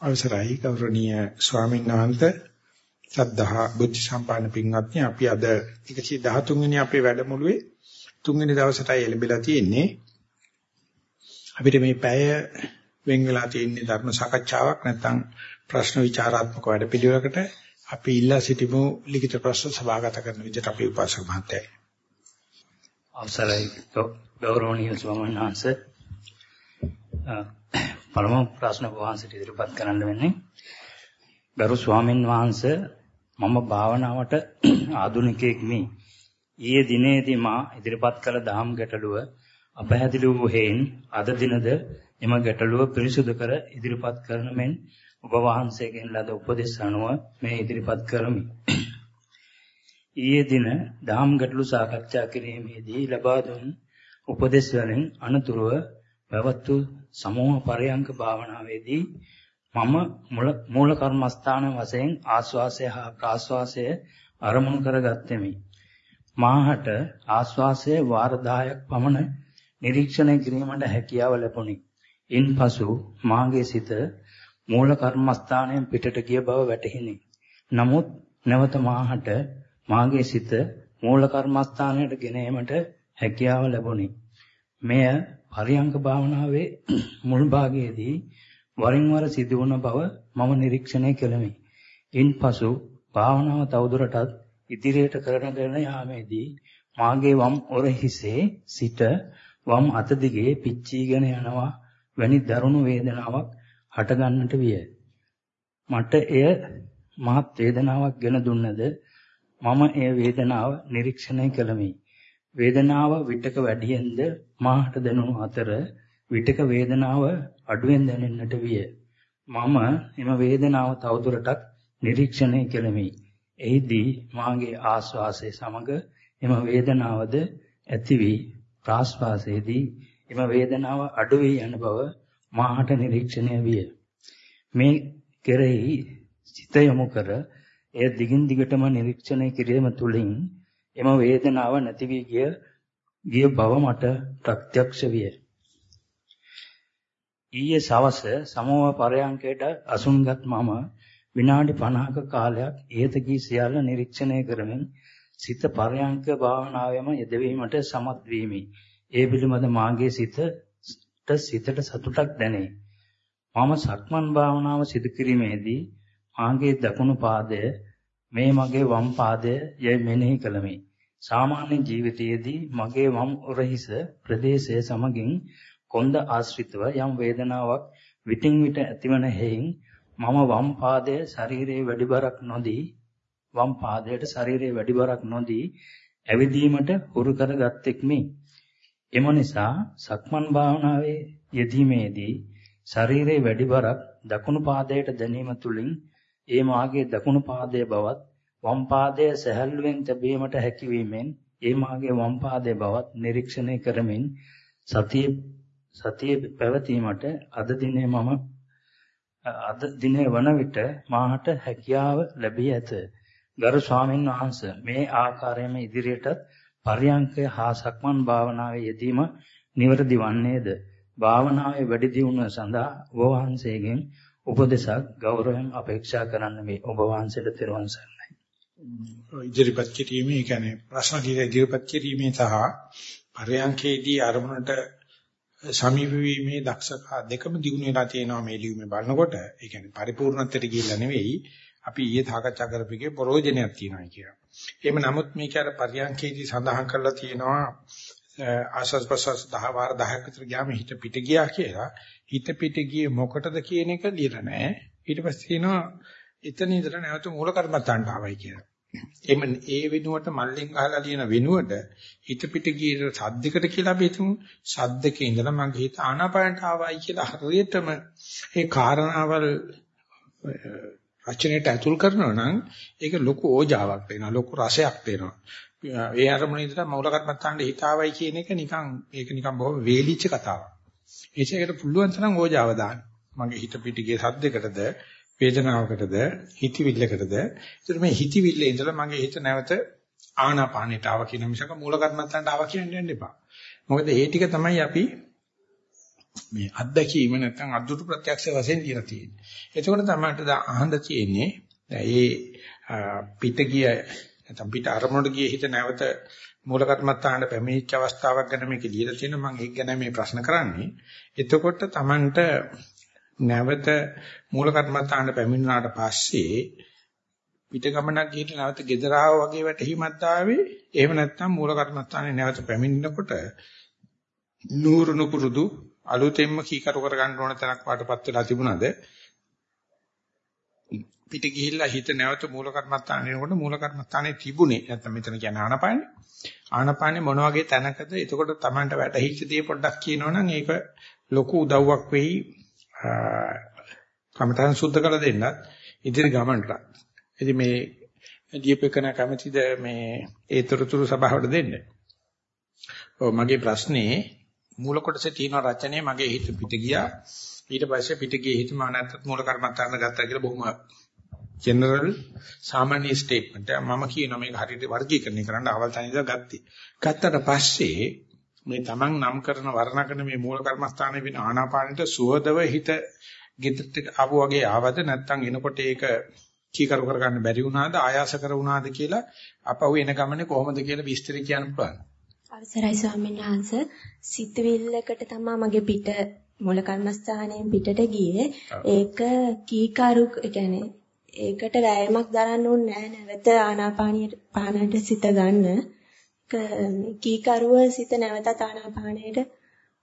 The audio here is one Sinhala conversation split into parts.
අවසරයි ගෞරවනීය ස්වාමීන් වහන්සේ. සද්ධා බුද්ධ සම්පන්න පින්වත්නි අපි අද 113 වෙනි අපේ වැඩමුළුවේ තුන්වෙනි දවසටයි එළඹිලා තියෙන්නේ. අපිට මේ පැය වෙන් වෙලා තියෙන්නේ ධර්ම සාකච්ඡාවක් නැත්නම් ප්‍රශ්න විචාරාත්මක වැඩපිළිවෙලකට අපි ඉල්ලා සිටිමු ලිඛිත ප්‍රශ්න සභාගත කරන විදිහට අපි උපාසක මහත්තයයි අවසරයි ගෞරවනීය ස්වාමීන් වහන්සේ. පළමු ප්‍රශ්න වහන්සේට ඉදිරිපත් කරන්න වෙන්නේ ගරු ස්වාමින් වහන්සේ මම භාවනාවට ආධුනිකයෙක් මි. ඊයේ දිනේදී මා ඉදිරිපත් කළ දහම් ගැටලුව අපහැදිලි වූ හේයින් අද දිනද එම ගැටලුව පිරිසුදු කර ඉදිරිපත් කරන මෙන් ඔබ වහන්සේගෙන් ලද උපදෙස් අනුව මේ ඉදිරිපත් කරමි. ඊයේ දින දහම් ගැටලු සාකච්ඡා කිරීමේදී ලබා දුන් උපදෙස් වලින් අනතුරුව පැවතු සමෝහ පරයන්ක භාවනාවේදී මම මූල කර්මස්ථාන වශයෙන් ආස්වාසය හා ප්‍රාස්වාසය අරමුණු කරගත්තෙමි. මාහට ආස්වාසයේ වාර 10ක් පමණ නිරීක්ෂණය කිරීමට හැකියාව ලැබුණි. ඉන්පසු මාගේ සිත මූල කර්මස්ථානයෙන් පිටට ගිය බව වැටහිණි. නමුත් නැවත මාහට මාගේ සිත මූල කර්මස්ථානයට ගෙන ඒමට හැකියාව ලැබුණි. මෙය පරියංග භාවනාවේ මුල් භාගයේදී වරින් වර සිදුවන බව මම නිරීක්ෂණය කළෙමි. ඉන්පසු භාවනාව තවදුරටත් ඉදිරියට කරගෙන යාමේදී මාගේ වම් ඔරහිසේ සිට වම් අත දිගේ පිච්චීගෙන යනවා වැනි දරුණු වේදනාවක් හටගන්නට විය. මට එය මහත් වේදනාවක් ගෙන දුන්නද මම එය වේදනාව නිරීක්ෂණය කළෙමි. වේදනාව විටක වැඩියෙන්ද මාහට දැනුණු අතර විටක වේදනාව අඩුවෙන් දැනෙන්නට විය. මම එම වේදනාව තවදුරටත් නිරීක්ෂණය කෙලෙමි. එහිදී මාගේ ආස්වාසය සමග එම වේදනාවද ඇති වී ප්‍රාස්වාසයේදී එම වේදනාව අඩු වී යන බව මාහට නිරීක්ෂණය විය. මේ කෙරෙහි සිත යොමු කර එය දිගින් දිගටම නිරීක්ෂණය කිරීම තුළින් එම වේදනාව නැති වී ගිය ගිය බව මට ප්‍රත්‍යක්ෂ විය. ඊයේ සවස සමෝහ පරයන්කයට අසුන්ගත් මම විනාඩි 50ක කාලයක් ඊත ගී සියල්ල නිරීක්ෂණය කරමින් සිත පරයන්ක භාවනාවෙම යෙදවීමට සමත් වීමි. ඒ පිළිබඳ මාගේ සිතට සිතට සතුටක් දැනේ. මම සක්මන් භාවනාව සිදු කිරීමේදී මාගේ දකුණු පාදය මේ මගේ වම් පාදය යයි මෙනෙහි කළමි. සාමාන්‍ය ජීවිතයේදී මගේ වම් උරහිස ප්‍රදේශය සමගින් කොන්ද ආශ්‍රිතව යම් වේදනාවක් විටින් විට ඇතිවන හේයින් මම වම් පාදයේ ශරීරයේ වැඩි බරක් නොදී වම් පාදයට ශරීරයේ වැඩි බරක් නොදී ඇවිදීමට හුරු කරගත්තෙක්මි. එම නිසා සක්මන් භාවනාවේ යෙදීමේදී ශරීරයේ වැඩි බරක් දකුණු පාදයට දැනීම තුළින් ඒ මාගේ දකුණු පාදයේ බවත් වම් පාදයේ සැහැල්ලුවෙන් තැබීමට හැකියවීමෙන් ඒ මාගේ වම් පාදයේ බවත් නිරීක්ෂණය කරමින් සතිය සතිය පැවතීමට අද දිනේ මම අද දිනේ වන විට මාහට හැකියාව ලැබී ඇත. ගරු ස්වාමීන් වහන්සේ මේ ආකාරයෙන්ම ඉදිරියටත් පරියංකය හා සක්මන් භාවනාවේ යෙදීම නිවැරදි වන්නේද? භාවනාවේ වැඩි දියුණුව සඳහා ඔබ වහන්සේගෙන් උපදේශක් ගෞරවයෙන් අපේක්ෂා කරන්න මේ ඔබ වහන්සේට තෙරුවන් සරණයි. ඉදිරිපත් කිරීමේ කියන්නේ ප්‍රශ්න ඉදිරිපත් කිරීමේ සහ පරියංකේදී අරමුණට සමීප වීමේ දක්ෂතා දෙකම දිනු වෙලා තියෙනවා මේ ලියුමේ බලනකොට. ඒ කියන්නේ පරිපූර්ණත්වයට ගිහිල්ලා නෙවෙයි අපි ඊයේ සාකච්ඡා කරපිගේ ප්‍රෝජනයක් තියෙනවා කියලා. එහෙම නමුත් මේක අර පරියන්කේදී සඳහන් කරලා තියෙනවා ආශස් ප්‍රසස් 10 වාර 10ක් විතර ගියාම හිත පිට ගියා කියලා. හිත පිට ගියේ මොකටද කියන එක ලියලා නැහැ. ඊට පස්සේ කියනවා එතන ඉඳලා නැවත මූල කර්මත්තාන්ට ආවයි කියලා. එම ඒ වෙනුවට මල්ලෙන් ගහලා ලියන වෙනුවට හිත පිට ගියේ සද්දයකට කියලා අපි හිතමු සද්දක ඉඳලා මගේ හිත ආනාපානට ආවයි කියලා හරියටම ඒ කාරණාවල් රචනයට ඇතුල් කරනවා නම් ඒක ලොකු ඕජාවක් දෙනවා ලොකු රසයක් දෙනවා ඒ අරමුණේ ඉඳලා මූල කර්මත්තාන්ට හිත ආවයි කියන එක නිකන් ඒක නිකන් බොහොම වේලිච්ච කතාවක් ඒකකට පුළුවන් තරම් ඕජාව දාන්න. මගේ හිත පිට ගියේ සද්දයකටද වේදනාවකටද හිතවිල්ලකටද. ඒතර මේ හිතවිල්ලේ ඉඳලා මගේ හිත නැවත ආනාපානෙට ආව කියන මිසක මූල කර්මත්තන්ට ආව කියන්න යන්න එපා. මොකද ඒ ටික තමයි අපි මේ අත්දැකීම නැත්නම් අද්දුරු ප්‍රත්‍යක්ෂ වශයෙන් දීලා තියෙන්නේ. එතකොට තමයි අහන්න තියෙන්නේ ඒ පිට ගිය නැත්නම් පිට අරමුණට ගිය හිත නැවත මූල කර්මත්තාන පැමිණිච්ච අවස්ථාවක් ගැන මේක ලියලා තියෙනවා. මම ඒක ගැන මේ ප්‍රශ්න කරන්නේ. එතකොට Tamanට නැවත මූල කර්මත්තාන පැමිණුණාට පස්සේ පිට ගමනක් ගිහින් නැවත ගෙදර වගේ වැටහිමත් ආවේ. එහෙම නැත්නම් මූල කර්මස්ථානේ නැවත පැමිණෙනකොට නూరు නුපුරුදු අලුතෙන්ම කීකරු කර ගන්න ඕන තැනක් වාටපත් වෙලා තිබුණාද? පිට ගිහිල්ලා හිත නැවත මූල කර්මස්ථානේ එනකොට මූල කර්මස්ථානේ තිබුණේ. නැත්නම් මෙතන කියන්නේ ආනපානේ. ආනපානේ මොන වගේ තැනකද? එතකොට Tamanට වැටහිච්ච දේ පොඩ්ඩක් කියනවනම් ඒක ලොකු උදව්වක් වෙයි කමතහන් සුද්ධ කළ දෙන්නත් ඉදිරි ගමනට ඉතින් මේ දීපේකන කැමැතිද මේ ඒතරතුරු සභාවට දෙන්න? ඔව් මගේ ප්‍රශ්නේ මූල කොටසේ තියෙන රචනය මගේ හිත පිට ගියා. ඊට පස්සේ පිට ගියේ හිත මම නැත්තත් මූල කර්මත්තාන්න ගත්තා කියලා බොහොම ජෙනරල් සාමාන්‍ය ස්ටේට්මන්ට් මම කියනවා මේක හරියට වර්ගීකරණය කරන්න අවල් තනියද ගත්තේ. ගත්තට පස්සේ මේ Taman නම් කරන වර්ණකන මේ මූල කර්මස්ථානයේ වෙන ආනාපානෙට සුවදව හිත ගෙදරට ආපු වගේ ආවද නැත්නම් එනකොට ඒක කීකරු කරගන්න බැරි වුණාද ආයාස කර වුණාද කියලා අපහු එන ගමනේ කොහොමද කියලා විස්තර කියන්න පුළුවන්. අවසරයි ස්වාමීන් වහන්සේ සිතවිල්ලකට තමයි මගේ පිට මූල කර්මස්ථානයෙන් පිටට ගියේ. ඒක කීකරු කියන්නේ ඒකට වෑයමක් දරන්න ඕනේ නැහැ නැවත ආනාපානියට පානට සිත ගන්න. කීකරුව සිත නැවතත් ආනාපානයට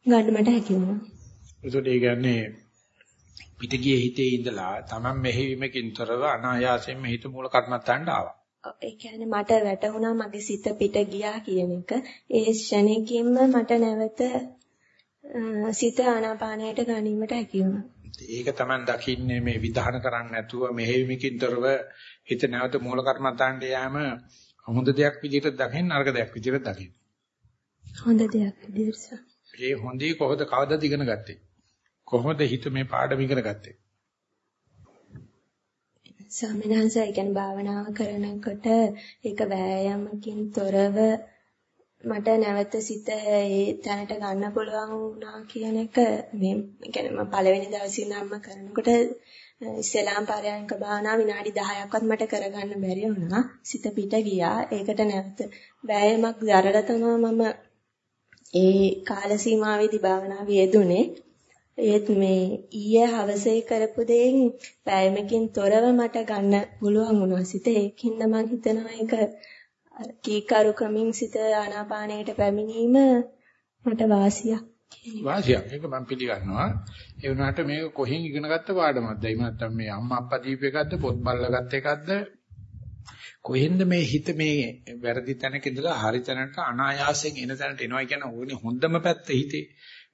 ගන්න මට හැකි වුණා. ඒකට ඒ කියන්නේ පිටගියේ හිතේ ඉඳලා Taman මෙහෙවීමකින් තොරව අනායාසයෙන්ම හිත මූල කර්මත්තාන්ට ආවා. ඒ කියන්නේ මට වැටහුණා මගේ සිත පිට ගියා කියන එක. ඒ ෂණයකින්ම මට නැවත සිත ආනාපානයට ගැනීමට හැකි වුණා. ඒක Taman දකින්නේ මේ විධාන කරන්නේ නැතුව මෙහෙවීමකින් තොරව හිත නැවත මූල කර්මත්තාන්ට යෑම හොඳ දෙයක් විදිහට දකින්න නරක දෙයක් විදිහට දකින්න. හොඳ දෙයක් විදිහට. ඒ හොඳේ කොහොද කවදාද ඉගෙන ගත්තේ? කොහොමද හිත මේ පාඩම ඉගෙන ගත්තේ? ඒ කියන්නේ භාවනාව කරනකොට ඒක වෑයමකින් තොරව මට නැවත සිත ඒ තැනට ගන්න පුළුවන් වුණා කියන එක මේ කියන්නේ මම පළවෙනි දවසේ ඉඳන්ම කරනකොට ඉස්ලාම් පාරයන්ක භාවනා විනාඩි 10ක්වත් මට කරගන්න බැරි වුණා. සිත පිට ගියා. ඒකට නැවත වෑයමක් දරලා තමයි මම ඒ කාල සීමාවේදී භාවනාව යෙදුනේ. ඒත් මේ ඊයේ හවසේ කරපු දෙයින් පැයමකින් තොරව මට ගන්න පුළුවන් වුණා සිත. ඒකින්ද මම හිතනවා ඒක කීකරු ක්‍රමින් සිත ආනාපානයට පැමිණීම මට වාසියක්. වාසියක්. ඒක මම පිළිගන්නවා. ඒ වුණාට මේක කොහෙන් ඉගෙන ගත්ත පාඩමක්ද? එහෙම නැත්නම් මේ අම්මා අප්පා දීප එකක්ද? පොත් බලලා ගත්ත එකක්ද? කොහෙන්ද මේ හිත මේ වැරදි තැනක ඉඳලා හරි තැනට අනායාසයෙන් එන තැනට එනවා කියන ඕනේ හොඳම පැත්ත හිතේ.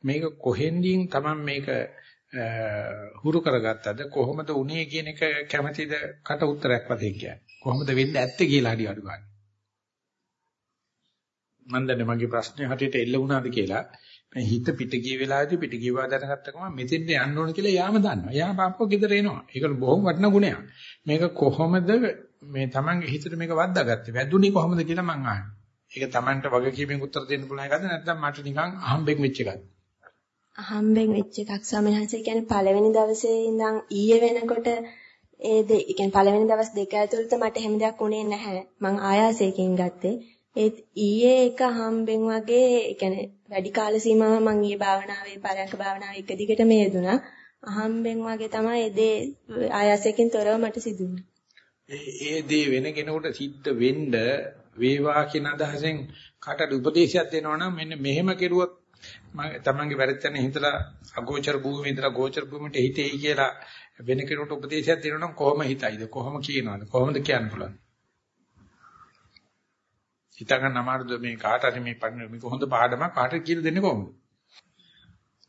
මේක කොහෙන්දින් Taman මේක හුරු කරගත්තද කොහොමද උනේ කියන එක කැමැතිද කට උත්තරයක් වශයෙන් කියන්නේ කොහොමද වෙන්නේ ඇත්තේ කියලා හරි අඩු ගන්න මම දන්නේ මගේ ප්‍රශ්නේ හරියට එල්ල වුණාද කියලා මේ හිත පිට ගිය වෙලාවේදී පිට ගියවා දැනගත්ත ගමන් මෙතෙන්ට යන්න ඕන කියලා යාම දන්නවා. යා පාපෝ ගෙදර එනවා. ඒක බොහොම වටිනා ගුණයක්. මේක කොහොමද මේ Tamange හිතට මේක වද්දාගත්තේ? වැදුනේ කොහොමද කියලා මං අහන්නේ. ඒක Tamanට වගකීමෙන් උත්තර දෙන්න පුළුවන් එකද නැත්නම් මට නිකන් අහම්බෙන් වෙච්ච එකක්ද? හම්බෙන් වෙච්ච එකක් ස්වාමීන් වහන්සේ කියන්නේ පළවෙනි දවසේ ඉඳන් ඊයේ වෙනකොට ඒ දෙ කියන්නේ පළවෙනි දවස් දෙක ඇතුළත මට එහෙම දෙයක් උනේ නැහැ. මං ආයාසයෙන් ගත්තේ. ඒත් ඊයේ එක හම්බෙන් වගේ කියන්නේ වැඩි කාල සීමාවක් මං ඊයේ භාවනාවේ පරයන්ක භාවනාවේ එක දිගටම යෙදුනා. අහම්බෙන් වගේ තමයි ඒ දේ ආයාසයෙන් තොරව මට සිදුුනේ. ඒ දේ වෙන කෙනෙකුට සිද්ධ වෙන්න වේවා කියන අදහසෙන් කාටද උපදේශයක් දෙනවා නම් මෙන්න මෙහෙම කෙරුවොත් තමන්ගේ වැරද්දෙන් හිතලා අගෝචර භූමියේ ඉඳලා ගෝචර භූමියට හිතෙයි කියලා වෙන කෙනෙකුට උපදේශයක් දෙනවා නම් කොහොම හිතයිද කොහොම කියනවද කොහොමද කියන්න පුළුවන් හිතගන්න අමාරුද මේ කාට හරි මේ පණ මේක හොඳ පාඩමක් කාට කියලා දෙන්නේ කොහොමද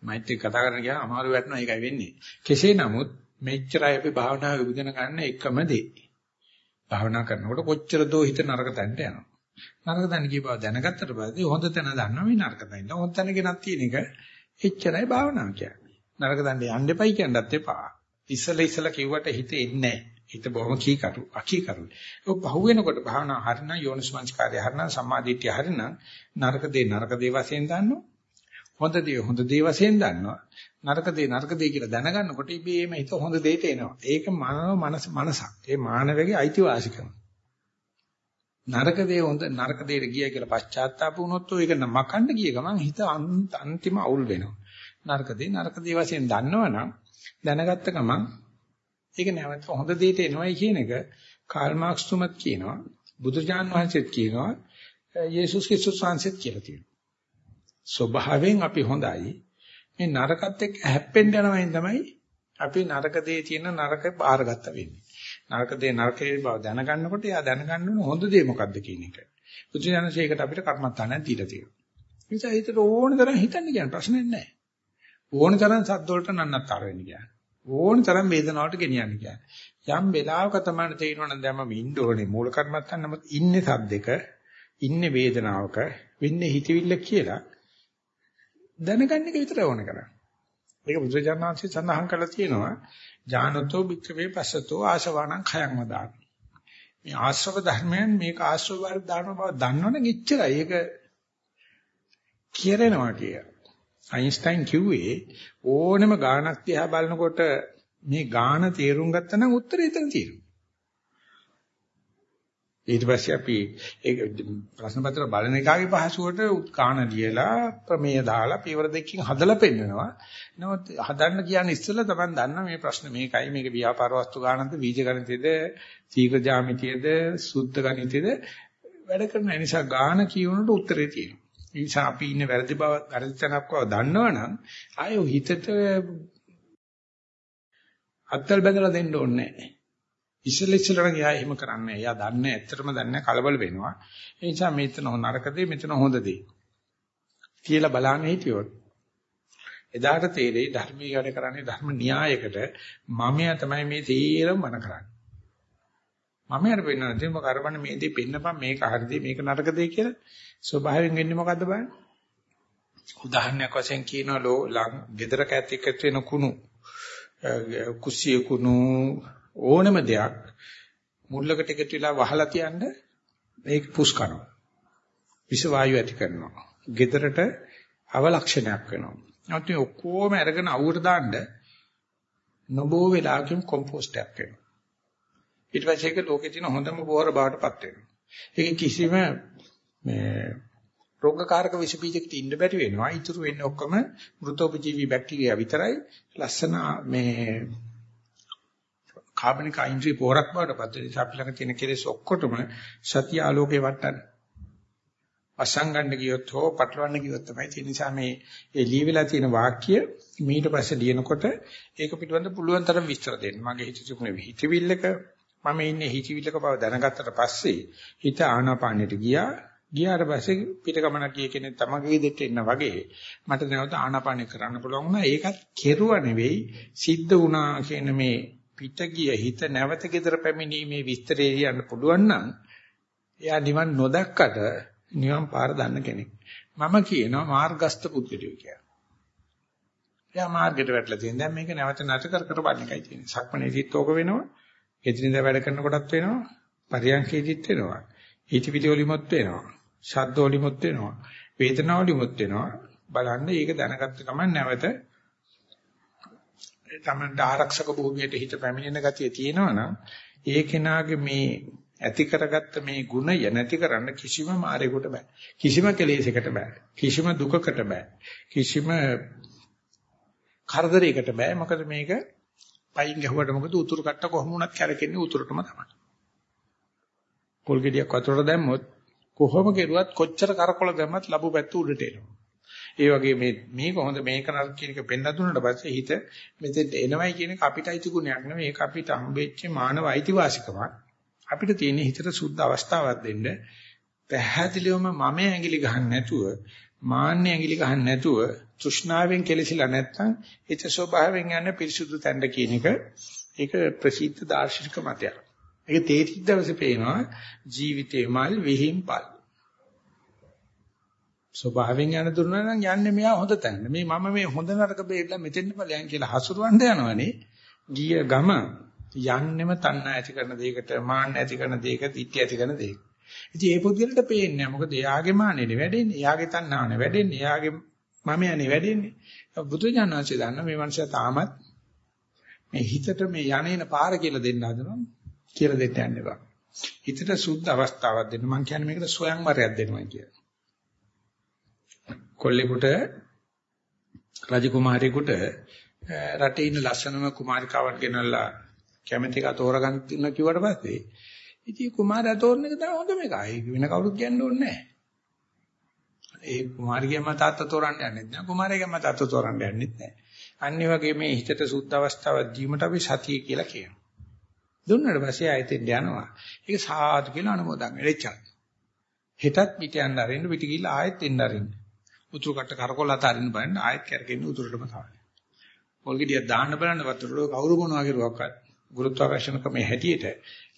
මෛත්‍රී කතා කරන ගියා අමාරු වැටෙනවා ඒකයි වෙන්නේ කෙසේ නමුත් මෙච්චරයි අපි භාවනාව ඉගෙන ගන්න එකම දේ භාවනා කරනකොට කොච්චර දෝ හිත නරක තැනට යනවා නරක තැන කියපුවා දැනගත්තට පස්සේ හොඳ තැන දන්නවා මේ නරක තැන. හොඳ තැන ගෙනත් තියෙන එක එච්චරයි භාවනාව කියන්නේ. නරක තැනට යන්න එපයි කියන්නත් එපා. ඉස්සල ඉස්සල කිව්වට හිත එන්නේ නැහැ. හිත බොහොම කීකරු අකීකරු. ඒක පහු වෙනකොට භාවනා හරිනම් යෝනිස්මංස්කාරය හරිනම් සම්මාදිට්ඨිය හරිනම් නරක දේ නරක දේ වශයෙන් දන්නවා. හොඳ දේ හොඳ දේ වශයෙන් දන්නවා. නරක දේ නරක දේ කියලා දැනගන්නකොට ඉබේම හිත හොඳ දෙයට එනවා. ඒක මානව මනස මනසක්. ඒ මානවගේ අයිතිවාසිකම. නරක දේ හොඳ නරක දෙයට ගියා කියලා පශ්චාත්තාප වුණොත් ඒක මකන්න ගිය ගමන් හිත අන්තිම අවුල් වෙනවා. නරක දේ නරක දේ වශයෙන් දන්නවනම් දැනගත්ත ගමන් ඒක නැවත හොඳ දෙයට එනවයි කියන එක කාල් මාක්ස් තුමත් කියනවා. බුදුජාන් වහන්සේත් කියනවා. යේසුස් ක්‍රිස්තුස් වහන්සේත් කියලා තියෙනවා. ස්වභාවයෙන් අපි හොඳයි. මේ නරකත් එක්ක හැප්පෙන්න යනවයින් තමයි අපි නරක දේ තියෙන නරක බාරගත්ත වෙන්නේ. නරක දේ නරකේ බව දැනගන්නකොට එයා දැනගන්න ඕන හොඳ දේ මොකද්ද කියන එක. බුදුජානසේකට අපිට කර්මත්තානක් දීලා තියෙනවා. ඒ නිසා හිතට ඕන තරම් හිතන්න කියන ප්‍රශ්නේ නැහැ. ඕන තරම් සද්ද වලට නන්නත්තර වෙන්න කියන්නේ. ඕන තරම් වේදනාවට ගෙනියන්න කියන්නේ. යම් වෙලාවක තමයි තේරෙනවා නම් දැන් මම ඉන්න ඕනේ මූල කර්මත්තන් නමුත් ඉන්නේ සද්දෙක, ඉන්නේ වේදනාවක, වෙන්නේ හිතවිල්ල කියලා දැනගන්න එක විතර ඕන කරන්නේ. ඒක බුදුජානනාංශය සඳහන් කරලා තියෙනවා. ඥානතෝ භික්ඛවේ පස්සතෝ ආශවාණං khයං වදාමි. මේ ආශ්‍රව ධර්මයන් මේක ආශ්‍රව ධර්ම බව දන්නවනම් එච්චරයි. ඒක කියරෙනවා කිය. අයින්ස්ටයින් කිව්වේ ඕනම ගානක් දිහා බලනකොට මේ ගාන තේරුම් ගත්තා නම් උත්තරය එතන තියෙනවා. ඊට පස්සේ අපි ඒ ප්‍රශ්න පත්‍ර බලන එකාගේ පහසුවට උත්කාණ ලියලා ප්‍රමේය දාලා පියවර දෙකකින් හදලා පෙන්නනවා. නමුත් හදන්න කියන්නේ ඉස්සෙල්ලා තමයි දන්න මේ ප්‍රශ්න මේකයි මේක ව්‍යාපාර වස්තු ගානන්ද බීජ ගණිතයේද සීඝ්‍ර ජ්‍යාමිතියේද සුද්ධ ගණිතයේද වැඩ කරන නිසා ගාන කියවනට උත්තරේ තියෙනවා. ඒ නිසා අපි ඉන්නේ වැරදි බව වැරදි තැනක් බව දන්නවනම් ආයෙ හිතට අත්තල් බඳලා දෙන්න ඕනේ නැහැ. ඉස්සෙල්ල ඉස්සෙල්ලම ගියා එහෙම කරන්නේ. එයා දන්නේ ඇත්තටම දන්නේ කලබල වෙනවා. ඒ නිසා මෙතන නරක දේ මෙතන හොඳ දේ. කියලා බලන්න හිටියොත් එදාට තේරෙයි ධර්මීය වැඩ කරන්නේ ධර්ම න්‍යායකට මමයා තමයි මේ තීරම මන කරන්නේ. මමයාට පෙන්නන දේ මොක කරබන මේ දේ පෙන්නපන් මේක හරිද මේක නරකද කියලා ස්වභාවයෙන් වෙන්නේ මොකද්ද බලන්න. උදාහරණයක් වශයෙන් කියනවා ලෝ ලං gedara කැත් එක්ක වෙන කුණු කුසිය කුණු ඕනම දෙයක් මුල්ලකට එකතු වෙලා වහලා තියන්න මේක පුස් කරනවා. විස වායු ඇති කරනවා. gedarට අවලක්ෂණයක් වෙනවා. නැත්නම් මේ ඔක්කොම අරගෙන අවුවට දාන්න නොබෝ වෙලාවකින් කොම්පෝස්ට් එකක් වෙනවා. ඊට පස්සේ ඒක ලෝකේ තියෙන හොඳම බෝර බාටපත් වෙනවා. ඒක කිසිම මේ රෝගකාරක විස බීජයකට ඉන්න බැරි වෙනවා. ඊටු වෙන්නේ ඔක්කොම මෘතෝපජීවී බැක්ටීරියා විතරයි. ලස්සන මේ කාබනික අයින්ද්‍රිය පෝරක් බවට පත් වෙන නිසා අපි ළඟ තියෙන කෙලෙස් ඔක්කොටම සත්‍ය ආලෝකේ වටන්නේ. අසංගණ්ඩ ගියොත් හෝ පටලවන්න ගියොත් තමයි ඒ නිසා මේ ඒ ලියවිලා තියෙන වාක්‍ය මීට පස්සේ ලියනකොට ඒක පිටවෙන්න පුළුවන් තරම් විස්තර දෙන්න. මගේ හිත තිබුණේ හිතවිල්ලක මම ඉන්නේ හිතවිල්ලක බව දැනගත්තට පස්සේ හිත ආනාපානෙට ගියා. ගියාට පස්සේ පිටකමනක් ගිය කෙනෙක් තමගේ දෙට එන්න වගේ මට නැවත ආනාපානෙ කරන්න පුළුවන් වුණා. ඒකත් කෙරුවා නෙවෙයි සිද්ධ වුණා කියන මේ පිට ගිය හිත නැවත ගෙදර පැමිණීමේ විස්තරය කියන්න පුළුවන් නම් එයා නිවන් නොදැක්කට නිවන් පාර දන්න කෙනෙක්. මම කියනවා මාර්ගස්ත පුද්ගලයෝ කියලා. එයා මාර්ගයට වැටලා තියෙන. දැන් මේක නැවත නැත කර කර බලන එකයි තියෙන්නේ. සක්මණේදීත් ඕක වෙනවා. එදිනෙදා වැඩ කරනකොටත් වෙනවා. පරියන්කේදීත් වෙනවා. හිතවිලි වලිමුත් වෙනවා. ශබ්ද වලිමුත් වෙනවා. වේදනාව වලිමුත් වෙනවා. බලන්න ඒක දැනගත්ත ගමන් නැවත තමන්ට ආරක්ෂක භූමියට හිත පැමිණෙන ගතිය තියෙනවා නම් ඒ කෙනාගේ මේ ඇති කරගත්ත මේ ගුණය නැති කරන්න කිසිම මායයකට බෑ. කිසිම කෙලෙසයකට බෑ. කිසිම දුකකට බෑ. කිසිම කරදරයකට බෑ. මොකද මේක පයින් ගැහුවට මොකද උතුරු කට්ට කොහොම වුණත් කැරකෙන්නේ උතුරටම තමයි. පොල් ගෙඩියක් වතුරට දැම්මොත් කොහොම කෙරුවත් කොච්චර කරකොල දැම්මත් ලැබු පැත්ත උඩට එනවා. ඒ වගේ මේ මේක හොඳ මේක නරක කියන එක පෙන්නලා දුන්නාට පස්සේ හිත මෙතෙන්ට එනවයි කියන එක අපිට අයිති ගුණයක් නෙවෙයි ඒක අපිට හම්බෙච්ච මානව අයිතිවාසිකමක් අපිට තියෙන හිතට සුද්ධ අවස්ථාවක් දෙන්න පැහැදිලිවම මම ඇඟිලි ගහන්න නැතුව මාන්නේ ඇඟිලි ගහන්න නැතුව තෘෂ්ණාවෙන් කෙලසිලා නැත්තම් හිත ස්වභාවයෙන් යන පිරිසුදු තැන්න කියන එක ඒක ප්‍රසිද්ධ දාර්ශනික මතයක්. ඒක තේටික් දවසේ පේනවා ජීවිතේ මල් විහිම්පල්. ස්වභාවයෙන් යන දුන්නා නම් යන්නේ මෙයා හොඳ තැන. මේ මම මේ හොඳ නරක බේරලා මෙතෙන්ට ඵලයන් කියලා හසුරවන්න යනවනේ. ගිය ගම යන්නෙම තණ්හා ඇති කරන දෙයකට, මාන්න ඇති කරන දෙයකට, ඉත්‍ය ඇති කරන දෙයකට. ඉතින් ඒ පුද්ගලට පේන්නේ නැහැ. මොකද එයාගේ මානෙනේ වැඩෙන්නේ, එයාගේ තණ්හාවනේ වැඩෙන්නේ, එයාගේ මම යන්නේ වැඩෙන්නේ. බුදුජානනාංශය දන්න මේ මනුස්සයා තාමත් මේ හිතට මේ යන්නේන පාර කියලා දෙන්න හදනවා කියලා දෙන්න යන්න එපා. හිතට සුද්ධ අවස්ථාවක් දෙන්න මම කියන්නේ මේකට ස්වයංවරයක් දෙනවා කියලා. කොල්ලෙකුට රජකුමාරයෙකුට රටේ ඉන්න ලස්සනම කුමාරිකාවන් ගෙනල්ලා කැමැති එක තෝරගන්න තියෙනවා කිව්වට පස්සේ ඉතින් කුමාරයා තෝරන එක තමයි හොඳම එක. ඒක වෙන කවුරුත් කියන්න ඕනේ නැහැ. ඒ කුමාරියම තාත්තා තෝරන්න යන්නේ නැහැ. කුමාරයාගේම තාත්තා තෝරන්න යන්නේ නැහැ. අනිත් වගේ මේ හිතට සුද්ධ අවස්ථාවක් දීමට අපි සතිය කියලා කියනවා. දුන්නාට පස්සේ ආයෙත් යනවා. ඒක සාදු කියලා අනුමෝදන් වෙච්චා. හෙටත් පිට යන්න අරින්න පිට ගිහිල්ලා ආයෙත් එන්න අරින්න. උතුරු කට කරකොල අතරින් බලන්න ආයෙත් කරගෙන උතුරටම තමයි. පොල් ගෙඩියක් දාන්න බලන්න වතුරට කවුරු මොනවා කරුවක්වත් ගුරුත්වාකර්ෂණ ක්‍රමයේ හැටියට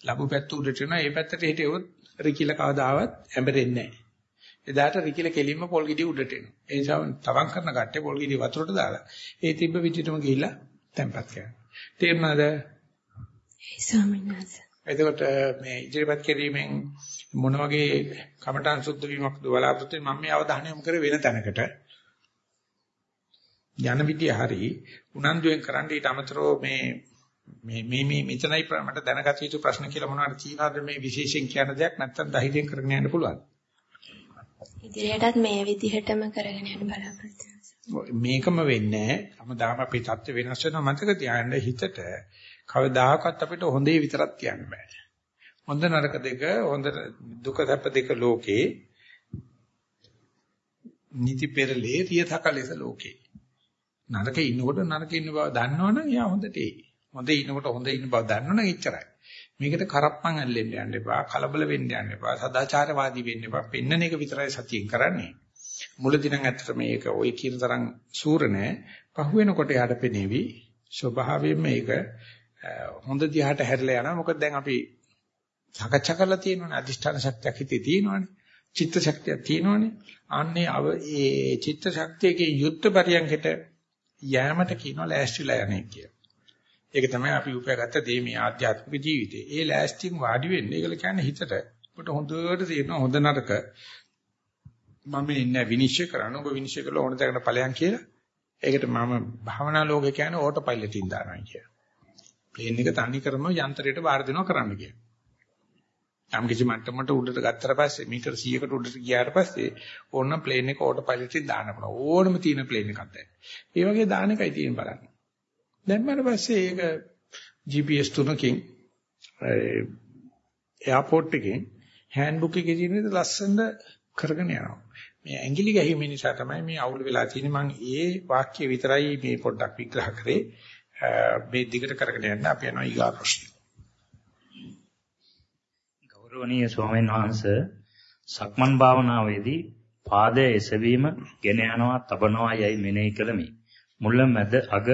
ලැබු පැත්ත උඩට යනවා ඒ පැත්තට හිටියොත් රිකිල කවදාවත් ඇඹරෙන්නේ නැහැ. එදාට රිකිල කෙලින්ම පොල් ගෙඩිය උඩට එනවා. ඒ නිසා තවම් කරන කට්ටිය පොල් ගෙඩිය වතුරට දාලා ඒ තිබ්බ විදිහටම ගිහිල්ලා තැම්පත් කරනවා. තේරුණාද? ස්වාමීන් වහන්සේ. එතකොට මේ ඉදිරිපත් කිරීමෙන් මොන වගේ කමඨාන් සුද්ධ වීමක්ද බලාපොරොත්තු මම මේ අවධානය යොමු කරේ වෙන තැනකට යන විදිය හරි උනන්දුවෙන් කරන්න ඊට අමතරව මේ මේ මේ මේ මෙතනයි මට දැනගත යුතු ප්‍රශ්න කියලා මොනවද තියෙනවද මේ විශේෂයෙන් කියන දෙයක් නැත්තම් ධෛර්යයෙන් කරගෙන යන්න පුළුවන් ඉදිරියටත් මේ විදිහටම කරගෙන යන්න බලාපොරොත්තු මේකම වෙන්නේ නැහැ. දාම අපේ தත්ත්ව වෙනස් වෙනවා මතක තියාගන්න හිතට කවදාකවත් අපිට හොඳේ විතරක් කියන්න බෑ. හොඳ නරක දෙක හොඳ දුක සැප දෙක ලෝකේ නිති පෙරලේ රියතකලෙස ලෝකේ. නරකේ ඉන්නකොට නරකේ ඉන්න බව දන්නවනම් එයා හොඳට ඒ. හොඳේ ඉන්නකොට හොඳ ඉන්න බව දන්නවනම් එච්චරයි. මේකට කරප්පන් ඇල්ලෙන්න යන්න එපා, කලබල වෙන්න යන්න එපා, සදාචාරවාදී වෙන්න එපා. පෙන්නන එක විතරයි සතියෙන් කරන්නේ. මුලදී නම් ඇත්තට මේක ওই කියන තරම් සූර නෑ. පහුවෙනකොට යාට පෙනේවි. ස්වභාවයෙන්ම මේක හොඳ දිහාට හැරිලා යනවා. මොකද දැන් අපි සාකච්ඡා කරලා තියෙනවනේ අදිෂ්ඨාන ශක්තියක් හිතේ තියෙනවනේ. චිත්ත ශක්තියක් තියෙනවනේ. අන්නේ අව ඒ චිත්ත ශක්තියගේ යුද්ධ පරියන්කට යෑමට කියනවා ලෑස්තිලා යන්නේ කියලා. ඒක තමයි අපි උපයාගත්ත දේ මේ ආධ්‍යාත්මික ජීවිතේ. ඒ ලෑස්තියෙන් වාඩි වෙන්න ඒකල කියන්නේ හිතට ඔබට හොඳට තේරෙනවා හොඳ නරක මම ඉන්නේ විනිශ්චය කරන්න ඔබ විනිශ්චය කළා ඕන තැනකට ඵලයන් කියලා. ඒකට මම භාවනා ලෝකේ කියන්නේ ඕටෝ පයිලට් ඉන් දානවා කියලා. ප්ලේන් එක තනි කරම යන්ත්‍රයට බාර දෙනවා කරන්න කියලා. යම් කිසි මට්ටමකට උඩට ගත්තට පස්සේ මීටර 100කට උඩට ගියාට පස්සේ ඕන ප්ලේන් එක ඕටෝ පයිලට් එකෙන් දාන්න පුළුවන්. ඕනම තියෙන ප්ලේන් එකක් දැන්. ඒ වගේ දාන එකයි තියෙන බලන්න. දැම්මම පස්සේ ඒක GPS තුනකින් එයාපෝට් එකෙන් හෑන්ඩ්බුක් එකේ තියෙන ලස්සනට කරගෙන යනවා. මේ ඇඟිලි ගැහිම නිසා තමයි මේ අවුල් වෙලා තියෙන්නේ. මම ඒ වාක්‍ය විතරයි මේ පොඩ්ඩක් විග්‍රහ කරේ. මේ දිගට කරගෙන යන්න අපි යනවා ඊගා ප්‍රශ්න. ගෞරවනීය ස්වාමීන් වහන්සේ සක්මන් භාවනාවේදී පාදයේ එසවීම ගෙන යනවා තබනවා යයි මෙනෙහි කළමි. මුල මැද අග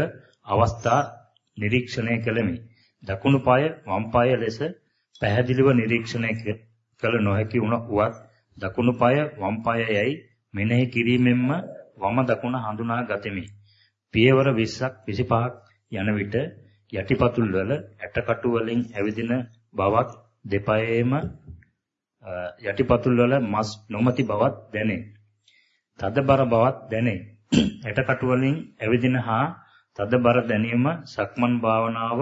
අවස්ථා නිරීක්ෂණය කළමි. දකුණු පාය වම් පාය ලෙස පැහැදිලිව නිරීක්ෂණය කළ නොහැකි වුණ උවත් දකුණු පාය වම් පාය යයි මෙනෙහි කිරීමෙන්ම වම දකුණ හඳුනා ගතිමි. පියවර 20ක් 25ක් යන විට යටිපතුල් වල ඇටකටු වලින් ඇවිදින බවක් දෙපයේම යටිපතුල් වල මස් නොමැති බවක් දැනේ. තදබර බවක් දැනේ. ඇටකටු වලින් ඇවිදින හා තදබර දැනීම සක්මන් භාවනාව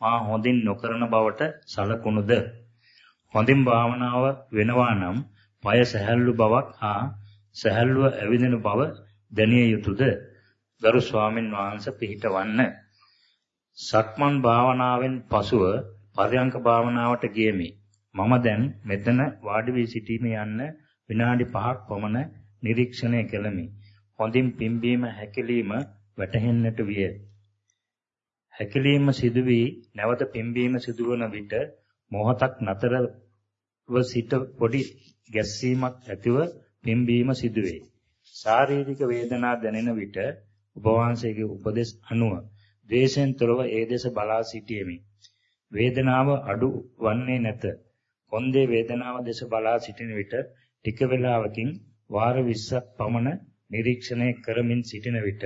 මා හොඳින් නොකරන බවට සලකුණුද? හොඳින් භාවනාව වෙනවා නම් পায় සැහැල්ලු බවක් හා සැහැල්ලුව ඇවිදින බව දැනිය යුතුයද ගරු ස්වාමින් වහන්සේ පිහිටවන්න. සක්මන් භාවනාවෙන් පසුව පරයන්ක භාවනාවට ගියමි. මම දැන් මෙතන වාඩි වී සිටීම යන්න විනාඩි 5ක් පමණ නිරීක්ෂණය කළමි. හොඳින් පිම්බීම හැකිලිම වැටහෙන්නට විය. හැකිලීම සිදු වී නැවත පිම්බීම සිදුවන විට මොහොතක් නතරව සිට පොඩි ගැස්සීමක් ඇතිව පිම්බීම සිදුවේ. ශාරීරික වේදනා දැනෙන විට ඔබ වහන්සේගේ උපදෙස් අනුව ද්වේෂයෙන් තොරව ඒ දෙස බලා සිටියෙමි. වේදනාව අඩු වන්නේ නැත. කොන්දේ වේදනාව දෙස බලා සිටින විට ටික වේලාවකින් වාර 20ක් පමණ නිරීක්ෂණය කරමින් සිටින විට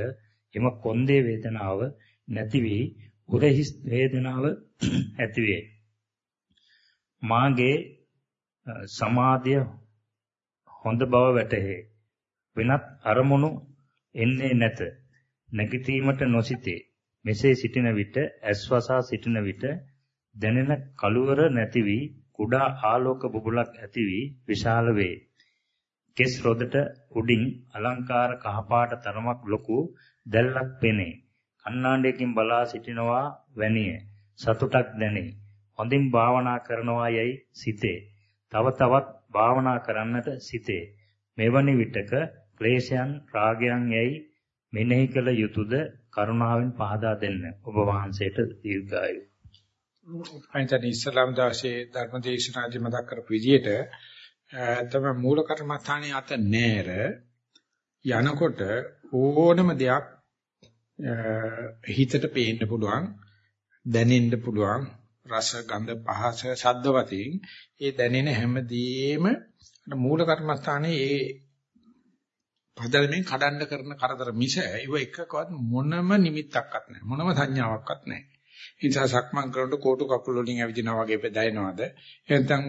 එම කොන්දේ වේදනාව නැති වී උරහිස් වේදනාව ඇති වේ. මාගේ සමාධිය හොඳ බව වැටහේ. වෙනත් අරමුණු එන්නේ නැත. නැගිටීමට නොසිතේ. මෙසේ සිටින විට ඇස්වසා සිටින විට දැනෙන කළුවර නැති වී කුඩා ආලෝක බුබුලක් ඇති වී විශාල වේ. කෙස් රොදට උඩින් අලංකාර කහපාට තරමක් ලොකු දැල්ලක් පෙනේ. කණ්ණාඩියකින් බලා සිටිනවා වැනිය. සතුටක් දැනේ. හොඳින් භාවනා කරනවා යයි සිතේ. තව තවත් භාවනා කරන්නට සිතේ. මෙවැනි විටක ක්ලේශයන් රාගයන් යයි මෙනෙහි කළ යුතුයද කරුණාවෙන් පහදා දෙන්න. ඔබ වහන්සේට දීර්ඝායු. අයිතන ඉස්ලාම් දාසේ ධර්මදේශනාදි මතක් කරපු විදිහට තමයි මූල කර්මස්ථානයේ අත නෑර යනකොට ඕනම දෙයක් හිතට පේන්න පුළුවන් දැනෙන්න පුළුවන් රස ගන්ධ පහස ශබ්ද වතින් ඒ දැනෙන හැමදේම මූල කර්මස්ථානයේ ඒ පදලමින් කඩන්න කරන කරදර මිස ඒව එකකවත් මොනම නිමිත්තක්වත් නැහැ. මොනම සංඥාවක්වත් නැහැ. ඒ නිසා සක්මන් කරනකොට කෝටු කකුල වලින් ඇවිදිනා වගේ දැනෙනවද? එහෙනම්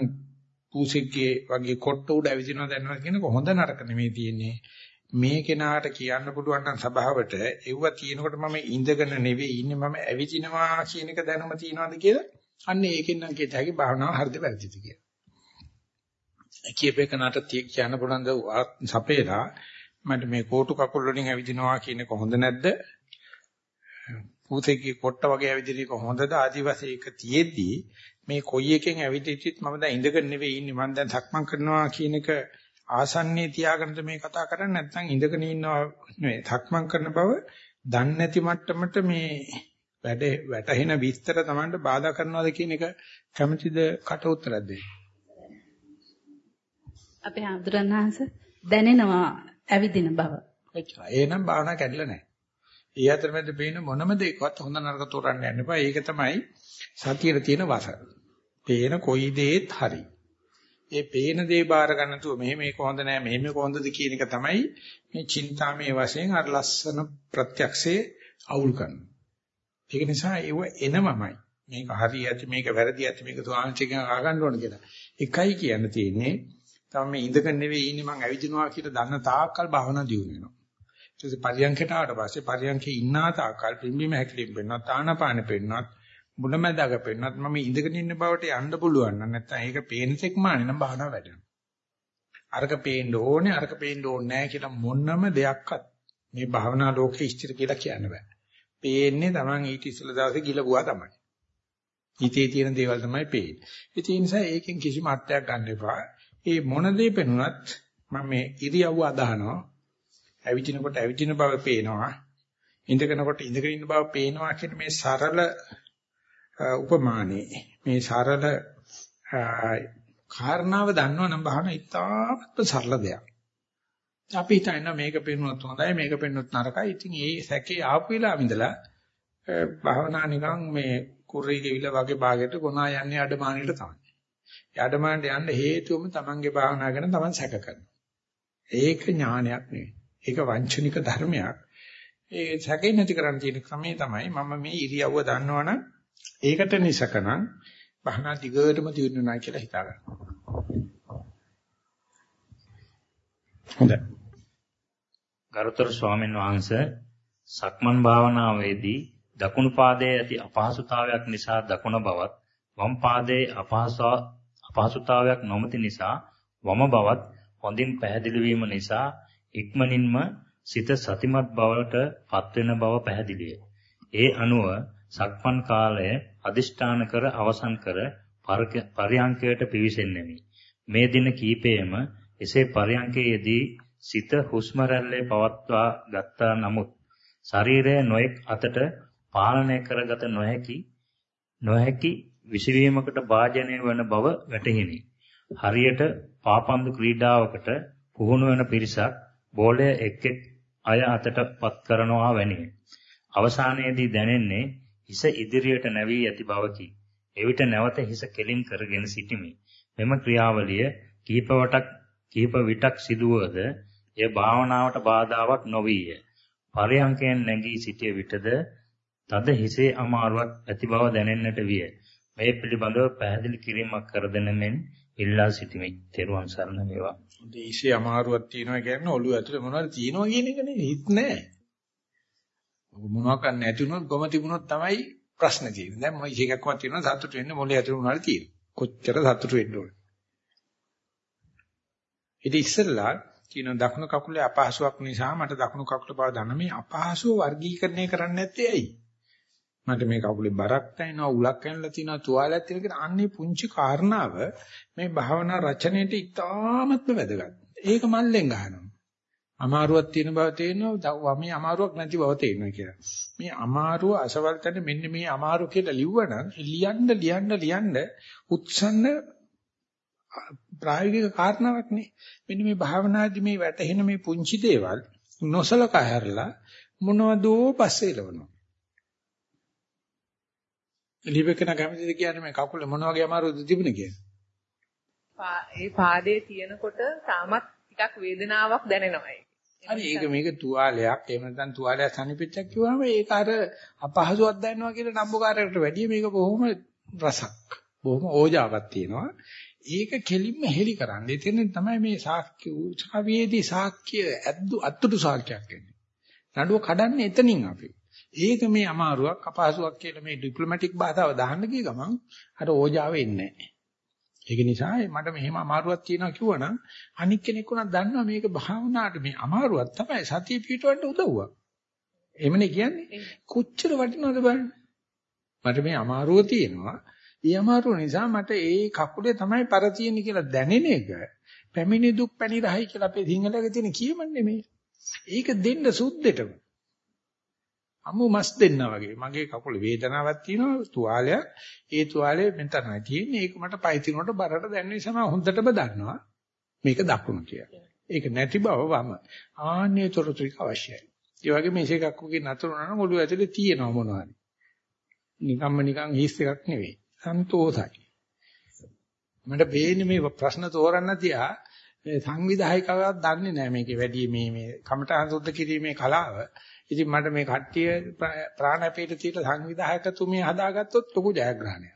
පූසෙක්ගේ වගේ කොට්ට උඩ ඇවිදිනවා දැනනවා කියනක හොඳ නරක නෙමෙයි තියෙන්නේ. මේ කෙනාට කියන්න පුළුවන් නම් සභාවට එව්ව තියෙනකොට මම ඉඳගෙන නෙවෙයි ඉන්නේ මම ඇවිදිනවා කියන එක දැනුම තියනවාද කියලා අන්න ඒකෙන් නම් කියත හැකි භාවනාව හරිද වැරදිද කියලා. කියපේකනට කියන්න පුළුවන් ද සපේලා මට මේ කෝටු කකුල් වලින් ඇවිදිනවා කියන එක හොඳ නැද්ද? පුතේගේ කොට්ට වගේ ඇවිදින එක හොඳද ආදිවාසී එක තියෙද්දි මේ කොයි එකෙන් ඇවිදිටිත් මම දැන් ඉඳගෙන නෙවෙයි ඉන්නේ මම දැන් සක්මන් කරනවා කියන එක ආසන්නයේ තියාගෙනද මේ කතා කරන්නේ නැත්නම් ඉඳගෙන ඉන්නවා නෙවෙයි සක්මන් කරන බව දන්නේ නැති මට්ටමට මේ වැඩ වැටහෙන විස්තර Tamanට බාධා කරනවාද කියන එක කැමැතිද කට උත්තරයක් දෙන්න. අපේ හඳුරන්හන්ස දැනෙනවා ඇවිදින බව. එච්චරයි. එහෙනම් භාවනා කැඩිලා නැහැ. ඒ අතරමැද පේන මොනම දෙයකවත් හොඳ නරක තෝරන්න යන්න එපා. ඒක තමයි සතියේ තියෙන වස. පේන කොයි දෙයක් හරි. ඒ පේන දේ බාර ගන්න තුව මෙහෙම මේක හොඳ නෑ මෙහෙම කොහොඳද කියන එක තමයි මේ චින්තාමේ වශයෙන් අර ලස්සන ප්‍රත්‍යක්ෂයේ අවුල් කරනවා. ඒක නිසා ඒව එනමමයි. මේක හරි ඇති මේක වැරදි ඇති මේක ස්වාමීන් ආගන්න ඕන කියලා. එකයි කියන්න තියෙන්නේ තමයි මේ ඉඳගෙන නෙවෙයි ඉන්නේ මං ඇවිදිනවා කියලා දන්න තාක්කල් භාවනා දියුණු වෙනවා. ඊට පස්සේ පරියන්කට ආවට පස්සේ පරියන්කේ ඉන්නා තාක්කල් පිම්බීම හැකිලිම් වෙනවා තානපාන පෙන්නනවා මුලමැදක පෙන්නත් මම ඉඳගෙන ඉන්න බවට යන්න පුළුවන් නම් නැත්නම් ඒක පේන තෙක් මානේ නම් භාවනාව වැඩෙනවා. අරක පේන්න ඕනේ අරක පේන්න ඕනේ නැහැ කියලා මොනම දෙයක්වත් මේ භාවනා ලෝකේ ඉස්තිර කියලා කියන්න බෑ. පේන්නේ Taman ඊට ඉස්සෙල්ලා දවසේ ගිලපුවා තමයි. හිතේ තියෙන දේවල් තමයි පේන්නේ. ඒ නිසා ඒකෙන් කිසිම අර්ථයක් ගන්න එපා. ඒ මොන දේ පෙනුනත් මම මේ ඉරියව්ව අදහනවා. ඇවිදිනකොට ඇවිදින බව පේනවා. ඉඳගෙනකොට ඉඳගෙන ඉන්න බව පේනවා කියන මේ සරල උපමානේ මේ සරල කාරණාව දන්නවනම් බහන ඉතාමත් සරල දෙයක්. අපි හිතන මේක පෙන්වුවත් හොඳයි මේක පෙන්වුවත් නරකයි. ඉතින් ඒ සැකේ ආපු වෙලාව ඉඳලා භාවනා නිකන් මේ කුරේ ගෙවිල වගේ භාගයට ගොනා යන්නේ අඩමාණයට තමයි. ඒ අඩමාණයට යන්න හේතුවම තමන්ගේ භාවනා ගැන තමන් සැක කරනවා. ඒක ඥානයක් නෙවෙයි. ඒක වංචනික ධර්මයක්. ඒ සැකේ නැති කරන්න තියෙන ක්‍රමය තමයි මම මේ ඉරියව්ව දන්නවනම් ඒකට නිසකනම් භාවනා දිගටම දිනුනා කියලා හිතා ගන්න. හොඳයි. ගරුතර ස්වාමීන් වහන්සේ සක්මන් භාවනාවේදී දකුණු පාදයේ ඇති අපහසුතාවයක් නිසා දකුණ බවත් වම් පාදයේ අපහසුතාවයක් නොමැති නිසා වම බවත් හොඳින් පැහැදිලි වීම නිසා ඉක්මනින්ම සිත සතිමත් බවට පත්වෙන බව පැහැදිලිය. ඒ අනුව සක්මන් කාලය අදිෂ්ඨාන කර අවසන් කර පරියංකයට පිවිසෙන්නෙමි. මේ දින කීපෙම එසේ පරියංකයේදී සිත හුස්ම රැල්ලේ පවත්වා ගත්තා නමුත් ශරීරය නොඑක් අතට පාලනය කරගත නොහැකි නොහැකි විසවීමකට භාජනය වන බව වැටහිණි. හරියට පාපන්දු ක්‍රීඩාවකට පුහුණු වෙන පිරිසක් බෝලය එක් එක් අය අතට පත් කරනවා වැනිය. අවසානයේදී දැනෙන්නේ හිස ඉදිරියට නැවී ඇති බවකි. එවිට නැවත හිස කෙලින් කරගෙන සිටිමි. මෙම ක්‍රියාවලිය කීප වටක් කීප විටක් සිදුවද එය භාවනාවට බාධාවක් නොවිය. පරයන්කෙන් නැගී සිටිය විටද තද හිසේ අමාරුවක් ඇති බව දැනෙන්නට විය. මේ පිළිබඳව පැහැදිලි කිරීමක් කර දෙන මෙන් ඉල්ලා සිටිමි. තෙරුවන් සරණ වේවා. ඉසේ අමාරුවක් තියෙනවා කියන්නේ ඔළුව ඇතුලේ මොනවද තියෙනවා කියන එක නේ හිත නෑ. මොනවා කරන්න නැති වුණොත් ගොම තිබුණොත් තමයි ප්‍රශ්න තියෙන්නේ. දැන් මොයි එකක්වත් තියෙනවා සතුට වෙන්න මොලේ ඇතුලේ මොනවද තියෙන්නේ. කොච්චර සතුට වෙන්න ඕනේ. ඉතින් ඉස්සෙල්ලා කියන දකුණු කකුලේ අපහසුාවක් නිසා මට දකුණු කකුල බව දන්න මේ අපහසුව වර්ගීකරණය කරන්න නැත්තේ ඇයි? මට මේ කකුලේ බරක් දැනෙනවා උලක් ඇනලා තියෙනවා තුවාලයක් තියෙනවා කියන අන්නේ පුංචි කාරණාව මේ භාවනා රචනයේට ඉතාමත්ම වැදගත්. ඒක මල්ලෙන් ගහනවා. අමාරුවක් තියෙන බව තේරෙනවා මේ අමාරුවක් නැති බව තේරෙනවා කියලා. මේ අමාරුව අසවල් තැන මෙන්න මේ අමාරුව කියලා ලිව්වනම් ලියන්න ලියන්න ලියන්න උත්සන්න ප්‍රායෝගික කාරණාවක් නේ. මෙන්න මේ භාවනාදී මේ වැටහෙන මේ පුංචි දේවල් නොසලකා හැරලා මොනවදෝ පස්සේ ලවනවා. ලිපකන කැමතිද කියන්නේ මේ කකුලේ මොන වගේ අමාරුවද තිබුණේ කියලා. ඒ පාදයේ තියෙනකොට තාමත් ටිකක් වේදනාවක් දැනෙනවා හරි ඒක මේක තුවාලයක් එහෙම නැත්නම් තුවාලයක් සනිපෙච්චක් කිව්වම ඒක අර අපහසුවක් දැනෙනවා කියලා නම්බුකාරයකට වැඩිය මේක බොහොම රසක්. බොහොම ඕජාවක් තියෙනවා. ඒක කෙලින්ම හෙලි කරන්න. එතන තමයි මේ සාක්‍ය උත්සාවයේදී සාක්‍ය ඇද්දු අත්තුටු සාක්‍යයක් එන්නේ. නඩුව කඩන්නේ එතනින් අපි. ඒක මේ අමාරුවක් අපහසුයක් කියලා මේ ඩිප්ලොමැටික් භාෂාව දාන්න ගිය ගමන් අර ඕජාව එන්නේ නැහැ. ඒක නිසා මට මෙහෙම අමාරුවක් තියෙනවා කිව්වනම් අනික් කෙනෙක් උනත් දන්නවා මේක භාවනාවට මේ අමාරුවක් තමයි සතිය පිටවන්න උදව්වක්. එහෙමනේ කියන්නේ. කොච්චර වටිනවද බලන්න. මට මේ අමාරුව තියෙනවා. ඒ අමාරුව නිසා මට ඒ කකුලේ තමයි පර තියෙන්නේ කියලා දැනෙන එක පැමිණි දුක් පැණි රහයි කියලා අපේ සිංහලයේ තියෙන කියමන්නේ මේ. ඒක දෙන්න සුද්ධෙටම. අමු මස් දෙන්නා වගේ. මගේ කකුල වේදනාවක් තියෙනවා තුවාලයක්. ඒ තුවාලේ මෙතනයි තියෙන්නේ. ඒක මට පය තිනකොට බරට දැනෙන නිසා මම හොඳටම දන්නවා. මේක දකුණු කියලා. ඒක නැති බව වම. ආන්නේ තොරතුරු අවශ්‍යයි. ඒ වගේ මේක එකක් වගේ නතර වුණා නම් ඔළුව ඇතුලේ තියෙනව මොනවද? නිකම්ම නිකන් හිස් එකක් නෙවෙයි. සන්තෝසයි. මට බේන්නේ මේ ප්‍රශ්න තෝරන්න තියා සංවිධායකවවත් දන්නේ නැහැ මේකේ වැඩි මේ මේ කමඨාන් සුද්ධ කිරීමේ කලාව. ඉතින් මට මේ කට්ටිය ප්‍රාණපීඨ තියලා සංවිධායකතුමිය හදාගත්තොත් ලොකු ජයග්‍රහණයක්.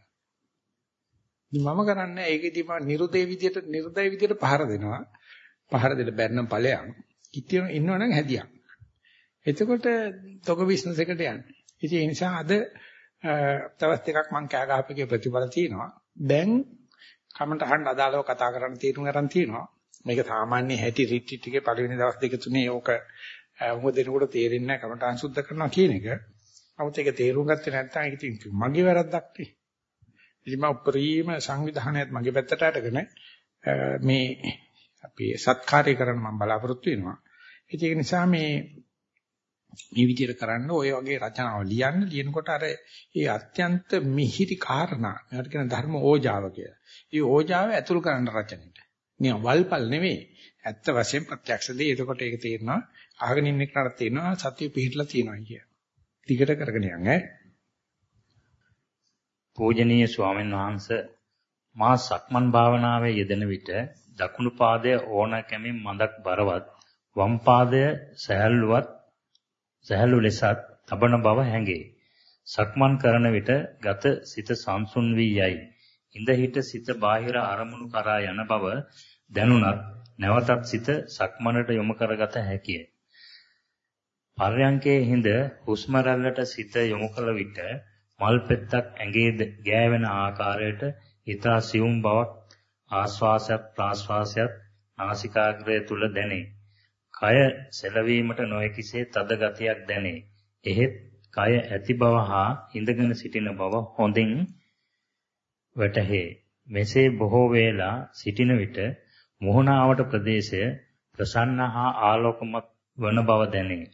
ඉතින් මම කරන්නේ ඒකෙදි මම නිරුදේ විදියට නිරුදේ විදියට පහර දෙනවා. පහර දෙන්න බැන්නම් ඵලයන්. ඉතින් ඉන්නවනම් හැදියක්. එතකොට තොග බිස්නස් එකට යන්නේ. ඉතින් ඒ නිසා අද තවත් එකක් මම කෑ ගහපේකේ ප්‍රතිඵල තියෙනවා. දැන් කමන්ට අහන්න අදාළව කතා කරන්න තීරුම් ගන්න තියෙනවා. මේක සාමාන්‍ය හැටි රිට්‍රීට් එකේ පළවෙනි දවස් දෙක තුනේ ඕක මොකද දෙනකොට තේරෙන්නේ නැහැ කමටහන් සුද්ධ කරනවා කියන එක. නමුත් ඒක තේරුම් ගත්තේ නැත්නම් ඒක ඉතින් මගේ වැරද්දක් නේ. ඉතින් මම උපරිම සංවිධානයත් මගේ පැත්තට අරගෙන මේ අපි සත්කාරය කරන්න මම බලාපොරොත්තු වෙනවා. ඒක නිසා මේ මේ විදිහට කරන්න ඔය වගේ රචනාව ලියන්න ලියනකොට අර ඒ අත්‍යන්ත මිහිරි කාරණා මේකට කියන ධර්ම ඕජාව කියලා. ඒ ඕජාව ඇතුල් කරන්න රචනෙට. නිකන් වල්පල් නෙවෙයි. ඇත්ත වශයෙන් ප්‍රත්‍යක්ෂ දෙය. එතකොට ඒක තේරෙනවා අහගෙන ඉන්න එකට තේරෙනවා සතිය පිහිටලා තියෙනවා කිය. ටිකට කරගෙන යන්න ඈ. පූජනීය ස්වාමීන් වහන්සේ මා සක්මන් භාවනාවේ යෙදෙන විට දකුණු පාදය ඕන කැමින් මඳක් බරවත් වම් පාදය සහැල්ලුවත් සහැල්ලු ලෙසත් තබන බව හැඟේ. සක්මන් කරන විට ගත සිත සංසුන් වී යයි. ඉඳ හිට සිත බාහිර අරමුණු කරා යන බව දැනුණත් නැවතත් සිත සක්මනට යොමු කරගත හැකිය. පර්යංකයේ හිඳ හුස්ම රැල්ලට සිත යොමු කළ විට මල් පෙත්තක් ඇඟේ ගෑවෙන ආකාරයට ඊතා සියුම් බවක් ආශ්වාසයත් ප්‍රාශ්වාසයත් නාසිකාග්‍රය තුල දැනේ. කය සෙලවීමට නොයකිසේ තද ගතියක් දැනේ. එහෙත් කය ඇති බව හා හිඳගෙන සිටින බව හොඳින් වැටහේ. මෙසේ බොහෝ වේලා සිටින විට මුහුණ ආවට ප්‍රදේශය ප්‍රසන්න හා ආලෝකමත් වන බව දැනේ.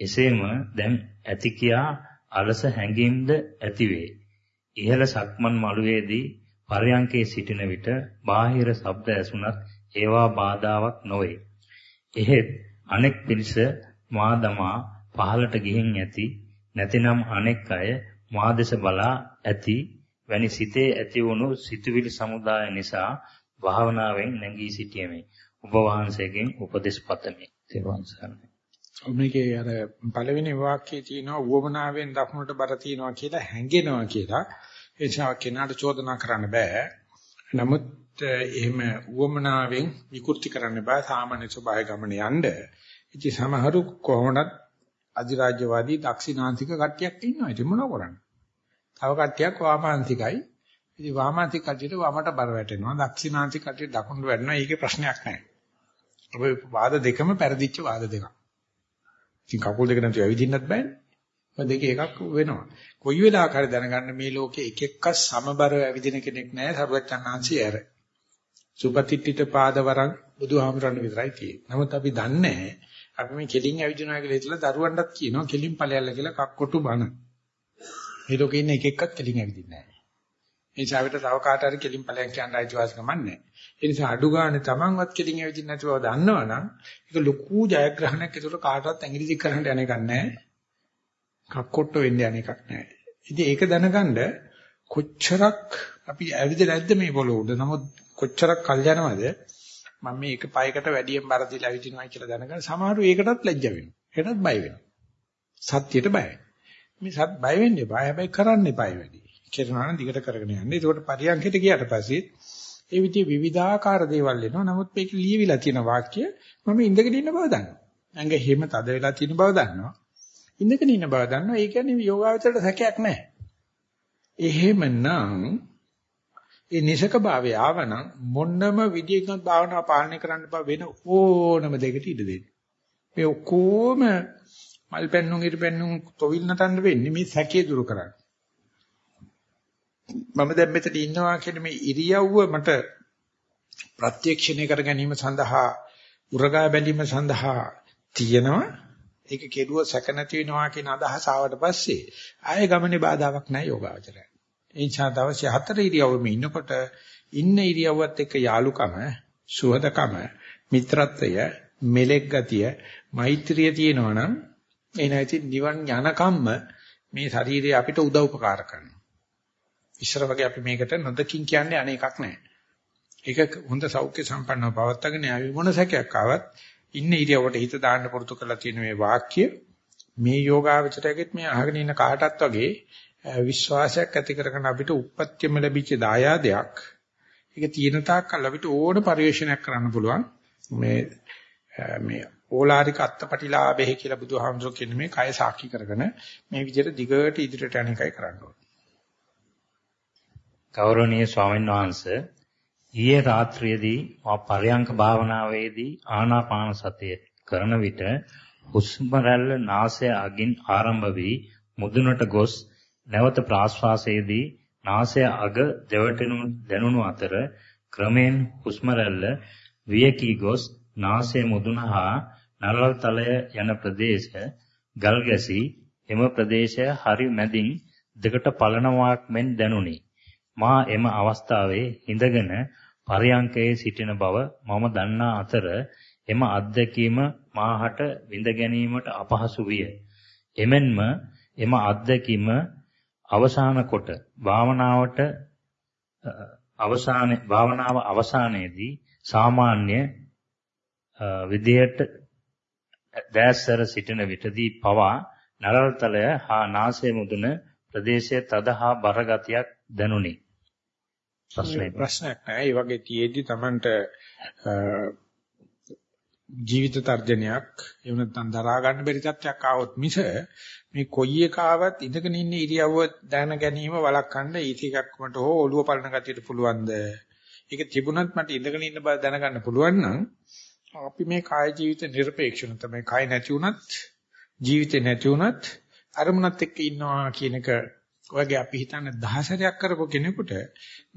එසේම දැන් ඇති කියා අලස හැඟීම්ද ඇතිවේ. ඉහළ සක්මන් මළුවේදී පරයන්කේ සිටින විට බාහිර ශබ්ද ඇසුණත් ඒවා බාධාවක් නොවේ. එහෙත් අනෙක් පිරිස මා දමා පහළට ගිහින් ඇති නැතිනම් අනෙක් අය මා දෙස බලා ඇති වැනි සිතේ ඇති වුණු සිතුවිලි සමුදාය නිසා භාවනාවෙන් නැගී සිටීමේ ඔබ වහන්සේගෙන් උපදෙස් පතමි. තෙරුවන් සරණයි. මේකේ අර පළවෙනි වාක්‍යයේ තියෙනවා උවමනාවෙන් දකුණට බර තියනවා කියලා හැංගෙනවා කියලා. ඒ නිසා කෙනාට චෝදනා කරන්න බෑ. නමුත් එහෙම උවමනාවෙන් විකෘති කරන්න බෑ සාමාන්‍ය ස්වභාවය ගමන යන්න. ඉතින් සමහරු කොහොමවත් අධිරාජ්‍යවාදී දක්ෂිනාන්තික කට්ටියක් ඉන්නවා. ඉතින් මොනව කරන්නේ? තව කට්ටියක් වාමාන්තිකයි. ඉතින් වාමාන්තික කට්ටියට වමට බර වැටෙනවා. දක්ෂිනාන්තික කට්ටියට දකුණට වැටෙනවා. ඒකේ ප්‍රශ්නයක් නැහැ. ඔබ වාද දෙකම පෙරදිච්ච වාද දෙකක්. ඉතින් කකුල් දෙක නැතුව ඇවිදින්නත් බෑනේ. ඔය දෙකේ එකක් වෙනවා. කොයි වෙලාවක හරි දැනගන්න මේ ලෝකේ එක එකක් සමබරව ඇවිදින කෙනෙක් නැහැ සර්වචන්නාංශي ඇර. සුපතිට්ඨිත පාදවරන් බුදුහාමරණ විතරයි තියෙන්නේ. නමුත් අපි දන්නේ අපි මේ කෙලින් ඇවිදිනවා කියලා හිතලා දරුවන්ටත් කියනවා කෙලින් ඵලයල්ල කියලා කක්කොටු බන. මේ ලෝකේ ඉන්න එක එක්කත් කෙලින් ඇවිදින්නේ නැහැ. ඒ නිසා අපිට තව කාට හරි කෙලින් ඵලයන් කියන්න අයිතිවාසිකමක් නැහැ. ඒ නිසා අඩු ගානේ Tamanවත් කෙලින් ඇවිදින්න නැතුව දන්නවනම් ඒක ලොකු ජයග්‍රහණයක් ඒතර කාටවත් ඇඟිලි දික් කරන්න යන එකක් නැහැ. කක්කොට්ට වෙන්න යන එකක් නැහැ. ඉතින් ඒක දැනගන්න කොච්චරක් අපි ඇවිද නැද්ද මේ පොළොව උඩ. නමුත් කොච්චරක් කල් යනවද මම මේ එක පයකට වැඩියෙන් බර දීලා ඇවිදිනවා කියලා දැනගන්න සමහරව ඒකටත් ලැජ්ජ වෙනවා. ඒකටත් බය වෙනවා. සත්‍යයට බයයි. මේ සත් බය වෙන්න එපා. හැබැයි කරන්න එපා වැඩි. කරනවා නම් දිගට කරගෙන යන්න. ඒකට පරියන්කයට ගියාට පස්සේ ඒ විදිහේ විවිධාකාර දේවල් එනවා. නමුත් මේක ලියවිලා තියෙන වාක්‍ය මම ඉඳගෙන ඉන්න බව දන්නවා. ඇඟ හිම තද වෙලා තියෙන බව දන්නවා. ඉඳගෙන ඉන්න බව දන්නවා. ඒ කියන්නේ යෝගාවචරයට සැකයක් නැහැ. එහෙමනම් ඒ නිසක භාවය ආවනම් මොන්නම විදියකින් භාවනාව පාලනය කරන්න බෑ වෙන ඕනම දෙයකට ඉඩ දෙන්න. මේ ඔක්කොම මල් පෙන්නුම් ඉර පෙන්නුම් තොවිල් නටන්න වෙන්නේ මේ සැකේ දුරු කරන්න. මම දැන් මෙතන ඉන්නවා කියන මේ ඉරියව්ව මට ප්‍රත්‍යක්ෂණය කර ගැනීම සඳහා උරගා බැලීම සඳහා තියෙනවා ඒක කෙරුව සැක නැති වෙනවා කියන අදහස ආවට පස්සේ ආයේ ගමනේ බාධාවක් නැහැ යෝගාවචරය. ඒ නිසා දවස් හතර ඉරියව්වෙම ඉන්නකොට ඉන්න ඉරියව්වත් එක්ක යාලුකම, සුහදකම, මිත්‍රත්වය, මෙලෙක් ගතිය, මෛත්‍රිය තියෙනවනම් ඒ නැති නිවන් යනකම්ම මේ ශරීරය අපිට උදව් උපකාර කරනවා. ඉස්සර වගේ අපි මේකට නොදකින් කියන්නේ අනේකක් නැහැ. ඒක හොඳ සෞඛ්‍ය සම්පන්නව පවත්වාගෙන ආවි මොන සැකයක් ආවත් ඉන්න ඉරියවට හිත දාන්න පුරුදු කරලා තියෙන මේ වාක්‍ය මේ යෝගාවචරයගෙත් මේ අහගෙන ඉන්න කාටත් වගේ විශ්වාසයක් ඇති කරගෙන අපිට උප්පත්තියම ලැබිච්ච දායාදයක්. ඒක තියෙන තාක්කල් අපිට ඕන පරිශ්‍රණයක් කරන්න පුළුවන්. මේ මේ ඕලාරික අත්පටිලාභෙහි කියලා බුදුහාමුදුරුවෝ කියන්නේ මේ කය සාක්ෂි කරගෙන මේ විදිහට දිගට ඉදිරියට යන එකයි කරන්න ඕනේ. ගෞරවනීය ස්වාමීන් වහන්සේ ඊයේ රාත්‍රියේදී මා පරයන්ක භාවනාවේදී ආනාපාන සතිය කරන විට හුස්ම රැල්ල නාසය අගින් ආරම්භ වී මුදුනට ගොස් නැවත ප්‍රාශ්වාසයේදී නාසය අග දෙවටෙනු දැනුණු අතර ක්‍රමෙන් හුස්ම රැල්ල වියකී ගොස් නාසය මුදුන හා නළල් තලය යන ප්‍රදේශ ගල් ගැසී එම ප්‍රදේශය හරි මැදින් දෙකට පලනවාක් මෙන් දැනුනි. මා එම අවස්ථාවේ හිඳගෙන පරයන්කයේ සිටින බව මම දන්නා අතර එම අත්දැකීම මාහට විඳ ගැනීමට අපහසු විය. එමෙන්ම එම අත්දැකීම අවසාන කොට භාවනාවට අවසානයේ භාවනාව අවසානයේදී සාමාන්‍ය විදියට දැස්සර සිටින විටදී පවා නරල්තලය හා නාසය මුදුන ප්‍රදේශයේ තදහා බර ගතියක් දැනුනි. ප්‍රශ්නයක් ප්‍රශ්නයක් නෑ. ඒ වගේ තියේදී Tamanට ජීවිත තර්ජනයක් එහෙම නැත්නම් දරා ගන්න බැරි තත්ත්වයක් ආවොත් මිස මේ කොයි එකාවත් ඉඳගෙන ඉන්න ඉරියව්ව දැන ගැනීම වළක්වන්න ඊතිකක් මට හෝ ඔළුව පලන ගතියට පුළුවන්ද? ඒක තිබුණත් මට ඉඳගෙන ඉන්න බව දැනගන්න පුළුවන් නම් අපි මේ කාය ජීවිත নিরপেক্ষණ තමයි කාය නැති වුණත් ජීවිතේ නැති වුණත් අරමුණත් එක්ක ඉන්නවා කියන එක ඔයගේ අපි හිතන්නේ දහසරයක් කරපු කෙනෙකුට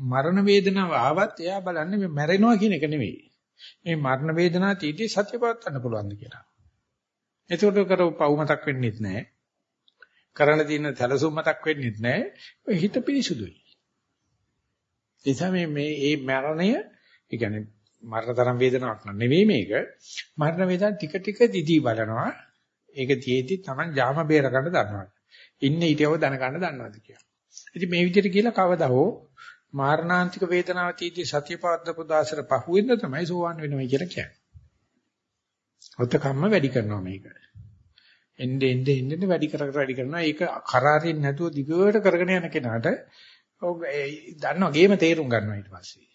මරණ වේදනාව ආවත් එයා බලන්නේ මේ මැරෙනවා කියන එක නෙවෙයි. මේ මරණ වේදනාව තීටි සත්‍ය පවත්වන්න පුළුවන්ද කියලා. එතකොට කරව පව් මතක් වෙන්නේ නැහැ. කරන්න තියෙන සැලසුම් මතක් වෙන්නේ නැහැ. හිත පිරිසුදුයි. එතැන් මේ මේ මරණය, ඒ කියන්නේ මරණ තරම් වේදනාවක් නෙවෙයි මේක. මරණ වේදනාව ටික ටික දිදී බලනවා. ඒක තියේදී Taman ජාම බේර ගන්න දන්නවා. ඉන්න හිටියව දැනගන්න දන්නවද කියලා. ඉතින් මේ විදිහට කියලා කවදා හෝ මාරණාන්තික වේදනාව තීදී සතිය පවද්දපු දාසර පහුවෙන්ද තමයි සෝවන් වෙනවා කියලා කියන්නේ. ඔත කම්ම වැඩි කරනවා මේක. එnde ende ende වැඩි කර කර වැඩි කරනවා. ඒක කරාරින් නැතුව දිගට කරගෙන යන කෙනාට ඔව් දන්නවා ගේම තේරුම් ගන්නවා ඊට පස්සේ.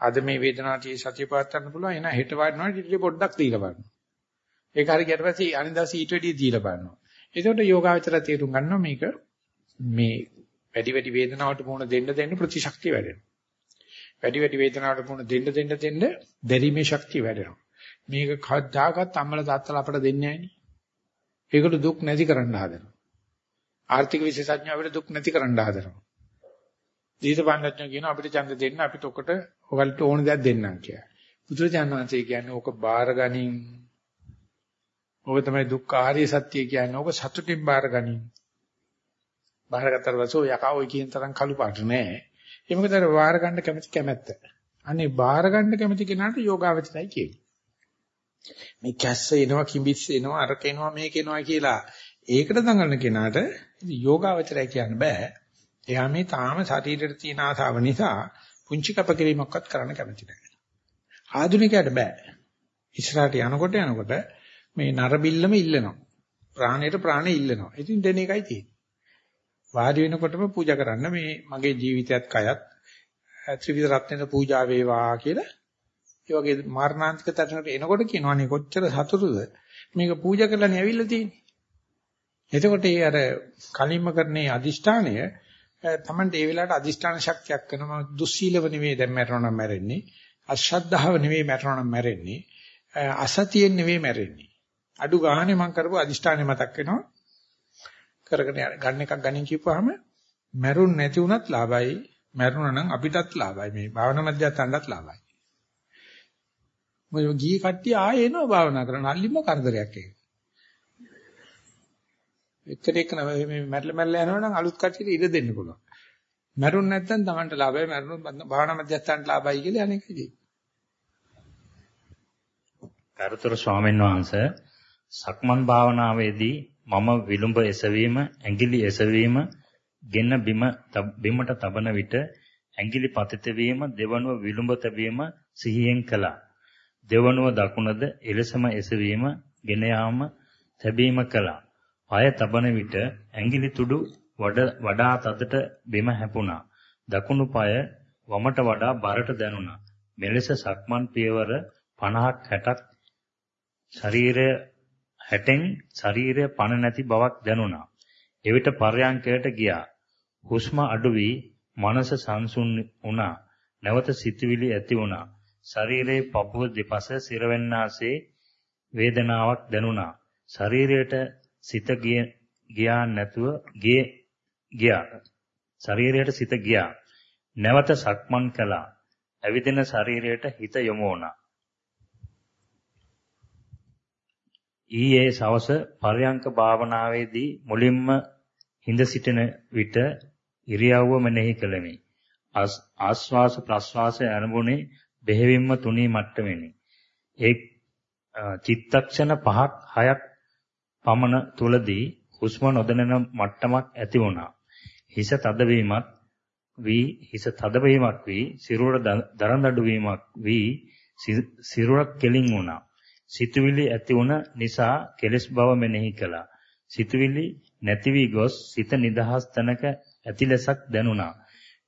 අද මේ වේදනාවට සතිය පවත්වන්න පුළුවන්. එන හෙට වඩනවා ඊට පොඩ්ඩක් දීලා බලන්න. ඒක හරි ගියට පස්සේ අනිදාස ඊට වැඩි දීලා බලනවා. එතකොට යෝගාවචර තේරුම් ගන්නවා මේක මේ වැඩි වැඩි වේදනාවට මුහුණ දෙන්න දෙන්න ප්‍රතිශක්තිය වැඩෙනවා. වැඩි වැඩි වේදනාවට මුහුණ දෙන්න දෙන්න දෙන්න දැරීමේ ශක්තිය වැඩෙනවා. මේක කවදාකවත් අම්මලා තාත්තලා අපට දෙන්නේ නැහැ ඒකට දුක් නැති කරන්න හදනවා. ආර්ථික විශේෂඥයෝ අපිට දුක් නැති කරන්න හදනවා. දීතපන්නඥයෝ කියන අපිට ඡන්ද දෙන්න අපිට ඔකට ඔයගලට ඕන දෙයක් දෙන්නම් කියලා. බුදුරජාණන් වහන්සේ කියන්නේ ඕක බාරගනින්. ඕක තමයි දුක්ඛාරිය සත්‍ය කියන්නේ. ඕක සතුටින් බාරගනින්. බාරගත්තට පස්සේ ඔය යකා ඔය කියන තරම් කළු පාට නෑ. ඒ මොකද අර බාර ගන්න කැමති කැමැත්ත. අනේ බාර ගන්න කැමති කෙනාට යෝගාවචරයි කියන්නේ. මේ කැස්ස එනවා කිඹිස් එනවා අරක එනවා මේක එනවා කියලා ඒකට දඟලන කෙනාට යෝගාවචරය කියන්න බෑ. එයා මේ තාම ශරීරෙට තියෙන ආසාව නිසා පුංචි කපකිරීමක්වත් කරන්න කැමති නැහැ. ආධුනිකයට බෑ. ඉස්සරහට යනකොට යනකොට මේ නරබිල්ලම ඉල්ලනවා. ප්‍රාණයට ප්‍රාණය ඉල්ලනවා. ඉතින් දෙන එකයි තියෙන්නේ. වාඩි වෙනකොටම පූජා කරන්න මේ මගේ ජීවිතයත් කයත් ත්‍රිවිධ රත්නෙට පූජා වේවා කියලා ඒ වගේ මරණාන්තික තැනකට එනකොට කියනවානේ කොච්චර සතුටුද මේක පූජා කරලානේ ඇවිල්ලා තියෙන්නේ. එතකොට ඒ අර කලින්ම කරන්නේ අදිෂ්ඨානය තමන්ට ඒ වෙලාවට අදිෂ්ඨාන ශක්තියක් කරනවා දුස්සීලව නෙවෙයි දැන් මරණම් මැරෙන්නේ. අශ්‍රද්ධාව නෙවෙයි මරණම් මැරෙන්නේ. අසතියෙන් නෙවෙයි මැරෙන්නේ. අඩු ගානේ මම කරපු අදිෂ්ඨානෙ මතක් වෙනවා. කරගෙන ගන්න එකක් ගනින් කියපුවාම මැරුන් නැති වුණත් ලාභයි. මැරුණා නම් අපිටත් ලාභයි. මේ භාවනා මධ්‍යස්ථානටත් ලාභයි. මොකද ගිහි කට්ටිය ආයෙ එනවා භාවනා කරන්න. අල්ලිම කරදරයක් ඒක. එක්කෙනෙක් එක්ක මේ මැරලා මැරලා යනවනම් අලුත් කට්ටියට ඉඩ දෙන්න පුළුවන්. මැරුණ නැත්නම් Tamanට ලාභයි මැරුණොත් භාවනා මධ්‍යස්ථානට ලාභයි කියලා අනේකදී. කරුතර ස්වාමීන් වහන්සේ සක්මන් භාවනාවේදී මම විලුඹ එසවීම, ඇඟිලි එසවීම, ගෙන බිම බිමට තබන විට ඇඟිලි පතිත වීම, දෙවනුව විලුඹ තැබීම සිහියෙන් කළා. දෙවනුව දකුණද එලෙසම එසවීම, ගෙන යාම, තැබීම කළා. পাය තබන විට ඇඟිලි තුඩු වඩා තදට බිම හැපුණා. දකුණු පාය වමට වඩා බරට දැනුණා. මෙලෙස සක්මන් පියවර 50ක් 60ක් ශරීරය 60න් ශරීරය පණ නැති බවක් දැනුණා. එවිට පර්යංකයට ගියා. හුස්ම අඩු වී මනස සංසුන් වුණා. නැවත සිතුවිලි ඇති වුණා. ශරීරයේ පපුව දෙපස සිරවෙන්නාසේ වේදනාවක් දැනුණා. ශරීරයට සිත ගියා නැතුව ගියේ ගියා. ශරීරයට සිත ගියා. නැවත සක්මන් කළා. ඇවිදින ශරීරයට හිත යොමු වුණා. ඊයේ සවස පරයන්ක භාවනාවේදී මුලින්ම හිඳ සිටින විට ඉරියව්ව මෙනෙහි කළෙමි. ආස්වාස ප්‍රස්වාසය අනුගුණේ බෙහෙවින්ම තුනී මට්ටමෙනි. ඒ චිත්තක්ෂණ 5ක් 6ක් පමණ තුලදී හුස්ම නොදැනෙන මට්ටමක් ඇති වුණා. හිස තදවීමක් වී හිස තදවීමක් වී සිරුර දරඳඩු වීමක් වී සිරුරක් කෙලින් වුණා. සිතුවිලි ඇති වුණ නිසා කෙලස් බව මෙනෙහි කළා. සිතුවිලි නැති වී ගොස් සිත නිදහස් තැනක ඇති ලෙසක් දැනුණා.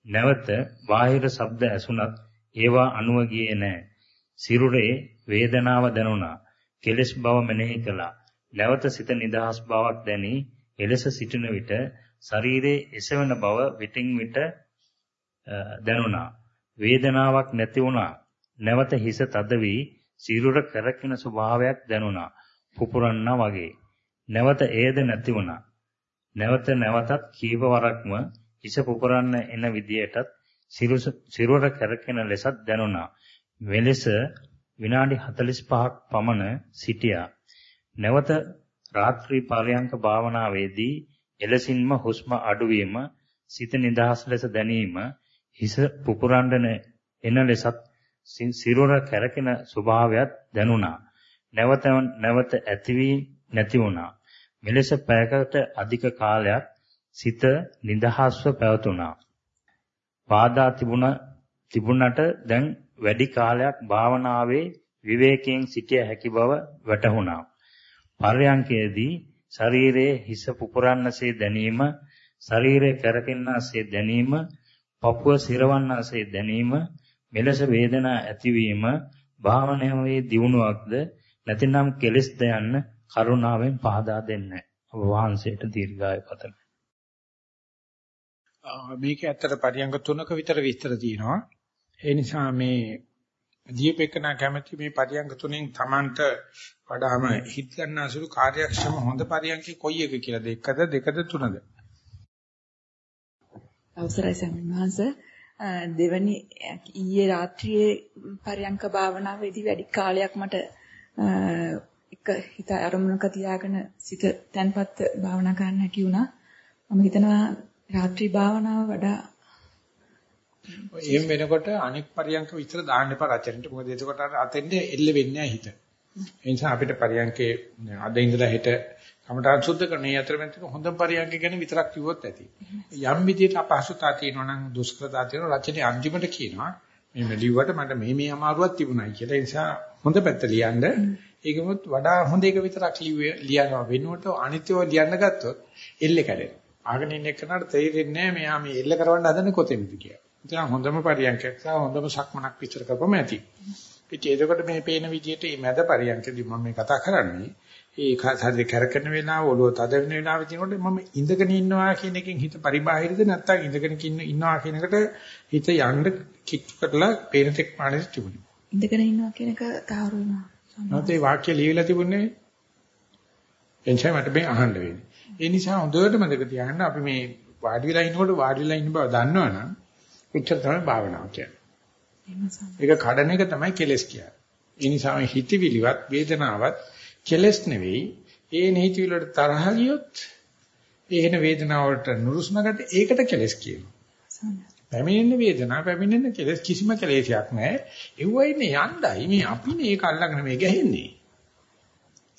නැවත බාහිර ශබ්ද ඇසුණත් ඒවා අනුව ගියේ නැහැ. සිරුරේ වේදනාව දැනුණා. කෙලස් බව මෙනෙහි කළා. නැවත සිත නිදහස් බවක් දැනි එලෙස සිටින විට ශරීරයේ එසවෙන බව විටින් විට දැනුණා. වේදනාවක් නැති වුණා. නැවත හිස තද වී සිරුර කරකින ස්වභාවයක් දැනුණා. පුපුරන්නා වගේ. නැවත ඒද නැති වුණා. නැවත නැවතත් කීප වරක්ම හිස පුපුරන්න එන විදියටත් සිරුර කරකින ලෙසත් දැනුණා. මෙලෙස විනාඩි 45ක් පමණ සිටියා. නැවත රාත්‍රී පරයන්ක භාවනාවේදී එලසින්ම හුස්ම අඩුවීම, සිත නිදහස් ලෙස දැනීම, හිස පුපුරඬන එන ලෙසත් සිරුර කැරකෙන ස්වභාවයත් දැනුණා. නැවත නැවත ඇති වී නැති වුණා. මෙලෙස පැයකට අධික කාලයක් සිත නිදහස්ව පැවතුණා. පාදා තිබුණ තිබුණට දැන් වැඩි කාලයක් භාවනාවේ විවේකයෙන් සිටිය හැකි බව වැටහුණා. පර්යංකයේදී ශරීරයේ හිස පුපුරන්නසේ දැනීම, ශරීරය කරකින්නාසේ දැනීම, පපුව සිරවන්නාසේ දැනීම, මෙලෙස වේදනා ඇතිවීම භාවනාවේ දියුණුවක්ද නැතිනම් කෙලෙස්ද යන්න කරුණාවෙන් පහදා දෙන්න. ඔබ වහන්සේට දීර්ඝායු පතමි. මේක ඇත්තට පරියංග තුනක විතර විස්තර තියෙනවා. ඒ නිසා මේ දීපේකනා කැමැති මේ පරියංග තුනෙන් Tamanට වඩාම හිත ගන්න අසුළු කාර්යක්ෂම හොඳ පරියංගි කොයි එක කියලාද? එකද දෙකද තුනද? අවසරයි ස්වාමීන් වහන්සේ දෙවනි ඊයේ රාත්‍රියේ පරයන්ක භාවනාවේදී වැඩි කාලයක් මට එක හිත අරමුණක තියාගෙන සිත තැන්පත් භාවනා කරන්න හැකි වුණා. මම හිතනවා රාත්‍රී භාවනාව වඩා එහෙම වෙනකොට අනෙක් පරියන්ක විතර දාන්න එපා රචනෙට. මොකද එතකොට අතෙන්ද එල්ල වෙන්නේ නැහැ හිත. ඒ නිසා අපිට පරියන්කේ අද ඉඳලා හෙට කමඨාන් සුද්ධ කරන මේ අතරමැද හොඳ පරියන්ක ගැන විතරක් කිව්වොත් ඇති. යම් විදිහට අපහසුතාව තියෙනවා නම් දුෂ්කරතා තියෙනවා රචනයේ අන්තිමට කියනවා මේ මෙලිව්වට මට මේ මේ අමාරුවක් තිබුණයි කියලා. ඒ නිසා හොඳ පැත්ත ලියන්න ඒකෙමුත් වඩා හොඳ එක විතරක් ලියනවා වෙනුවට අනිත්‍යව ලියන්න ගත්තොත් එල්ලේ කැඩෙනවා. ආගෙන ඉන්න එකනට තේරෙන්නේ නැහැ මෙයා මේ එල්ල කරවන්න හදන්නේ කොතෙන්ද කියලා. ඉතින් හොඳම පරියන්කයක් සහ හොඳම සක්මනක් විතර කරපම ඇති. ඉතින් එතකොට මේ පේන විදිහට මේ මැද පරියන්කදී මම මේ කතා කරන්නේ ඒ හරි කරකන වෙලාව ඔළුව තද වෙන වෙලාවෙදිනකොට මම ඉඳගෙන ඉන්නවා කියන එකෙන් හිත පරිබාහිරද නැත්නම් ඉඳගෙන ඉන්නවා කියන එකට හිත යන්න කිට්ටු කරලා පේන තෙක් මානෙට තිබුණා. ඉඳගෙන ඉන්නවා කියන එක තහවුරු වෙනවා. නැත්නම් වාක්‍ය ලියවිලා තිබුණේ එන්චයි මට මේ අහන්න වෙන්නේ. ඒ නිසා හොඳට මතක තියාගන්න අපි මේ වාඩි වෙලා ඉනකොට වාඩි වෙලා ඉන්න බව දන්නවනම් උච්චර තමයි භාවනාව කියන්නේ. ඒක කඩන එක තමයි කෙලස් කියන්නේ. ඒ නිසා මේ හිතවිලිවත් වේදනාවත් කෙලස් නෙවෙයි. ඒ නිහිතවිලි වලට තරහ ගියොත් ඒ එන වේදනාවට නුරුස්නකට ඒකට කෙලස් කියනවා. පැමිණෙන වේදනාව පැමිණෙන කෙලස් කිසිම කෙලෙසයක් නැහැ. ඒවයි ඉන්නේ යණ්ඩයි මේ අපිනේ ඒක අල්ලගෙන මේ ගැහෙන්නේ.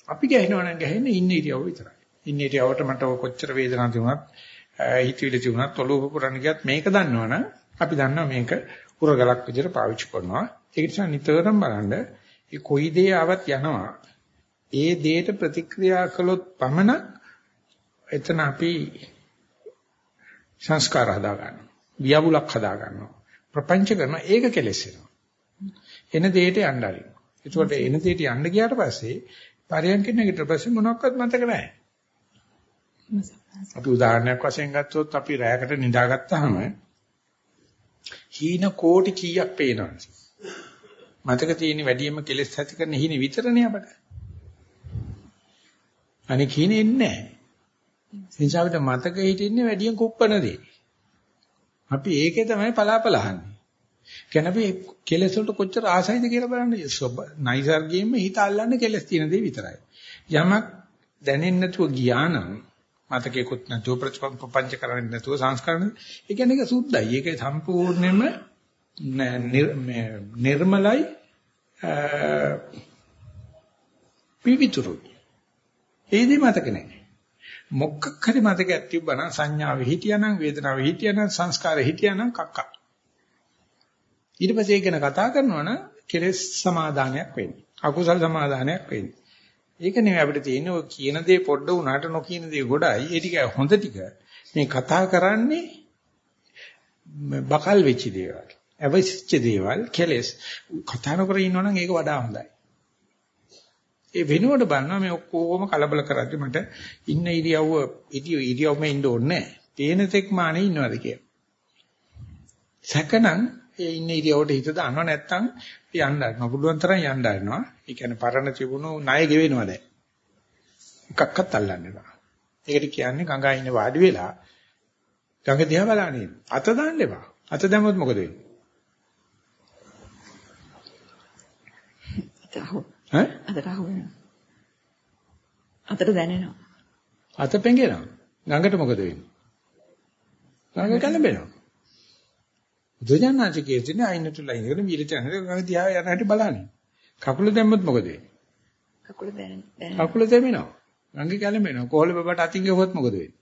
අපි ගැහෙනවා නම් ගැහෙන්නේ ඉන්න ඉරියව්ව විතරයි. ඉන්න ඉරියව්වට මට කොච්චර වේදනාවක් තිබුණත් හිතවිලි තිබුණත් ඔලුව පුරන්න ගියත් මේක දන්නවනම් අපි දන්නවා මේක උරගලක් විදිහට පාවිච්චි කරනවා. ඒක නිසා නිතරම බලන්න ඒ කොයි දේ ආවත් යනවා. ඒ දේට ප්‍රතික්‍රියා කළොත් පමණක් එතන අපි සංස්කාර හදා ගන්නවා. වියවුලක් හදා ගන්නවා. ප්‍රපංච කරනවා ඒක කෙලෙස් වෙනවා. එන දෙයට යන්න ආරිනවා. ඒකට එන දෙයට යන්න ගියාට පස්සේ පරියන්කින් නැගිට පස්සේ මොනවත් මතක නැහැ. අපි උදාහරණයක් වශයෙන් ගත්තොත් අපි රැයකට නිදාගත්තාම හීන කෝටි කීයක් පේනවා. මතක තියෙන වැඩියෙන්ම කෙලෙස් ඇති කරන හීන විතරනේ අපට. අනික හීනේ ඉන්නේ නැහැ. එනිසා අපිට මතක හිටින්නේ වැඩියෙන් කුප්පන දේ. අපි ඒකේ තමයි පලාපලහන්නේ. කියන්නේ අපි කෙලෙස් වලට කොච්චර ආසයිද කියලා බලන්න. නයිසර්ගයෙන්ම හිත අල්ලන්නේ කෙලෙස් තියෙන දේ විතරයි. යමක් දැනෙන්නේ නැතුව ගියා නම් මතකේකුත් නැතුව ප්‍රතිපංච කරන්නේ නැතුව සංස්කරණ ඒ කියන්නේ ඒක සුද්ධයි. ඒක සම්පූර්ණයෙන්ම නිර්මලයි පිවිතුරුයි. ඒදී මතක නැහැ. මොකක් හරි මතකයක් තිබ්බනම් සංඥාවෙ හිටියානම් වේදනාවෙ හිටියානම් සංස්කාරෙ හිටියානම් කක්කා. ඊට පස්සේ ඒක ගැන කතා කරනවා නම් කෙලෙස් සමාදානයක් වෙන්නේ. අකුසල සමාදානයක් වෙන්නේ. ඒක නෙවෙයි අපිට තියෙන්නේ ඔය කියන දේ පොඩ්ඩ උනාට නොකියන දේ ගොඩයි. ඒ ටික හොඳ ටික. මේ කතා කරන්නේ බකල් වෙච්ච දේවල්. අවශ්‍ය දේවල් කෙලස් කතා නොකර ඉන්නවනම් ඒක වඩා හොඳයි. ඒ වෙනුවට බලනවා මේ ඔක්කොම කලබල කරද්දි මට ඉන්න ඉරියව්ව ඉරියව් ඉරියව්ම ඉන්න ඕනේ නැහැ. තේන තෙක් මානේ ඉන්නවද කියලා. සැකනම් ඒ ඉන්න ඉරියව්වට හිත දාන්නව නැත්නම් යන්න ගන්නවා. පුළුවන් තරම් යන්න ගන්නවා. ඒ කියන්නේ පරණ තිබුණු ණය ගෙවෙනවා දැන්. එකක්වත් අල්ලන්නේ නැහැ. ඒකට කියන්නේ ගඟා ඉන්න වාඩි වෙලා ගඟ දිහා බලන්නේ. අත දාන්න එපා. අත දැම්මොත් මොකද වෙන්නේ? ඈ? අතට අහු වෙනවා. අතට දැනෙනවා. අත පෙඟෙනවා. ගඟට මොකද වෙන්නේ? ගඟ කලබෙනවා. බුදුජානනාංශ කියන්නේ අයින්නතුලා ඉඳගෙන විලිට යනකොට ගඟ දිහා යන හැටි බලන්නේ. කකුල දැම්මොත් මොකද වෙන්නේ? කකුල දැනෙන. කකුල දැමෙනවා. ගඟ කැළඹෙනවා. කොහොල බබට අතින් ගහුවොත් මොකද වෙන්නේ?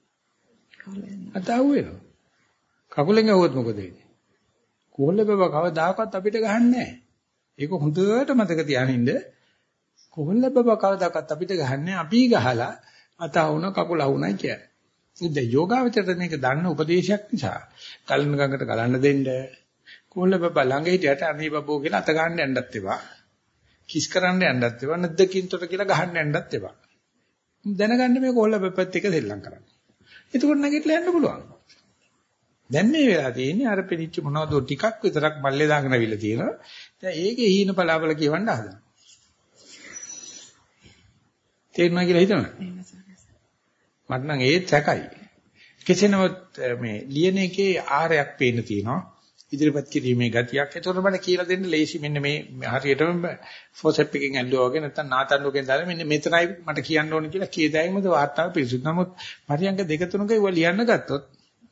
අත අහු වෙනවා. කකුලෙන් ගහුවොත් මොකද වෙන්නේ? කොහොල බබ කවදාකවත් අපිට ගහන්නේ නැහැ. ඒක හොඳට මතක තියානින්න. කොහොල බබ කවදාකවත් අපිට ගහන්නේ අපි ගහලා අත අහුන කකුල අහුනයි කියන්නේ. ඉතින් යෝගාවචරයට මේක දන්න උපදේශයක් නිසා කලන ගඟට ගලන්න දෙන්න කොල්ල බබා ළඟ හිටියට අනේ බබෝ කියලා අත ගන්න යන්නත් එපා. කිස් කරන්න යන්නත් එපා. නැද්දකින්තොට කියලා ගහන්න යන්නත් එපා. දැනගන්න මේ කොල්ල බබත් එක සෙල්ලම් කරන්නේ. එතකොට නැගිටලා යන්න පුළුවන්. දැන් මේ වෙලා තියෙන්නේ අර පිළිච්ච මොනවද ටිකක් විතරක් මල්ලේ දාගෙන අවිලා තියෙනවා. දැන් ඒකේ හීන පලාපල කියවන්න හදනවා. තේරුණා කියලා හිතනවා. මට නම් ඒත් සැකයි. කෙසේ නමුත් මේ ලියන එකේ ආරයක් පේන්න තියෙනවා. ඉදිරිපත් කිරීමේ ගතියක්. ඒතකොට මට කියලා දෙන්න ලේසි මෙන්න මේ හරියටම ෆෝසෙප් එකකින් ඇල්ලුවා වගේ නැත්නම් නාතන්නුකෙන් දාලා මෙන්න මෙතනයි මට කියන්න ඕන කියලා කීයදායිමද වාර්තාව පිරිසුදු. නමුත් මරියංග දෙක තුනක ඒවා ලියන්න ගත්තොත්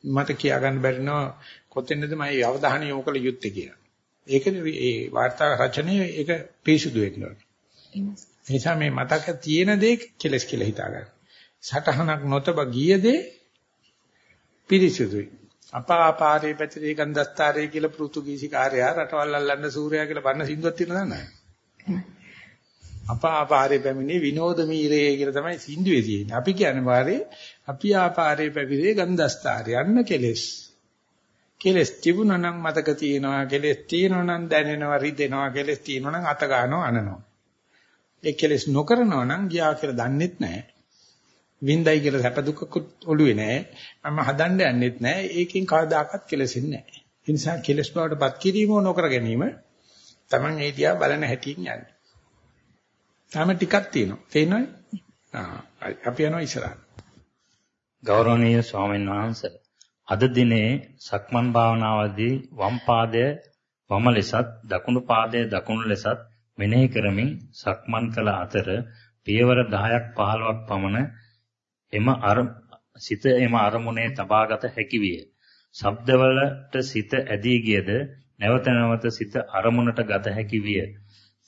මට කියා ගන්න බැරි නෝ කොතෙන්ද මම අවධානය යොමු කළ යුත්තේ කියලා. ඒකනේ ඒ වාර්තා රචනයේ ඒක පිරිසුදු වෙන්න ඕනේ. ඒ නිසා මේ මතක තියෙන දේ කෙලස් කියලා හිතා ගන්න. සටහනක් නොතබ ගිය දේ පිරිසුදුයි. අපාපාරේ පැතිරේ ගන්ධස්තරේ කියලා පෘතුගීසි කාර්යය රටවල් අල්ලන්න සූර්යයා කියලා බන්න සින්දුවක් තියෙනවද නැහැ. අපාපාරේ පැමිණි විනෝද මීරේ කියලා තමයි සින්දුවේ තියෙන්නේ. අපි කියන්නේ වාරේ අපි ආපාරේ පැවිරේ ගන්ධස්තරය යන්න කෙලස්. කෙලස් තිබුණා නම් මතක තියෙනවා කෙලස් තියෙනවා නම් දැනෙනවා රිදෙනවා කෙලස් තියෙනවා නම් අත ගන්නවා අනනවා. ඒ කෙලස් නොකරනවා නම් ගියා කියලා දන්නෙත් නැහැ. වින්දයි කියලා සැප දුකකුත් ඔළුවේ නැහැ. මම හදන්න යන්නෙත් නැහැ. ඒකෙන් කවදාකවත් කෙලසෙන්නේ නැහැ. ඒ නිසා කෙලස් බවටපත් කිරීම නොකර ගැනීම Taman ඒ දිහා බලන හැටියෙන් යන්නේ. තාම ටිකක් තියෙනවා. තේරෙනවද? ආ අපි යනවා ඉස්සරහට. ගෞරවනීය ස්වාමීන් වහන්සේ අද දිනේ සක්මන් භාවනාවේදී වම් පාදය වම ලෙසත් දකුණු පාදය දකුණු ලෙසත් මෙනෙහි කරමින් සක්මන් කළ අතර පියවර 10ක් 15ක් පමණ එම අර සිත එම අරමුණේ තබාගත හැකි විය. ශබ්දවලට සිත ඇදී ගියද නැවත නැවත සිත අරමුණට ගත හැකි විය.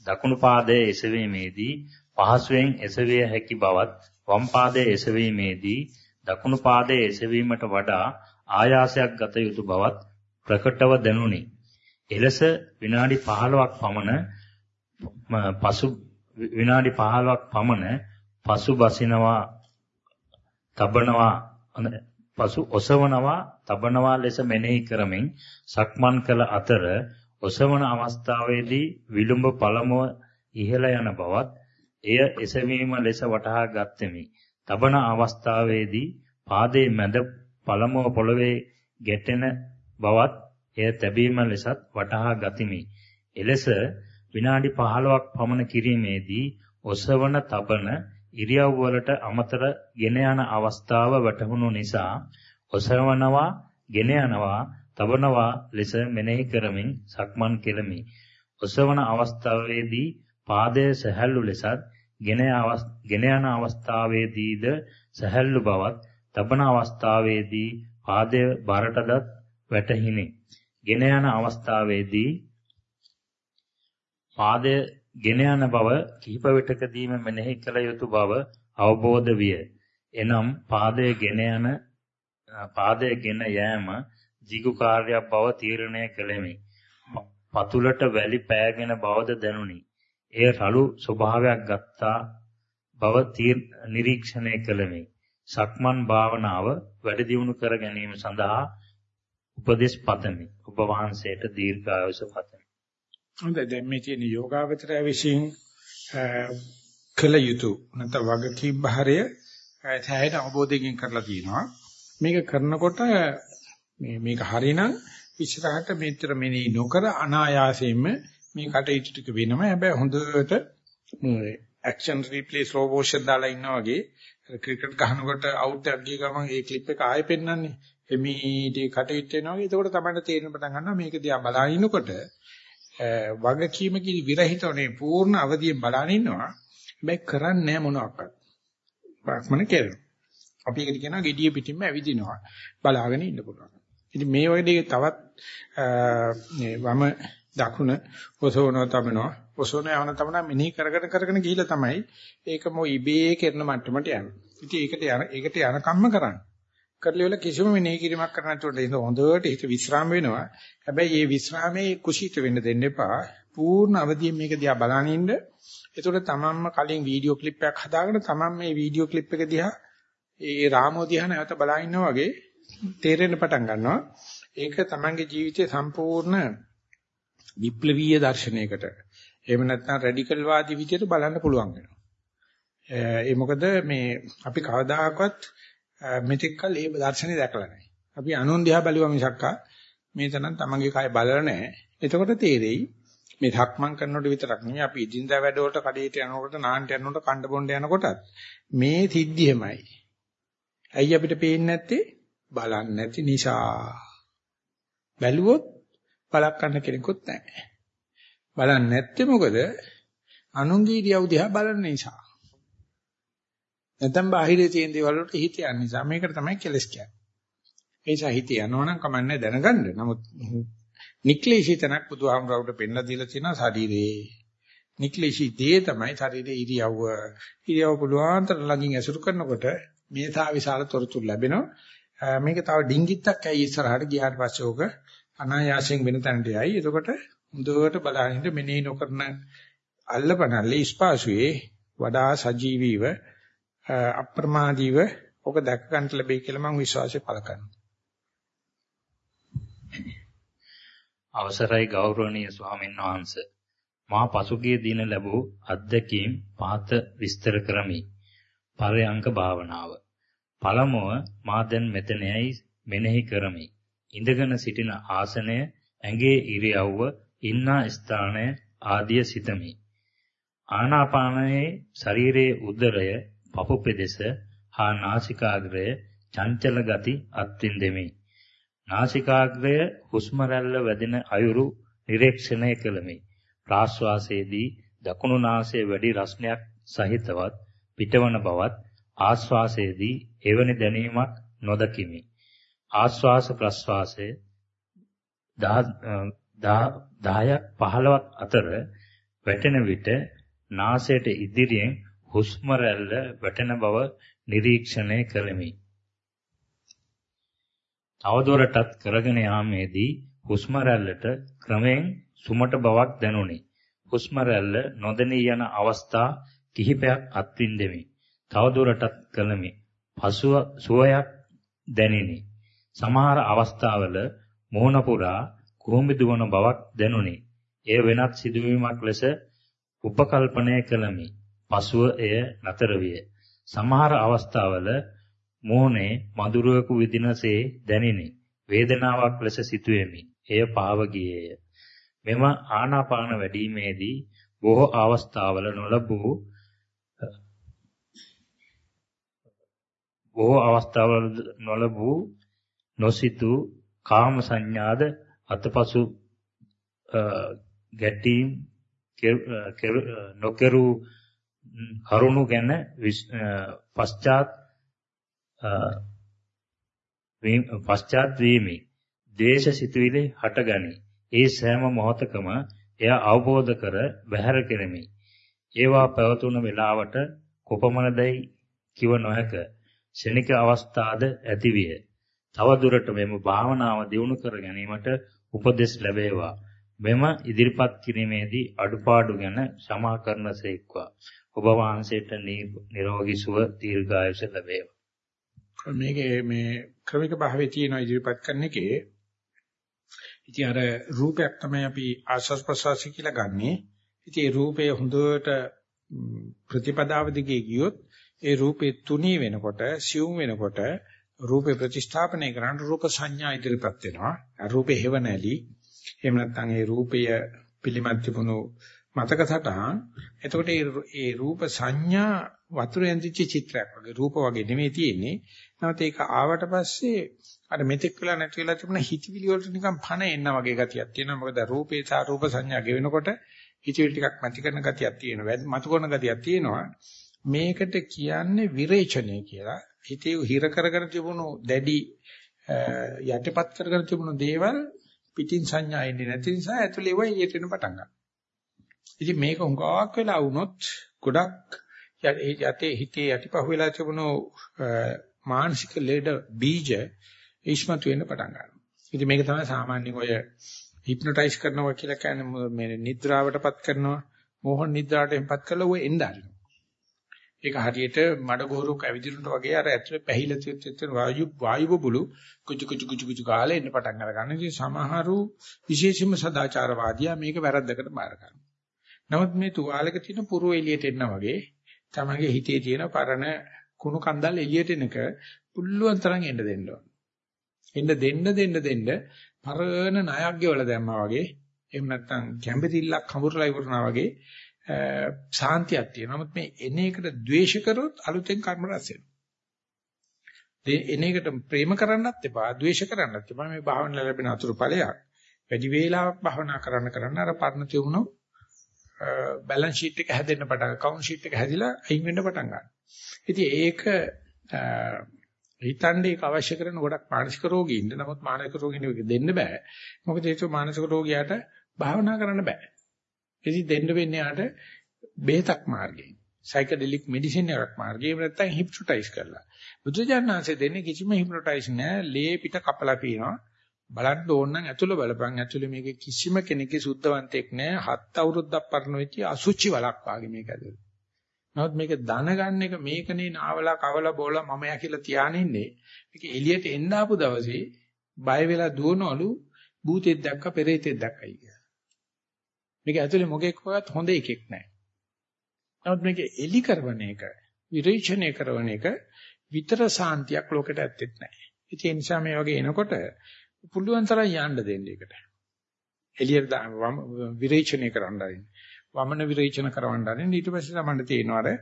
දකුණු පාදයේ එසවීමේදී පහසුවෙන් එසවිය හැකි බවත් වම් පාදයේ එසවීමේදී දකුණු පාදයේ එසවීමට වඩා ආයාසයක් ගත යුතු බවත් ප්‍රකටව දැනුනි. එලෙස විනාඩි 15ක් පමණ පසු විනාඩි 15ක් පමණ පසු බසිනවා තබනවා පසු ඔසවනවා තබනවා ලෙස මෙනෙහි කරමින් සක්මන් කළ අතර ඔසවන අවස්ථාවේදී විලුඹ පළමුව ඉහළ යන බවත් එය එසවීම ලෙස වටහා ගත්ෙමි. තබන අවස්ථාවේදී පාදයේ මැද පළමුව පොළවේ ගැටෙන බවත් එය තැබීම ලෙසත් වටහා ගතිමි. එලෙස විනාඩි 15ක් පමණ කිරීමේදී ඔසවන තබන ඉරියව් වලට අමතර ගෙන යන අවස්ථාව වැටහුණු නිසා ඔසවනවා, ගෙන යනවා, තබනවා ලෙස මෙනෙහි කරමින් සක්මන් කෙලමි. ඔසවන අවස්ථාවේදී පාදයේ සැහැල්ලු ලෙසත් ගෙන යන අවස්ථාවේදීද සැහැල්ලු බවත් තබන අවස්ථාවේදී පාදය බරටදත් වැටහිනි. ගෙන යන අවස්ථාවේදී පාදය ගෙන යන බව කිහිප විටකදීම මෙනෙහි කළ යුතු බව අවබෝධ විය. එනම් පාදය ගෙන යන පාදය ගෙන යෑම ජිගු කාර්යයක් බව තීරණය කළෙමි. පතුලට වැලි පෑගෙන බවද දැනුනි. එය රළු ස්වභාවයක් ගත්තා බව නිරීක්ෂණය කළෙමි. සක්මන් භාවනාව වැඩි දියුණු කර ගැනීම සඳහා උපදෙස් පතමි. ඔබ වහන්සේට දීර්ඝායුෂ පතමි. හොඳයි දැන් මේ තියෙන යෝගාවචරය විසින් කළ යුතු නැත්නම් වගකීම් භාරය සෑහෙන අවබෝධයෙන් කරලා තියෙනවා. මේක කරනකොට මේ මේක හරිනම් ඉස්සරහට මෙතර මෙනි නොකර අනායාසයෙන්ම මේ කටයුතු ටික වෙනවා. හැබැයි හොඳට ඇක්ෂන් රීප්ලේ ස්ලෝ මෝෂන් දාලා ඉන්නා වගේ ක්‍රිකට් ගහනකොට අවුට් එකක් ගිය ගමන් ඒ ක්ලිප් එක ආයෙ පෙන්වන්නේ. එමීටි කටයුතු වෙනවා වගේ. එතකොට තමයි තේරෙන පටන් ගන්නවා මේක දිහා බලන ඉන්නකොට වගකීමකින් විරහිතවනේ පූර්ණ අවදියෙන් බලන ඉන්නවා. හැබැයි කරන්නේ මොනවාක්වත්. බ්‍රහ්මණ කෙරෙනවා. අපි ඒකට කියනවා gediya පිටින්ම ඇවිදිනවා. බලාගෙන ඉන්න පුළුවන්. ඉතින් මේ වගේ තවත් මේ වම දකුණ ඔසවනවා තමනවා ඔසවන යවන තමන මෙනෙහි කරගෙන කරගෙන ගිහිල්ලා තමයි ඒක මො ඉබේ කරන මට්ටමට යන්නේ. ඉතින් ඒකට යන ඒකට යන කම්ම කරන්නේ. කරලිවල කිසිම මෙනෙහි කිරීමක් කරන්න නැතුවට ඉතින් හොඳට හිත විස්්‍රාම වෙනවා. හැබැයි මේ විස්්‍රාමයේ කුසීත වෙන්න දෙන්න එපා. පූර්ණ අවදියෙන් මේක දිහා බලන ඉන්න. ඒතකොට තමන්ම කලින් වීඩියෝ ක්ලිප් එකක් හදාගෙන තමන් මේ වීඩියෝ ක්ලිප් එක දිහා ඒ රාමෝ දිහා නැවත බලා ඉන්නා වගේ තේරෙන්න පටන් ගන්නවා. ඒක තමන්ගේ ජීවිතයේ සම්පූර්ණ විප්ලවීය දර්ශනයකට එහෙම නැත්නම් රැඩිකල් වාදී විදියට බලන්න පුළුවන් වෙනවා. ඒ මොකද මේ අපි කවදාකවත් මෙතෙක් කල ඒ දර්ශනය දැකලා නැහැ. අපි අනුන් දිහා බලුවා මිසක්කා මේ තරම් තමන්ගේ කය බලලා නැහැ. එතකොට තේරෙයි මේ ධක්මං කරනකොට විතරක් නෙමෙයි අපි ඉදින්දා වැඩවලට කඩේට යනකොට නාන්ට යනකොට කණ්ඩ බොණ්ඩ යනකොටත් මේ සිද්ධියමයි. ඇයි අපිට පේන්නේ නැත්තේ? බලන්නේ නැති නිසා. බැලුවොත් බලක් ගන්න කෙනෙකුත් නැහැ. බලන්නේ නැත්තේ මොකද? අනුන්ගේ ඉරියව් දිහා බලන නිසා. නැත්නම් බාහිරේ තියෙන දේවල් වලට හිත යන නිසා මේකට තමයි කෙලස් කියන්නේ. ඒ නිසා හිත යනවනම් කමන්නේ දැනගන්න. නමුත් නික්ලේශී තනක් බුදුහාමුදුරුවෝ පෙන්ලා දීලා තියෙනවා ශරීරේ. නික්ලේශී දේ තමයි ශරීරයේ ඉරියව්ව. ඉරියව්ව පුළුවන් තරම් ළඟින් ඇසුරු කරනකොට මේ තා විශාල තොරතුරු ලැබෙනවා. මේක තව ඩිංගිත්තක් ඇයි ඉස්සරහට ගියාට පස්සේ ඕක අනායාසයෙන් වෙන තැනට යයි. එතකොට හොඳට බලහින්න මෙනෙහි නොකරන අල්ලපනල්ලේ ස්පාසුවේ වඩා සජීවීව අප්‍රමාදීව ඔක දැක ගන්න ලැබෙයි කියලා මම විශ්වාසය පළ කරනවා. අවසරයි ගෞරවනීය ස්වාමීන් වහන්ස මා පසුගිය දින ලැබූ අත්දැකීම් පහත විස්තර කරමි. පරයන්ක භාවනාව. පළමුව මා දැන් මෙතනයි මෙනෙහි කරමි. ඉඳගෙන සිටින ආසනය, ඇඟේ ඉරියව්ව, ඉන්නා ස්ථානය ආදිය සිතමි. ආනාපානයේ ශරීරයේ උදරය, පපු පෙදෙස හා නාසිකාග්‍රය චංචල ගති අත්විඳෙමි. නාසිකාග්‍රය හුස්ම රැල්ල වැදෙන අයුරු නිරීක්ෂණය කළෙමි. ප්‍රාශ්වාසයේදී දකුණු නාසයේ වැඩි රස්නයක් සහිතවත් පිටවන බවත් ආශ්වාසයේදී එවැනි දැනීමක් නොදකිමි. ආශ්වාස ප්‍රශ්වාසයේ 10ක් 15ක් අතර වැටෙන විට නාසයට ඉදිරියෙන් හුස්ම රැල්ල වැටෙන බව නිරීක්ෂණය කළෙමි. තවදුරටත් කරගෙන යාමේදී හුස්ම රැල්ලට ක්‍රමයෙන් සුමට බවක් දැනුනි. හුස්ම රැල්ල නොදැනී යන අවස්ථා කිහිපයක් අත්විඳෙමි. තවදුරටත් කළමි. පසුව සුවයක් දැනිනි. සමහර අවස්ථාවල මෝහන පුරා කුහුඹ දුවන බවක් දැනුනි. එය වෙනත් සිදුවීමක් ලෙස උපකල්පනය කළමි. පසුව එය නතර විය. සමහර අවස්ථාවල මෝහනේ මధుරයක විදිනසේ දැනිනි. වේදනාවක් ලෙස සිටුවෙමි. එය පාව ගියේය. මෙම ආනාපාන වැඩිීමේදී බොහෝ අවස්ථාවල නොලබූ බොහෝ අවස්ථාවල නොලබූ නොසිතූ කාම සංඥාද අතපසු ගැටීම් නොකරු කරුණු ගැන පශ්චාත් පශ්චාත් වීමි. දේශ සිතුවිලි හටගනි. ඒ සෑම මොහොතකම එය අවබෝධ කර බැහැර කෙරෙමි. ඒවා පැවතුන වේලාවට කොපමණදයි කිව නොහැක. ශනික අවස්ථාද ඇතිවිය. තව දුරට මෙම භාවනාව දියුණු කර ගැනීමට උපදෙස් ලැබේවා. මෙම ඉදිරිපත් කිරීමේදී අඩුපාඩු ගැන සමා කරනසේක්වා. ඔබ වහන්සේට නිරෝගී සුව දීර්ඝායුෂ ලැබේවා. මේකේ මේ ක්‍රමික භාවයේ තියෙන ඉදිරිපත් කරන එකේ ඉතින් අර රූපයක් තමයි අපි ආස්වාස් ප්‍රසවාසී කියලා ගන්නෙ. ඉතින් ඒ රූපය හොඳට ප්‍රතිපදාව දිගේ ගියොත් ඒ රූපේ තුනී වෙනකොට සියුම් වෙනකොට රූපේ ප්‍රතිස්ථාපනය කරන්න රූප සංඥා ඉදිරිපත් වෙනවා. රූපේ හේව නැලි. එහෙම නැත්නම් ඒ රූපය පිළිමත් තිබුණු මතක සටහන්. එතකොට ඒ රූප සංඥා වතුරෙන් ඇඳිච්ච චිත්‍රයක් වගේ රූප වගේ නෙමෙයි තියෙන්නේ. නැවත ඒක ආවට පස්සේ අර මෙතෙක් වෙලා නැති වෙලා තිබුණ හිතවිලි වලට නිකන් පණ එන්න වගේ ගතියක් තියෙනවා. මොකද රූපේ සා රූප සංඥා ගෙවෙනකොට හිතවිලි ටිකක් මැති කරන ගතියක් තියෙනවා. මතු කරන ගතියක් තියෙනවා. මේකට කියන්නේ විරේචනය කියලා. හිතේ හිර කරගෙන තිබුණු දැඩි යටපත් කරගෙන තිබුණු දේවල් පිටින් සංඥා එන්නේ නැති නිසා ඇතුලේ වයි ඊට එන පටන් ගන්නවා. ඉතින් මේක හුඟක් වෙලා වුණොත් ගොඩක් යතේ හිතේ යටිපහුවලා තිබුණු මානසික ලෙඩ බීජ ඉස්මතු වෙන්න පටන් ගන්නවා. ඉතින් මේක තමයි සාමාන්‍යයෙන් ඔය හිප්නොටයිස් කරනවා කියලා කියන්නේ මේ නිද්‍රාවටපත් කරනවා. මෝහන නිද්‍රාවටපත් කරලා ඔය එන්න ආරිනවා. ඒක හරියට මඩ ගොරුක් ඇවිදිනකොට වගේ අර ඇතුලේ පැහිලා තියෙන වායු වායු බබළු කුචු කුචු කුචු කුචු කාලේ එන්න පටන් අරගන්න. ඉතින් සමහරු විශේෂයෙන්ම සදාචාරවාදියා මේක වැරද්දකට බාර ගන්නවා. නමුත් මේ තුවාලක තියෙන පුරු එළියට එන්න වගේ තමගේ හිතේ තියෙන පරණ කුණු කන්දල් එළියට එනක පුළුවන් තරම් එන්න දෙන්න ඕන. එන්න දෙන්න දෙන්න දෙන්න පරණ ණයක් ගෙවලා දැම්මා වගේ එහෙම නැත්නම් කැඹිරිල්ලක් හඹුරලා ඉවරනා වගේ සාන්තියක් තියෙනවා. නමුත් මේ එන එකට ද්වේෂ කරොත් අලුතෙන් කර්ම රැස් වෙනවා. එන එකට ප්‍රේම කරන්නත් එපා, ද්වේෂ කරන්නත් එපා. මේ භාවනාව ලැබෙන අතුරු ඵලයක්. වැඩි වේලාවක් භාවනා කරන්න කරන්න අර පරණ තියුණු බැලන්ස් ෂීට් එක හැදෙන්න පටන් account sheet එක හැදිලා අයින් වෙන්න පටන් ගන්නවා. ඉතින් ඒක හිතන්නේ ඒක අවශ්‍ය කරන ගොඩක් මානසික රෝගීන්ට නමුත් මානසික රෝගීන්ට දෙන්න බෑ. මොකද ඒක මානසික රෝගියාට භාවනා කරන්න බෑ. ඉතින් දෙන්න වෙන්නේ යාට බෙහෙතක් මාර්ගයෙන්. සයිකඩෙලික් මෙඩිසින් එකක් මාර්ගයෙන් එහෙම නැත්නම් හිප්නොටයිස් කරලා. බුදුජානනාංශය දෙන්නේ කිසිම හිප්නොටයිස් නෑ. ලේ පිට කපලා පීනවා. බලන්න ඕන නම් ඇතුළ බලපන්. ඇතුළේ මේක කිසිම කෙනෙක්ගේ සුද්ධවන්තෙක් නෑ. හත් අවුරුද්දක් පරණ වෙච්ච අසුචි වලක් වාගේ මේක ඇතුළේ. නමුත් මේක දැනගන්න එක මේකනේ නාවලා කවලා බෝලා මම යා කියලා තියාගෙන ඉන්නේ. මේක එළියට එන්න ආපු දවසේ බය වෙලා දුවනවලු භූතෙක් දැක්ක පෙරේතෙක් දැක්කයි කියලා. මේක ඇතුලේ මොකෙක්වත් හොඳ එකෙක් නැහැ. නමුත් මේක එලි කරවන එක, විරේචනය කරන එක විතර සාන්තියක් ලෝකෙට ඇත්තෙත් නැහැ. ඒ නිසා මේ වගේ එනකොට පුළුවන් තරම් යන්න දෙන්න ඒකට. එළියට විරේචනය කරන්න ආරින්න. වමන විරේචන කරවන්න ආරින්න ඊට පස්සේ තමයි තේරෙනවා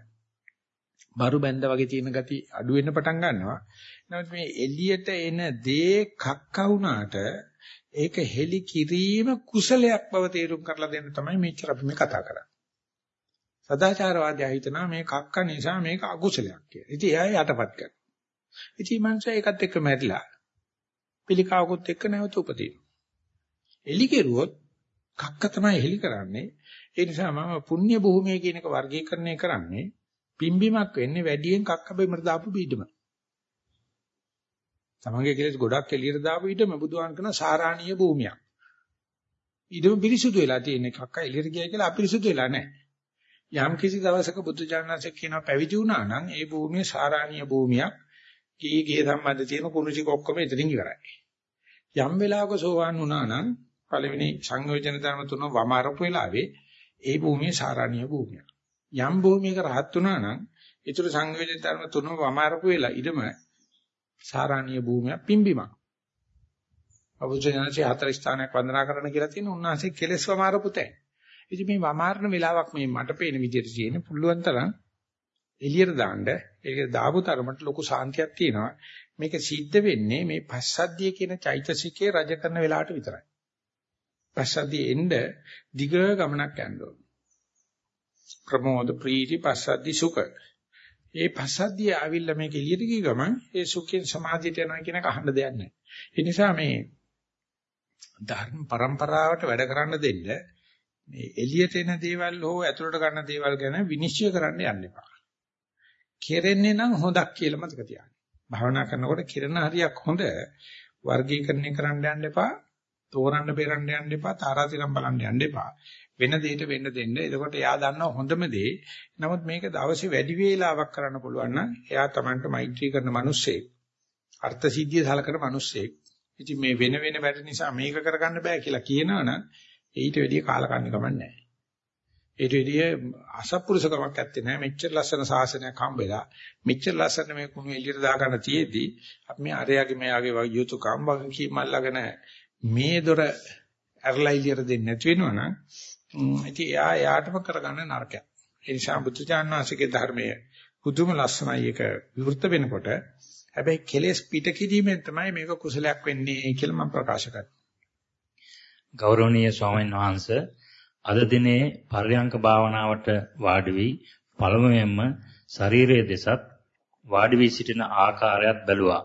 බරු බැඳ වගේ තියෙන ගති අඩු වෙන්න පටන් ගන්නවා. නමුත් මේ එළියට එන දේ කක්ක වුණාට ඒක හෙලි කිරීම කුසලයක් බව තේරුම් කරලා දෙන්න තමයි මෙච්චර අපි මේ කතා කරන්නේ. සදාචාරවාදයා හිතනවා මේ කක්ක නිසා මේක අකුසලයක් කියලා. ඉතින් එයා යටපත් කරනවා. ඉතින් මනුස්සයා ඒකත් එක්ක මැරිලා පිළිකාවකුත් එක්ක නැවත උපදිනවා. එලි කෙරුවොත් කක්ක තමයි හෙලි කරන්නේ. ඒ නිසා මම පුණ්‍ය භූමිය කියන එක වර්ගීකරණය කරන්නේ පිම්බිමක් වෙන්නේ වැඩියෙන් කක්ක බෙමර දාපු බීඩම. තමන්ගේ කෙලෙස් ගොඩක් එළියට දාපු ඊටම බුදුහාන් කරන සාරාණීය භූමියක්. ඊටම පිරිසුදු වෙලා තියෙන එකක් එළියට ගියා කියලා අපිරිසුදු වෙලා නැහැ. යම් කිසි දවසක බුදු ජානනාංශ කියනවා පැවිදි වුණා නම් ඒ භූමිය සාරාණීය භූමියක්. කී ගේ සම්බන්ධ තියෙන කුණුචි ඔක්කොම එතනින් ඉවරයි. යම් වෙලාවක සෝවාන් වුණා නම් පළවෙනි සංයෝජන ධර්ම තුන වමාරපු වෙලාවේ ඒ භූමිය සාරාණීය භූමියක්. යම් භූමියක රහත් වුණා නම් ඊටු සංයෝජන ධර්ම තුන වමාරපු වෙලා ඊටම සාරාණීය භූමිය පිම්බිමක්. අබුජානසි හතර ස්ථානයක් වන්දනා කරන්න කියලා තියෙන උන්වහන්සේ කෙලස් වමාරපු තැන. ඉතින් මේ වමාරන වෙලාවක් මේ මට පේන විදිහට තියෙන පුළුවන් තරම් එළියට දාන්න ඒක දාපු තරමට ලොකු සාන්තියක් තියෙනවා. මේක සිද්ධ වෙන්නේ මේ පස්සද්ධිය කියන චෛතසිකේ රජ කරන වෙලාවට විතරයි. පස්සද්ධිය එන්න දිග ගමනක් යන්න ඕන. ප්‍රමෝද ප්‍රීති පස්සද්ධි සුඛ ඒ පස්සද්ධිය ආවිල්ලා මේක එළියට ගිය ගමන් ඒ සුඛයෙන් සමාධියට යනවා කියන එක අහන්න දෙයක් නැහැ. ඒ නිසා මේ ධර්ම પરම්පරාවට වැඩ කරන්න දෙන්න මේ එළියට එන දේවල් හෝ ඇතුළට ගන්න දේවල් ගැන විනිශ්චය කරන්න යන්න එපා. කෙරෙන්නේ නම් හොඳක් කියලා මතක තියාගන්න. භාවනා කරනකොට කිරණ හරියක් හොඳ වර්ගීකරණය කරන්න යන්න එපා. තෝරන්න බේරන්න යන්න එපා. තාරාතිරම් බලන්න යන්න එපා. වෙන දෙයකට වෙන්න දෙන්න. එතකොට එයා දන්නව හොඳම දේ. නමුත් මේක දවසේ වැඩි වේලාවක් කරන්න පුළුවන් නම් එයා Tamanට මෛත්‍රී කරන මිනිස්සෙක්. අර්ථ සිද්ධිය සලකන මිනිස්සෙක්. ඉතින් මේ වෙන වෙන වැඩ නිසා මේක කරගන්න බෑ කියලා කියනවනම් ඊට වැඩිය කාලකන්ණි කමක් නැහැ. ඊට වැඩිය අසත්පුරුෂකමක් ඇත්තේ නැහැ. මෙච්චර ලස්සන ශාසනයක් හම්බෙලා මෙච්චර ලස්සන මේ කුණු එළියට දාගන්න තියේදී අපි මේ අරයාගේ මෙයාගේ යුතුයකම් වගේ කීමල්ලාගෙන මේ දොර ඇරලා එළියට දෙන්නේ නැති වෙනවනම් ඉතින් එයා එයාටම කරගන්න නරකයක්. ඒ නිසා බුදුචානන්සේගේ ධර්මය පුදුම ලස්සනයි ඒක විවෘත වෙනකොට හැබැයි කෙලෙස් පිට කිරීමෙන් තමයි මේක කුසලයක් වෙන්නේ කියලා මම ප්‍රකාශ කරනවා. ගෞරවනීය ස්වාමීන් වහන්ස අද දිනේ පර්යංක භාවනාවට වාඩි වී පළමුවෙන්ම ශරීරයේ දෙසත් වාඩි වී සිටින ආකාරයත් බැලුවා.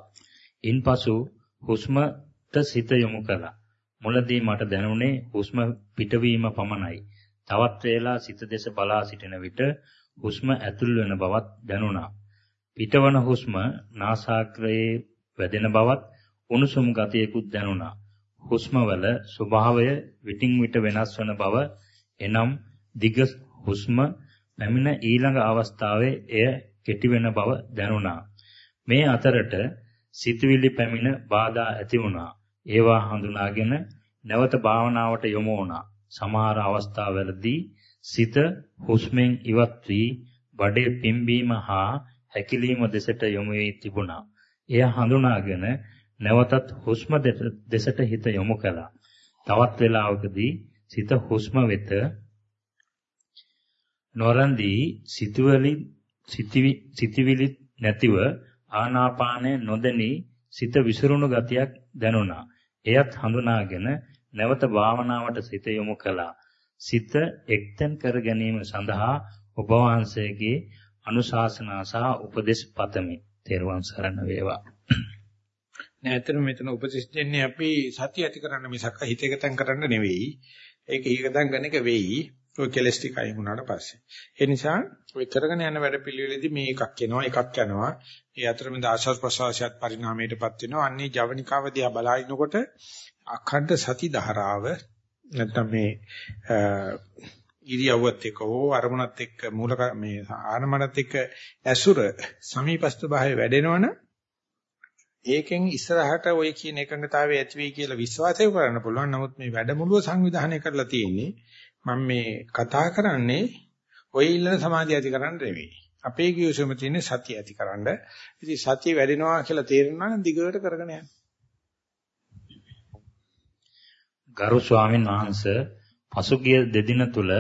ඉන්පසු හුස්මට සිත යොමු කළා. මුලදී මට දැනුනේ හුස්ම පිටවීම පමණයි. තවත් වේලා සිත දෙස බලා සිටින විට හුස්ම ඇතුල් වෙන බවත් දැනුණා. පිටවන හුස්ම නාසාග්‍රයේ වැදෙන බවත් උණුසුම් ගතියකුත් දැනුණා. හුස්මවල ස්වභාවය විටින් විට වෙනස් වන බව එනම් දිග හුස්ම පැමිණ ඊළඟ අවස්ථාවේ එය කෙටි වෙන බව දැනුණා. මේ අතරට සිතුවිලි පැමිණ බාධා ඇති වුණා. ඒවා හඳුනාගෙන නැවත භාවනාවට යොමු වුණා. සමහර අවස්ථාවලදී සිත හුස්මෙන් ඉවත් වී බඩේ පිම්බීම හා හැකිලීම දෙසට යොමු වී තිබුණා. එය හඳුනාගෙන නැවතත් හුස්ම දෙසට හිත යොමු කළා. තවත් වේලාවකදී සිත හුස්ම වෙත නොරන්දී සිතුවිලි සිතිවිලි නැතිව ආනාපානය නොදැනී සිත විසිරුණු ගතියක් දැනුණා. එයත් හඳුනාගෙන නැවත භාවනාවට සිත යොමු කළා. සිත එක්තෙන් කර ගැනීම සඳහා ඔබ වහන්සේගේ අනුශාසනා සහ උපදෙස් පතමි. තෙරුවන් සරණ වේවා. නෑ ඇත්තටම මෙතන උපදෙස් දෙන්නේ අපි සතිය ඇති කරන්න මිසක් හිත එකතෙන් කරන්න නෙවෙයි. ඒක ඊකතන් ගන්න එක වෙයි. ඔය කෙලස් ටික අයින් වුණාට පස්සේ. ඒ නිසා ඔය කරගෙන යන වැඩ පිළිවෙලෙදී මේ එකක් එනවා එකක් යනවා. ඒ අතරමැද ආශාස් ප්‍රසවාසයත් පරිණාමයටපත් වෙනවා. අන්නේ ජවනිකාව දිහා බලනකොට අඛණ්ඩ සති ධාරාව නැත්නම් මේ ඉරියව්වත් එක්ක හෝ අරමුණත් එක්ක මූල මේ ආනමනත් එක්ක ඇසුර සමීපස්ත භාවය වැඩෙනවනම් ඒකෙන් ඉස්සරහට ඔය කියන එකඟතාවය ඇති වෙයි කියලා විශ්වාසය කරන්න පුළුවන්. නමුත් මේ වැඩමුළුව සංවිධානය කරලා තියෙන්නේ මම මේ කතා කරන්නේ ඔය ඉල්ලන සමාධිය ඇති කරන්න නෙවෙයි. අපේ කිවිසුම තියෙන්නේ සතිය ඇති කරන්න. ඉතින් සතිය වැඩෙනවා කියලා තේරෙනවා නම් දිගට කරගෙන යන්න. ගරු ස්වාමීන් වහන්සේ පසුගිය දෙදින තුල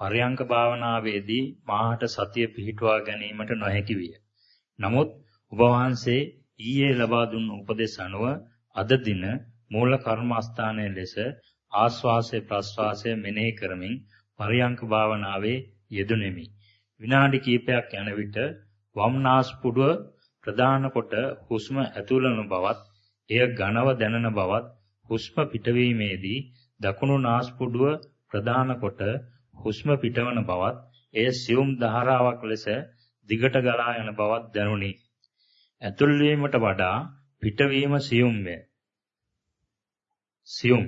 පරයන්ක භාවනාවේදී මාහට සතිය පිහිටුවා ගැනීමට නොහැකි විය. නමුත් ඔබ වහන්සේ ඊයේ ලබා දුන් උපදෙස් අනුව අද දින මූල කර්මස්ථානයේ ලෙස ආස්වාසය ප්‍රස්වාසය මෙනෙහි කරමින් පරියංක භාවනාවේ යෙදුණෙමි. විනාඩි කිහිපයක් යන විට වම් නාස්පුඩුව ප්‍රධාන කොට හුස්ම ඇතුළන බවත් එය ඝනව දැනෙන බවත් හුස්ම පිටවීමේදී දකුණු නාස්පුඩුව ප්‍රධාන කොට හුස්ම පිටවන බවත් එය සියුම් ධාරාවක් ලෙස දිගට ගලා යන බවත් දැනුනි. ඇතුල් වීමට වඩා පිටවීම සියුම්ය. සියුම්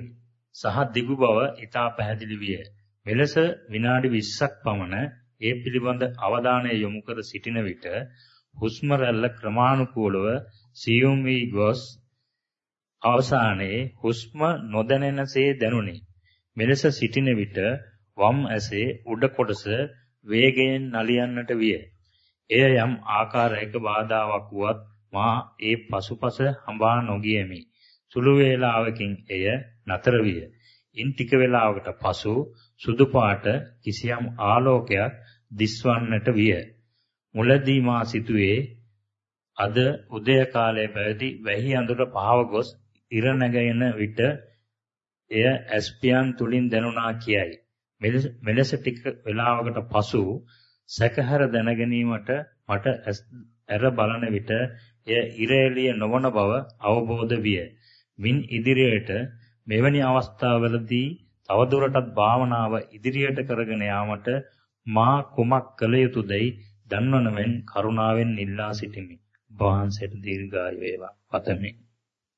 සහ දිගු බව ඉතා පැහැදිලි විය. මෙලෙස විනාඩි 20ක් පමණ ඒ පිළිබඳ අවධානය යොමු කර සිටින විට හුස්ම රැල්ල ක්‍රමානුකූලව සියුම් වී ගොස් අවසානයේ හුස්ම නොදැනෙනසේ දැනුනි. මෙලෙස සිටින විට වම් ඇසේ උඩ කොටස වේගයෙන් නලියන්නට විය. එය යම් ආකාරයක බාධාවක් වුවත් මා ඒ පසුපස හඹා නොගියමි. සුළු වේලාවකින් එය නතර විය. ඉන් ටික වේලාවකට පසු සුදු පාට කිසියම් ආලෝකයක් දිස්වන්නට විය. මුලදී මා සිතුවේ අද උදය කාලයේ පැවති වැහි අඳුර පහව ගොස් ඉර නැගෙන විට එය ඇස්පියන් තුලින් දැනුණා කියයි. මෙලෙස ටික වේලාවකට පසු සැකහැර දැනගැනීමට මට ඇර බලන විට එය ඉර එළිය නොවන බව අවබෝධ විය. මින් ඉදිරියට මෙවැනි අවස්ථාවලදී තවදුරටත් භාවනාව ඉදිරියට කරගෙන යාමට මා කුමක් කළ යුතුදයි දන්වනවෙන් කරුණාවෙන් ඉල්ලා සිටිමි. වහන්සේට දීර්ඝායු වේවා. පතමි.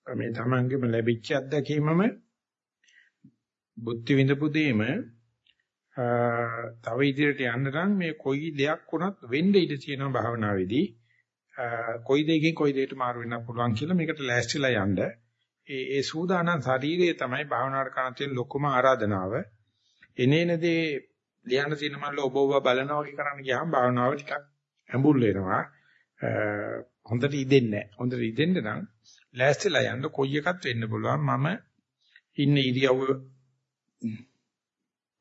මේ තමන්ගේම ලැබිච්ච අත්දැකීමම බුද්ධ විඳපු දෙයම තව ඉදිරියට යන්න නම් මේ කොයි දෙයක් වුණත් වෙන්න ඉඩ තියෙනවා භාවනාවේදී. කොයි දෙයකින් කොයි දෙයකට මාරු වෙන්න පුළුවන් කියලා මේකට ලෑස්තිලා යන්න. ඒ ඒ සූදානම් ශරීරය තමයි භාවනාවට කරන තියෙන ලොකුම ආරාධනාව. එනේන දේ ලියන්න තියෙන මල්ල ඔබ ඔබ බලනවා වගේ කරන්න ගියාම භාවනාව ටිකක් ඇඹුල් වෙනවා. හොඳට ඉදෙන්නේ නැහැ. හොඳට ඉදෙන්න නම් ලෑස්තිලා යන්න කොයි එකක් වෙන්න පුළුවන්. මම ඉන්න ඉරියව්ව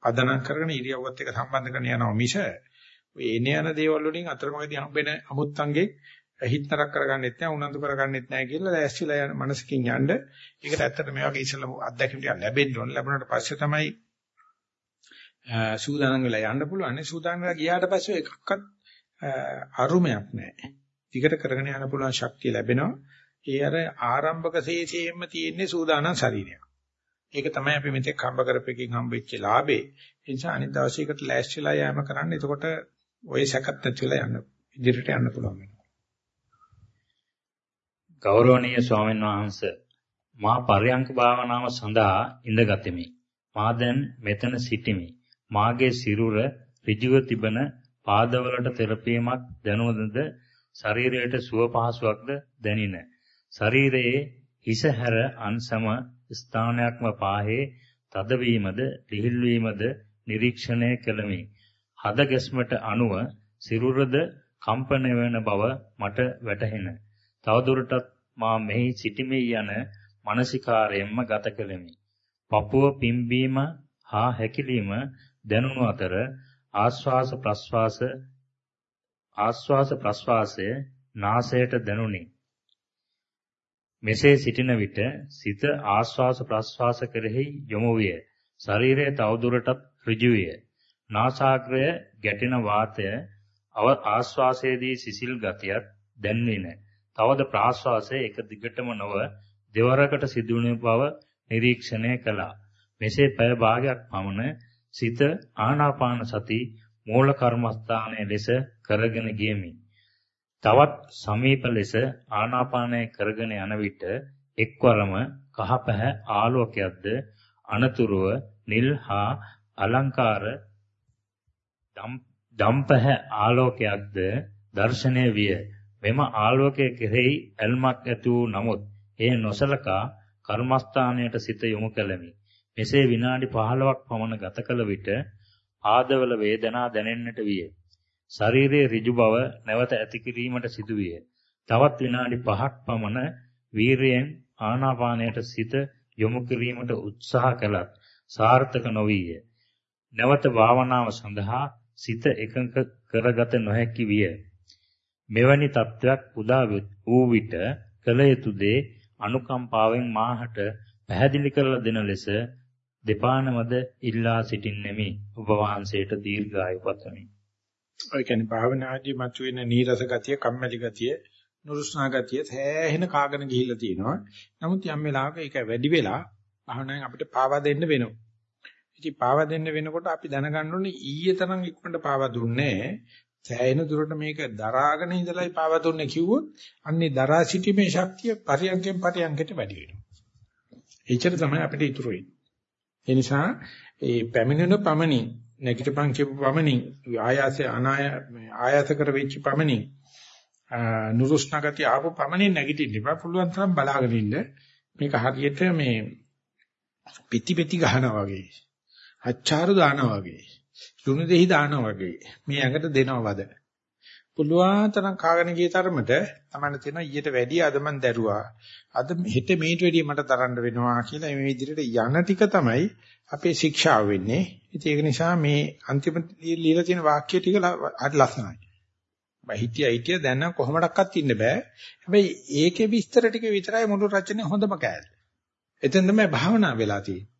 අදනම් කරගෙන ඉරියව්වත් එක්ක සම්බන්ධ කරගෙන යනවා මිස ඔය එන යන දේවල් වලින් අතරමඟදී හම්බෙන අමුත්තන්ගේ හිතතරක් කරගන්නෙත් නැහැ උනන්දු කරගන්නෙත් නැහැ කියලා ලෑස්තිලා යන මනසකින් යන්න. ඒකට ඇත්තට මේ වගේ ඉස්සෙල්ලා අත්දැකීම් ටික ලැබෙන්න ඕන. ලැබුණාට පස්සේ තමයි සූදානම් වෙලා යන්න පුළුවන්. සූදානම් වෙලා ගියාට පස්සේ එකක්වත් අරුමයක් නැහැ. ටිකට කරගෙන යන්න පුළුවන් ශක්තිය ලැබෙනවා. ඒ අර ආරම්භක ශේෂයෙන්ම තියෙන්නේ සූදානම් ශරීරයක්. ඒක තමයි අපි මෙතෙක් හම්බ කරපෙකින් හම්බෙච්ච ලාභේ. ඒ නිසා අනිත් දවසේකට ලෑස්තිලා යෑම කරන්න. එතකොට ওই සැකත් නැතිලා යන්න ඉදිරියට යන්න පුළුවන් වෙනවා. ගෞරවනීය ස්වාමීන් වහන්ස මා පර්යංක භාවනාව සඳහා ඉඳගතිමි. මා දැන් මෙතන සිටිමි. මාගේ සිරුර ඍජුව තිබෙන පාදවලට තෙරපීමක් දැනුවද ශරීරයට සුව පහසුවක්ද දැනින. ශරීරයේ හිස හැර අන්සම ස්ථානයක්ම පාහේ තදවීමද ලිහිල්වීමද නිරීක්ෂණය කළමි. හද ගැස්මට අනුව සිරුරද කම්පන වෙන බව මට වැටහෙන. තවදුරටත් මා මෙහි සිටිමි යන මානසිකාරයෙන්ම ගත කෙලෙමි. පපුව පිම්බීම හා හැකිලිම දැනුණු අතර ආශ්වාස ප්‍රශ්වාස ආශ්වාස ප්‍රශ්වාසය නාසයට දැනුනි. මෙසේ සිටින විට සිත ආශ්වාස ප්‍රශ්වාස කෙරෙහි යොමු විය. ශරීරය තවදුරටත් ඍජු විය. නාසාග්‍රය ගැටෙන වාතය අව ආශ්වාසයේදී සිසිල් ගතියක් දැන්වින. තවද ප්‍රාශ්වාසය එක දිගටම නොව දෙවරකට සිදුවන බව නිරීක්ෂණය කළා. මෙසේ පැය භාගයක් පමණ සිත ආනාපාන සති මූල කර්මස්ථානයේ ලෙස කරගෙන ගියමි. තවත් සමීප ලෙස ආනාපානය කරගෙන යන විට එක්වරම කහ පැහැ ආලෝකයක්ද අනතුරුව නිල් හා අලංකාර දම්පහ ආලෝකයක්ද දර්ශනය විය. මෙම ආලෝකයේ කෙරෙහි ඇල්මක් ඇති වූ නමුත් එය නොසලකා කර්මස්ථානයට සිත යොමු කළෙමි. මෙසේ විනාඩි 15ක් පමණ ගත කළ විට ආදවල වේදනා දැනෙන්නට විය. ශරීරයේ ඍජු බව නැවත ඇති කිරීමට සිදුවිය. තවත් විනාඩි 5ක් පමණ වීරයෙන් ආනාපානයට සිත යොමු කිරීමට උත්සාහ කළත් සාර්ථක නොවිය. නැවත භාවනාව සඳහා සිත එකඟ කරගත නොහැකි විය. මෙවැනි තත්ත්වයක් උදා වූ විට කල යුතු දේ අනුකම්පාවෙන් මාහට පැහැදිලි කරලා දෙන ලෙස දෙපානමද ඉල්ලා සිටින්නෙමි. ඔබ වහන්සේට දීර්ඝායු පතමි. ඔය කියන්නේ භාවනාදී මතුවෙන නීරස ගතිය, කම්මැලි ගතිය, නුරුස්නා ගතිය සෑහෙන කාගෙන ගිහිල්ලා තියෙනවා. නමුත් යම් වෙලාවක ඒක වැඩි වෙලා භාවනාවෙන් අපිට පාවා දෙන්න වෙනවා. ඉතින් පාවා දෙන්න වෙනකොට අපි දැනගන්න ඕනේ ඊයේ තරම් ඉක්මනට පාවා දුන්නේ සෑහෙන දුරට මේක දරාගෙන ඉඳලායි පාවා දුන්නේ කිව්වොත් අන්නේ දරා සිටීමේ ශක්තිය පරියන්කෙන් පරියන්කට වැඩි වෙනවා. එච්චර තමයි අපිට ඉතුරු වෙන්නේ. ඒ නිසා ඒ පැමිණෙන පමණින් නැගිටපන් කියපු පමණින් ආයාසය අනාය ආයාස කර වෙච්ච පමණින් නුරුස්නාගති ආපු පමණින් නැගිටින්න එපා. පුළුවන් තරම් බලාගෙන ඉන්න. මේක හරියට මේ පිටි පිටි ගහනවා වගේ. අච්චාරු දානවා වගේ. ලුණු දෙහි දානවා වගේ. මේ ඇඟට දෙනවා වද. පුළුවන් තරම් කාගෙන ගිය තරමට තමයි තියෙන ඊට වැඩිය අද මන් දැරුවා. අද හෙට මේට වැඩිය මට තරන්න වෙනවා කියලා මේ විදිහට යන ටික තමයි අපේ ශික්ෂාව වෙන්නේ. ඉතින් ඒක නිසා මේ අන්තිම ලියලා තියෙන වාක්‍ය ටික හරි ලස්සනයි. බහිතිය හිටිය දැන කොහොමඩක්වත් ඉන්න බෑ. හැබැයි ඒකේ විස්තර ටික විතරයි මුළු රචනයේ හොඳම කෑල්ල. එතෙන් තමයි භාවනා වෙලා තියෙන්නේ.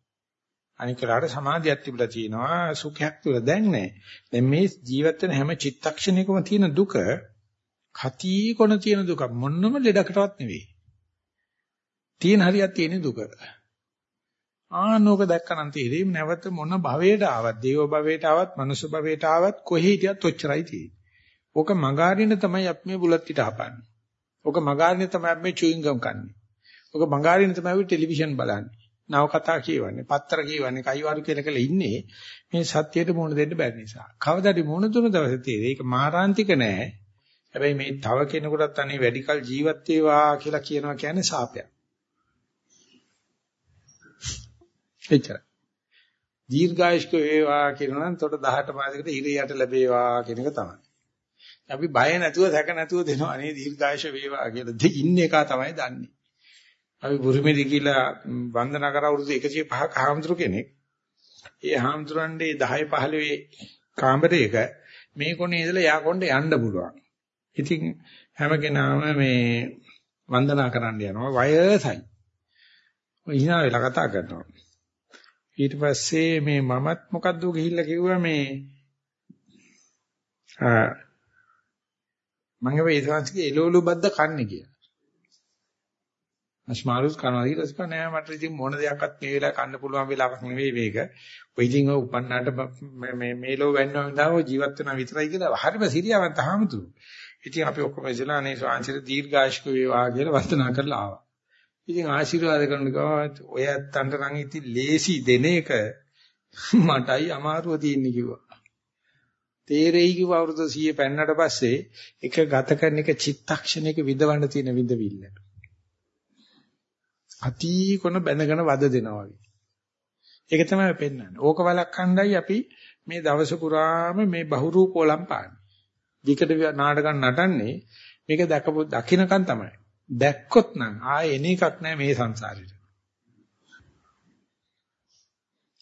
අනිකලාට සමාධියක් තිබිලා තියෙනවා සුඛයක් තුල දැන් නැහැ. දැන් මේ ජීවත් වෙන හැම චිත්තක්ෂණයකම තියෙන දුක කතී කොන තියෙන දුක මොන්නම ලෙඩකටවත් නෙවෙයි. තියෙන හරියක් තියෙන දුක. ආනෝක දැක්කනම් තේරෙයි නැවත මොන භවයට ආවත්, දේව භවයට ආවත්, මනුෂ්‍ය භවයට ආවත් කොහේ හිටියත් ඔච්චරයි තියෙන්නේ. ඕක මගාරින්න තමයි අපි මේ බුලත් පිට හපන්නේ. ඕක මගාරින්න තමයි අපි මේ චුයින් ගම් කන්නේ. ඕක මගාරින්න තමයි අපි ටෙලිවිෂන් බලන්නේ. නව කතා කියවන්නේ, පත්තර කියවන්නේ, කයිවාරු කියලා කියලා ඉන්නේ මේ සත්‍යයට මුහුණ දෙන්න බැරි නිසා. කවදාද මුහුණ දුන දවසේ තේරෙයි ඒක මාරාන්තික නෑ. හැබැයි මේ තව කෙනෙකුටත් අනේ වැඩිකල් ජීවත් වේවා කියලා කියනවා කියන්නේ සාපයක්. එච්චරයි. දීර්ඝායුෂ්ක වේවා කියනවා නම් තොට 18 මාසයකට ඉර යට ලැබේවා කියන එක තමයි. අපි බය නැතුව සැක නැතුව දෙනවා අනේ දීර්ඝායුෂ වේවා කියලා. ඉන්න එක තමයි දන්නේ. අපි බුරුමේදි කියලා වන්දනා කර අවුරුදු 105ක හාමුදුරු කෙනෙක්. ඒ හාමුදුරන්ගේ 10 15 කාමරයක මේ කොනේ ඉඳලා යා කොණ්ඩේ යන්න පුළුවන්. ඉතින් හැම කෙනාම මේ වන්දනා කරන්න යනවා වයසයි. ඔය hina වෙලා කතා කරනවා. ඊට පස්සේ මේ මමත් මොකද්ද ගිහිල්ලා කිව්වා මේ ආ මම ඒ සංස්කෘතිය එළවලු බද්ද කන්නේ කියලා. අස්මාරුස් කරනවා ඊට පස්සේ නෑ මට ඉතින් මොන දෙයක්වත් මේ වෙලාව කන්න පුළුවන් වෙලාවක් නෙවෙයි මේක. ඔය ඉතින් ඔය උපන්නාට මේ මේ ලෝ වෙන්නවා නේද ජීවත් වෙනවා විතරයි කියලා හරිම සිරියවන්ත හාමුදුරු. ඉතින් අපි ඔක්කොම ඉස්සලා අනේ ස්වාංශිර දීර්ඝායුෂ්ක වේවා කියලා වන්දනා කරලා ආවා. ඉතින් ආශිර්වාද කරන ගමන් ඔය ඇත්තන්ට නම් ඉතින් ලේසි දෙන එක මටයි අමාරුව තියෙන්නේ කිව්වා. තේරෙයි කිව්ව අවුරුදු 100 පෙන්නට පස්සේ එක ගත කරන එක චිත්තක්ෂණයක විඳවන්න තියෙන විඳවිල්ල. අති කොන බැඳගෙන වද දෙනවා වගේ. ඒක තමයි පෙන්වන්නේ. ඕක වළක්වන්නයි අපි මේ දවස පුරාම මේ බහුරූපෝලම් පාන්නේ. විකට නාටකම් නටන්නේ මේක දැකපො දකින්නකන් තමයි. දැක්කොත් නම් ආයේ එන එකක් නැහැ මේ සංසාරෙට.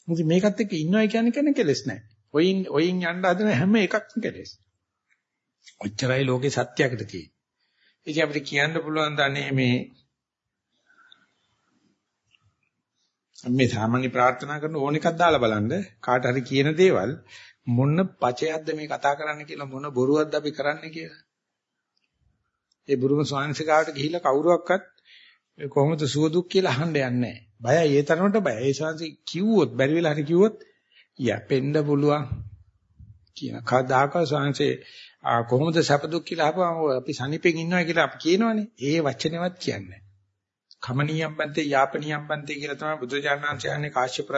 මුදි මේකත් එක්ක ඉන්නවයි කියන්නේ කෙනෙක් කෙලස් නැහැ. ඔයින් ඔයින් යන්න හදන හැම එකක්ම කෙලස්. ඔච්චරයි ලෝකේ සත්‍යයකට තියෙන්නේ. ඉතින් අපිට කියන්න පුළුවන් දන්නේ මේ මේ සාමාන්‍ය ප්‍රාර්ථනා කරන ඕන එකක් දාලා බලන්න කාට හරි කියන දේවල් මොන පචයක්ද මේ කතා කරන්න කියලා මොන බොරුවක්ද අපි කරන්නේ කියලා. ඒ බුරුම ස්වාමීන්සේගාවට ගිහිල්ලා කවුරුවක්වත් කොහොමද සුව දුක් කියලා අහන්න යන්නේ නැහැ. බයයි ඒ තරමට බයයි. ඒ ස්වාමීන්සේ කිව්වොත් බැරි වෙලා හරි කිව්වොත් යැපෙන්න පුළුවන් කියන කදාක ස්වාමීන්සේ කොහොමද සැප දුක් කියලා අහපුවම අපි සනිපෙන් ඉන්නවා කියලා අපි කියනවනේ. ඒ වචනේවත් කියන්නේ කමනියම් බන්තේ යාපනියම් බන්තේ කියලා තමයි බුදුජානනාංශ යන්නේ කාශ්‍යප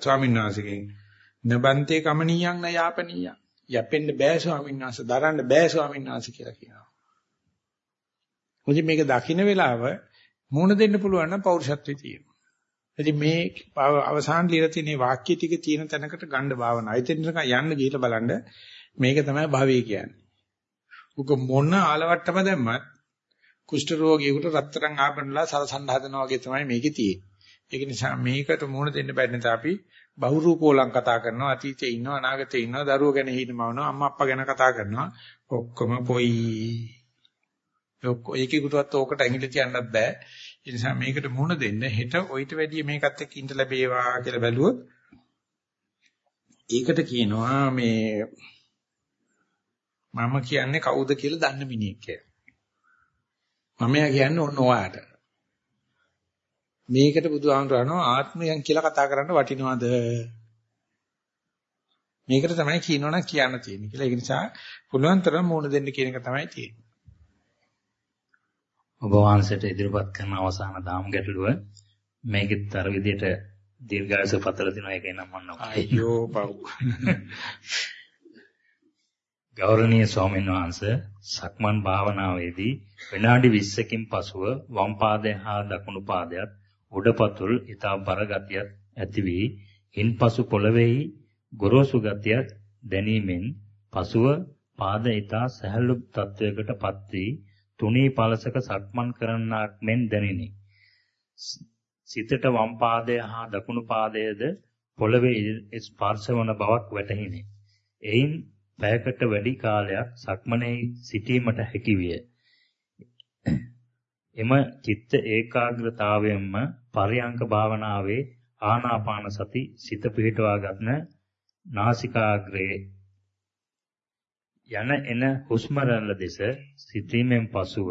ස්වාමීන් වහන්සේගෙන්. නබන්තේ කමනියම් න යාපනියම්. යැපෙන්න බෑ ස්වාමීන් වහන්සේ, දරන්න බෑ ස්වාමීන් වහන්සේ කියලා කියනවා. මොකද මේක දකින්න වෙලාව මූණ දෙන්න පුළුවන් නම් පෞරුෂත්වයේ තියෙනවා. ඉතින් මේ අවසාන ලියලා තියෙන වාක්‍ය ටික තියෙන තැනකට ගන්න භාවනා. ඉතින් යන්න ගිහිල්ලා බලන්න මේක තමයි භවය කියන්නේ. උක මොන ආලවට්ටම දැම්මත් කුෂ්ඨ රෝගියෙකුට රත්තරන් ආපන්නලා සලසන්න හදනවා වගේ තමයි මේකේ තියෙන්නේ. ඒක නිසා මේකට මුහුණ දෙන්න බැරි නිසා අපි බහුරූපෝලං කතා කරනවා අතීතේ ඉන්නවා අනාගතේ ඉන්නවා දරුවෝ ගැන හිතමවනවා අම්මා අප්පා ගැන කතා කරනවා ඔක්කොම පොයි. ඒකෙකුටවත් ඕකට ඇඟිලි තියන්නත් බෑ. ඒ නිසා මේකට මුහුණ දෙන්න හෙට ඔయిత වැඩිය මේකත් එක්ක ඉඳ ලැබේවා කියලා බැලුවොත් ඒකට කියනවා මේ මම කියන්නේ කවුද කියලා දන්න මිනිහෙක් කියලා. මමයා කියන්නේ ඔන්න ඔයාට. මේකට බුදුහාමුදුරනෝ ආත්මයන් කියලා කතා කරන්න වටිනවද? මේකට තමයි කියනවනම් කියන්න තියෙන්නේ කියලා. ඒක නිසා පුළුවන් තරම් මූණ දෙන්න කියන එක තමයි තියෙන්නේ. ඔබ වහන්සේට ඉදිරිපත් කරන අවසාන දාම් ගැටලුව මේකෙත් අර විදිහට දීර්ඝායස පතල දිනවා ඒකේ නම් මම. අයියෝ පව්. ගෞරවනීය ස්වාමීන් වහන්සේ සක්මන් භාවනාවේදී විනාඩි 20කින් පසුව වම් පාදය හා දකුණු පාදයට උඩපතුල් ඊතා බර ගතියක් ඇති වී ඉන්පසු පොළවේහි ගොරෝසු ගතියක් දැනීමෙන් පසුව පාද ඊතා සැහැල්ලු තත්වයකටපත් වී තුනී පලසක සක්මන් කරන්නාක් මෙන් දැනිනි. සිතට වම් පාදය හා දකුණු පාදයේද පොළවේ ස්පර්ශ වන බවක් වැටහිනි. එයින් පැයකට වැඩි කාලයක් සක්මනේ සිටීමට හැකි විය. එම චිත්ත ඒකාග්‍රතාවයෙන්ම පරියංක භාවනාවේ ආනාපාන සති සිත පිහිටවා ගන්න නාසිකාග්‍රේ යන එන හුස්ම රැල්ල දෙස සිටීමෙන් පසුව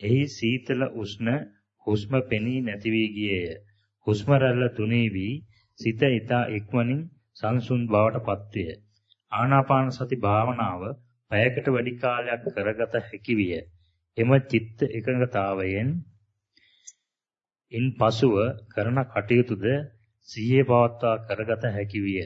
එහි සීතල උෂ්ණ හුස්ම පෙනී නැති වී ගියේය. හුස්ම රැල්ල තුනී වී සිත ඊතා ඉක්මනින් සංසුන් බවට පත්විය. ආනාපාන සති භාවනාව පැයකට වැඩි කාලයක් කරගත හැකි විය. එම චිත්ත එකඟතාවයෙන් ඉන් පසුව කරන කටයුතුද සිහියේ පවත්වා කරගත හැකි විය.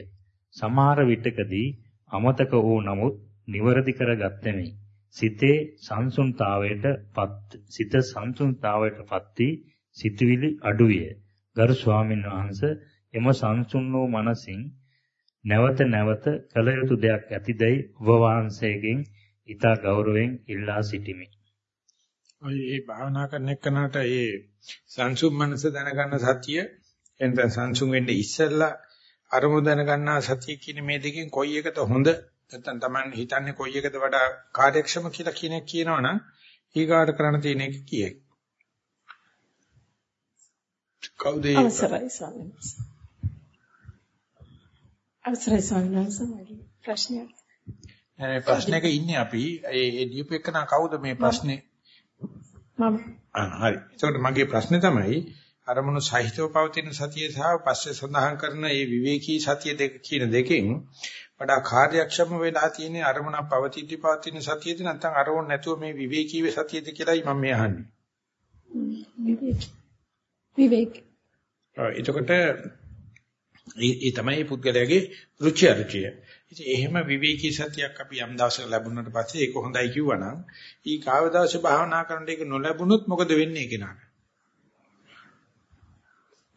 සමහර විටකදී අමතක වූ නමුත් නිවරදි කරගත්තෙමි. සිතේ සංසුන්තාවයට පත් සිත සංසුන්තාවයටපත් වී සිතවිලි අඩුවිය. ගරු ස්වාමීන් වහන්සේ එම සංසුන් වූ මනසින් නැවත නැවත කළ යුතු දෙයක් ඇතිදයි ඔබ වහන්සේගෙන් ඊට ගෞරවයෙන් ඉල්ලා සිටිමි. ඔය මේ භාවනා කරන එකනට ඒ සංසුම් මනස දැනගන්න සතිය එතන සංසුම් වෙන්නේ ඉස්සෙල්ලා අරමුණු දැනගන්නා සතිය කියන මේ දෙකෙන් කොයි එකද හොඳ නැත්නම් Taman හිතන්නේ කොයි එකද වඩා කාර්යක්ෂම කියලා කියන එක කියනවනම් ඊගාට කරන්න තියෙන එක කීයේ කවුද අවසරයි ස්වාමීන් වහන්සේ. අවසරයි ස්වාමීන් වහන්සේ ප්‍රශ්නයක්. මේ ප්‍රශ්නයක ඉන්නේ අපි. ඒ දීපු එක නා කවුද මේ ප්‍රශ්නේ? මම. හරි. ඒකට මගේ ප්‍රශ්නේ තමයි අරමුණු සහිතව පවතින සතිය සහ පස්සේ සඳහන් කරන මේ විවේකී සතිය දෙක කියන දෙකෙන් වඩා කාර්යක්ෂම වෙලා තියෙන අරමුණ පවතිද්දි පවතින සතියද නැත්නම් අරමුණ නැතුව මේ විවේකීව සතියද කියලායි මම මේ අහන්නේ. විවේක. විවේක. එතකොට ඒ තමයි පුද්ගලයාගේ රුචි අරුචිය. ඉතින් එහෙම විවේකී සතියක් අපි යම් දවසක ලැබුණාට පස්සේ ඒක හොඳයි කිව්වනම් ඊ කාව දවසේ භාවනා කරන්න ඒක නොලැබුණොත් මොකද වෙන්නේ කෙනාට?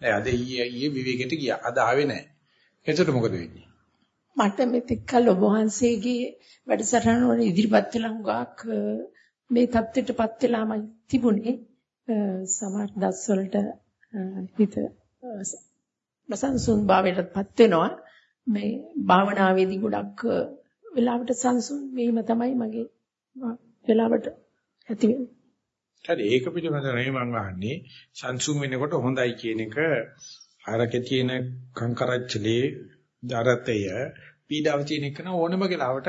අද ඊයේ ඊයේ විවේකයට ගියා. අද ආවේ නැහැ. එතකොට මොකද වෙන්නේ? මට මෙතෙක් කල ඔබ වහන්සේගේ වැඩසටහන වල ඉදිරිපත් වෙලා හුඟක් මේ தත්ත්වයටපත් වෙලාමයි තිබුණේ. සමහර දස්වලට හිත ප්‍රසංසුන් භාවයටපත් වෙනවා. මේ භාවනාවේදී ගොඩක් වෙලාවට සංසුන් වීම තමයි මගේ වෙලාවට ඇති වෙන්නේ. හරි ඒක පිළිබඳව නෙමෙයි මම අහන්නේ සංසුන් වෙනකොට හොඳයි කියන එක ආරකේ තියෙන කංකරච්චලේ දරතය පීඩාව තියෙන එක ඕනම වෙලාවට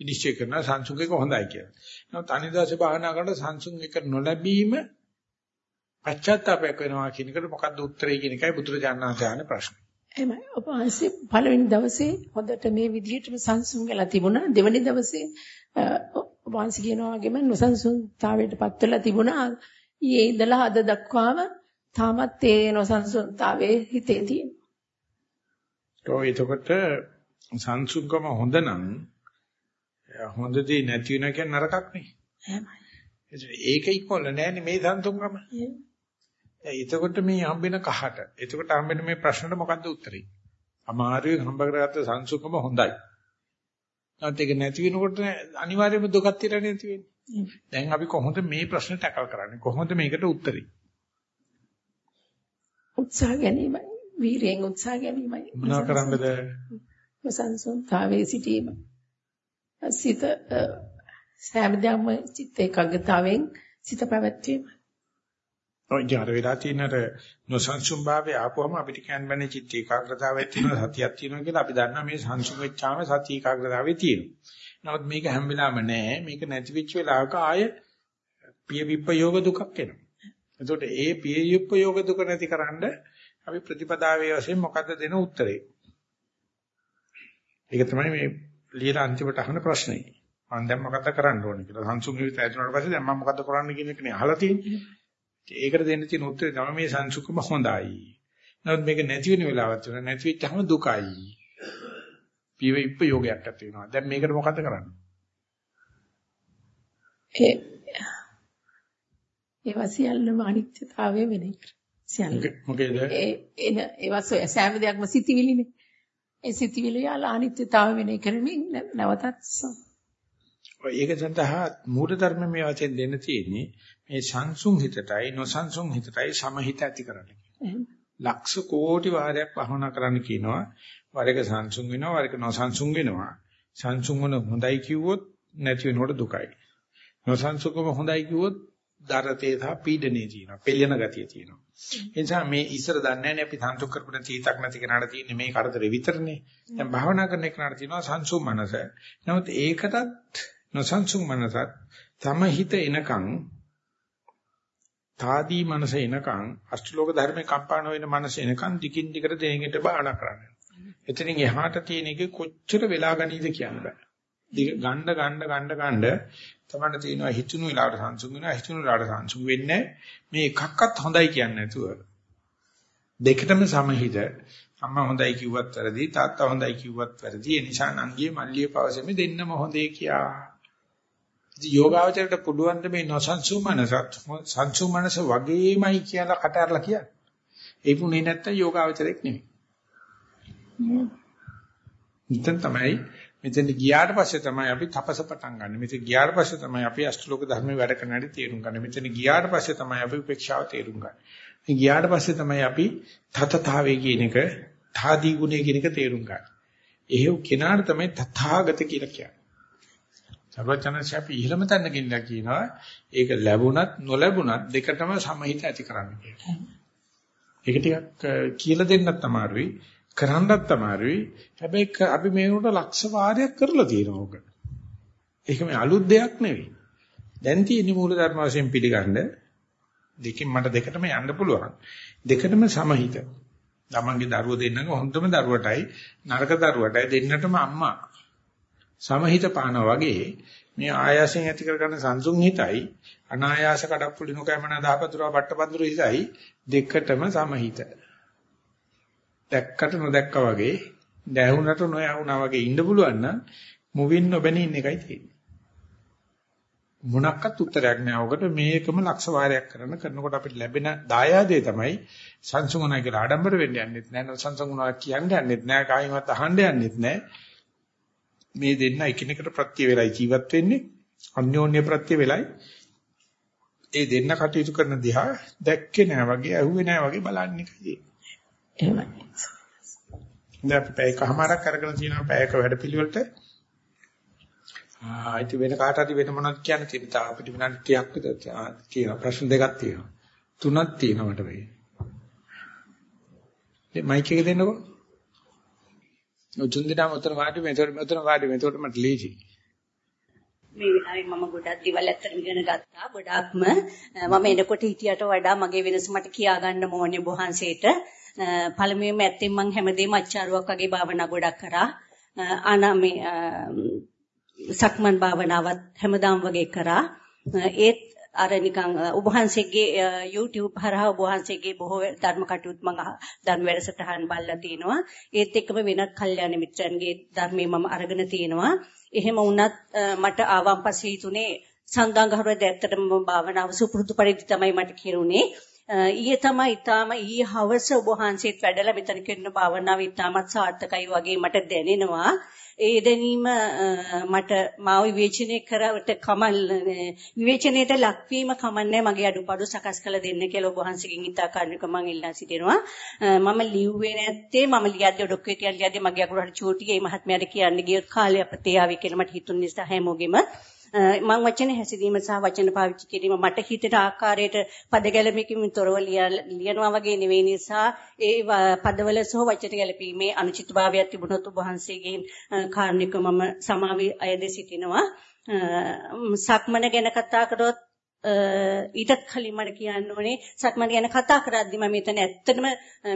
නිශ්චය කරන සංසුන් එක හොඳයි කියලා. නමුත් අනිදාසේ භාවනා කරනකොට සංසුන් එක නොලැබීම පශ්චාත්තාපයක් වෙනවා කියන එකට මොකද්ද උත්තරේ කියන එකයි බුදුරජාණන් වහන්සේ අහන ප්‍රශ්නේ. එහෙමයි. ඔබ වහන්සේ පළවෙනි දවසේ හොඳට මේ විදිහටම සංසුන් වෙලා තිබුණා. දෙවෙනි දවසේ ඔබ වහන්සේ කියනවා වගේම නොසන්සුන්තාවයටපත් වෙලා තිබුණා. ඊයේ ඉඳලා අද දක්වාම තාමත් ඒ නොසන්සුන්තාවයේ හිතේ තියෙනවා. ඔය එතකොට සංසුන්කම හොඳ නම් හොඳදී නැති වෙන කියන්නේ නරකක් නේ. එහෙමයි. ඒක ඉක්කොල්ල නෑනේ මේ සංසුන්කම. එතකොට මේ හම්බෙන කහට එතකොට හම්බෙන මේ ප්‍රශ්නට මොකද්ද උත්තරේ? අමාරුවේ හම්බ කරගත්ත සංසුන්කම හොඳයි. නැත්නම් ඒක නැති වෙනකොට අනිවාර්යයෙන්ම දුකක් තියලා නැති වෙන්නේ. දැන් අපි කොහොමද මේ ප්‍රශ්න ටැකල් කරන්නේ? කොහොමද මේකට උත්තරේ? උත්සාහ ගැනීමයි. වීරියෙන් උත්සාහ ගැනීමයි. මොනවා කරන්නද? සංසුන්තාවයේ සිටීම. සිත සෑමදාම චිත්ත ඒකාග්‍රතාවෙන් සිත පැවැත්වීම. ඔය ජාර වෙලා තියෙනර නොසන්සුන් භාවය ආපුවම අපිට කියන්න බෑනේ චිත්ත ඒකාග්‍රතාවයක් තියෙනවා සතියක් තියෙනවා කියලා අපි දන්නවා මේ සංසුන් වෙච්චාම සති ඒකාග්‍රතාවේ තියෙනවා. නමුත් මේක හැම වෙලාවෙම නෑ. මේක නැති වෙච්ච වෙලාවක ආය පිය විප්පයෝග දුකක් එනවා. එතකොට ඒ පිය විප්පයෝග දුක නැතිකරන්න අපි ප්‍රතිපදාවේ වශයෙන් මොකද්ද දෙන උත්තරේ? ඒක තමයි මේ ලියලා අන්තිමට අහන ප්‍රශ්නේ. මම දැන් මොකද්ද කරන්න ඕනේ කියලා. සංසුන් විවිත ඇතුළට පස්සේ දැන් මම මොකද්ද කරන්න කියන එකනේ අහලා තියෙන්නේ. ඒකට දෙන්න තියෙන උත්තරේ තමයි මේ සංසුකම හොඳයි. නමුත් මේක නැති වෙන වෙලාවක් තියෙනවා. නැති වෙච්චාම දුකයි. පිය විප්ප යෝගයක් ඇති වෙනවා. දැන් මේකට මොකද්ද කරන්නේ? ඒ ඒවා සියල්ලම අනිත්‍යතාවය වෙන එක. සියල්ල. මොකේද? ඒ එන ඒවා සෑම දෙයක්ම සිතිවිලිනේ. ඒ සිතිවිලි යාල අනිත්‍යතාවය වෙන කරමින් නැවතත් ඒක සඳහා මූල ධර්ම මේ වශයෙන් දෙන්න තියෙන්නේ මේ සංසුන් හිතටයි නොසන්සුන් හිතටයි සමහිත ඇති කරන්න. ලක්ෂ කෝටි වාරයක් වහනා කරන්න කියනවා. වර එක සංසුන් වෙනවා වර එක නොසන්සුන් වෙනවා. සංසුන් වන හොඳයි කිව්වොත් නැති වෙනකොට දුකයි. නොසන්සුකම හොඳයි කිව්වොත් දරතේ සහ පීඩනේ තියෙනවා. පෙළෙන ගතිය තියෙනවා. ඒ නිසා මේ ඉස්සර දන්නේ නැහැ අපි සංසුන් කරපුණ තීතක් නැති කෙනාට තියෙන්නේ මේ කරදරේ විතරනේ. දැන් භාවනා කරන කෙනාට තියෙනවා සංසුන් මනස. නමුත් ඒකටත් නොසන්සුන් මනසත් තම හිත එනකන් තාදී මනස එනකන් අෂ්ටලෝක ධර්මේ කම්පාණ වෙන මනස එනකන් දිගින් දිගට දෙහෙකට බාහනා කරන්න. එතනින් එහාට තියෙන එක කොච්චර වෙලා ගනීද කියන්න බෑ. ගණ්ඩ ගණ්ඩ ගණ්ඩ ගණ්ඩ තමයි තියෙනවා හිතුණු වෙලාවට සංසුන් වෙනවා හිතුණු වෙලාවට සංසුන් වෙන්නේ මේ එකක්වත් හොඳයි කියන්නේ නැතුව දෙකටම සමහිත අම්මා හොඳයි කිව්වත් වැරදි තාත්තා හොඳයි කිව්වත් වැරදි ඒ නිසා නංගියේ මල්ලියේ පවසෙමි දෙන්නම හොඳේ කියා ඉතින් යෝගාවචරයට පුළුවන් මේ නොසන්සු මනසත් සංසු මනස වගේමයි කියලා කට අරලා කියන්නේ. ඒ පුනේ නැත්තම් යෝගාවචරයක් නෙමෙයි. ඉතින් තමයි මෙතෙන් ගියාට පස්සේ තමයි අපි තපස පටන් ගන්න. මෙතෙන් ගියාට පස්සේ තමයි අපි අෂ්ටලෝක ධර්මයේ වැඩ කරන හැටි තේරුම් ගන්න. මෙතෙන් ගියාට පස්සේ තමයි අපි උපේක්ෂාව තේරුම් ගන්න. මේ ගියාට පස්සේ තමයි අපි තතතාවේ කියන එක, තාදී ගුණය කියන එක තේරුම් ගන්න. එහෙව් කෙනාට තමයි තථාගත කියලා කියන්නේ. සර්වචනසේ අපි ඉහළම තැන ගෙන්නලා කියනවා ඒක ලැබුණත් නොලැබුණත් දෙකටම සමහිත ඇති කරන්න කියලා. ඒක ටිකක් කියලා දෙන්නත් අමාරුයි කරන්නත් අමාරුයි. හැබැයි අපි මේකට ලක්ෂ වාරයක් කරලා තියෙනවා ඕක. ඒක මේ අලුත් දෙයක් නෙවෙයි. දැන් තියෙන මූල ධර්ම වශයෙන් පිළිගන්න දෙකෙන් මට දෙකටම යන්න පුළුවන්. දෙකටම සමහිත. තමන්ගේ දරුවෝ දෙන්නක හොඳම දරුවටයි නරක දරුවටයි දෙන්නටම අම්මා සමහිත පානවා වගේ මේ ආයාසයෙන් ඇති කරගන්න සංසුන් හිතයි අනායාස කඩප්පුලි නොකෑමන දහපතුරා පට්ටපඳුරු හිතයි දෙකටම සමහිත. දැක්කට නොදැක්කා වගේ දැහුණට නොයහුණා වගේ ඉන්න පුළුවන් නම් මුවින් නොබැනී ඉන්න එකයි තියෙන්නේ. මොනක්වත් උත්තරයක් නෑ. ඔකට මේකම ලක්ෂ වාරයක් කරන කරනකොට අපිට ලැබෙන දායාදේ තමයි සංසුණා කියලා ආඩම්බර වෙන්න යන්නෙත් නෑ. සංසුණා කියන්න යන්නෙත් නෑ. කායිමත් අහන්න යන්නෙත් නෑ. මේ දෙන්න එකිනෙකට ප්‍රත්‍ය වේලයි ජීවත් වෙන්නේ. අන්‍යෝන්‍ය ප්‍රත්‍ය වේලයි. ඒ දෙන්න කටයුතු කරන දිහා දැක්කේ නෑ වගේ, ඇහුවේ නෑ වගේ බලන්නේ කයි. එහෙමයි. දැන් අපි පැයකමාරක් අරගෙන තියෙනවා. පැයක වැඩපිළිවෙලට ආයිත් වෙන කාට හරි වෙන මොනවද කියන්න තියෙන තා අපිට විනාඩි 30ක් විතර තියෙනවා. ප්‍රශ්න දෙකක් තියෙනවා. තුනක් තියෙනවා මට වෙයි. මේ මයික් එක දෙන්නකෝ. ඔතුන් දෙනා උතර වාඩි මෙතන මෙතන වාඩි මෙතන මට ලීසි මේ විනාඩි මම ගොඩක් දේවල් ඇත්තටම ඉගෙන ගත්තා. ගොඩක්ම මම එනකොට හිටියට වඩා මගේ වෙනස මට කියා ගන්න ඕනේ බොහන්සේට පළමුවෙන්ම ඇත්තෙන් මම හැමදේම අච්චාරුවක් වගේ භාවනා ගොඩක් කරා ආනාමේ සක්මන් භාවනාවත් හැමදාම වගේ කරා. ඒත් අර නිකන් ඔබ වහන්සේගේ YouTube හරහා ඔබ වහන්සේගේ බොහෝ ධර්ම කටයුතු මම ධර්ම වැඩසටහන් බලලා තිනවා. ඒත් එක්කම වෙනත් කල්යාණ මිත්‍රයන්ගේ ධර්මයේ මම අරගෙන තිනවා. එහෙම වුණත් මට ආවම් පස්සේ හිතුනේ සංඝාංගහරුවද ඇත්තටම භාවනාව සුපුරුදු පරිදි තමයි මට කිරුනේ. ඊයේ තමයි ඊටාම ඊයේ හවස ඔබ වහන්සේත් වැඩලා මෙතන කරන භාවනාව ඊටාමත් සාර්ථකයි වගේ මට දැනෙනවා. ඒ දැනීම මට මාව විවේචනය කරවට කමල් විවේචනයට ලක්වීම කමන්නේ මගේ අඩුපාඩු සකස් කළ දෙන්න කියලා ඔබ වහන්සේගෙන් ඉතා කාරණක මම ඉල්ලා සිටිනවා මම ලිව්වේ නැත්තේ මම ලියද්දී ඔඩොක්කේ තියන් ලියද්දී මගේ අකුරු හරි චූටි ඒ මහත්මයාට කියන්න ගියොත් කාලය අපතේ ආවේ කියලා මට හිතුන නිසා හැමෝගෙම මම වචන හැසිරීම සහ වචන පාවිච්චි කිරීම මට හිතට ආකාරයට පද ගැලපීමකින් තොරව ලියනවා වගේ නෙවෙයි නිසා ඒ පදවල සහ වචන ගැලපීමේ අනුචිතභාවයක් තිබුණොත් ඔබ වහන්සේගෙන් කාරණික මම සමාවි අයද සිටිනවා. සක්මන ගැන කතා කරොත් ඊටත් කලින් මට කියන්න ඕනේ සක්මන් ගැන කතා කරද්දි මම මෙතන ඇත්තටම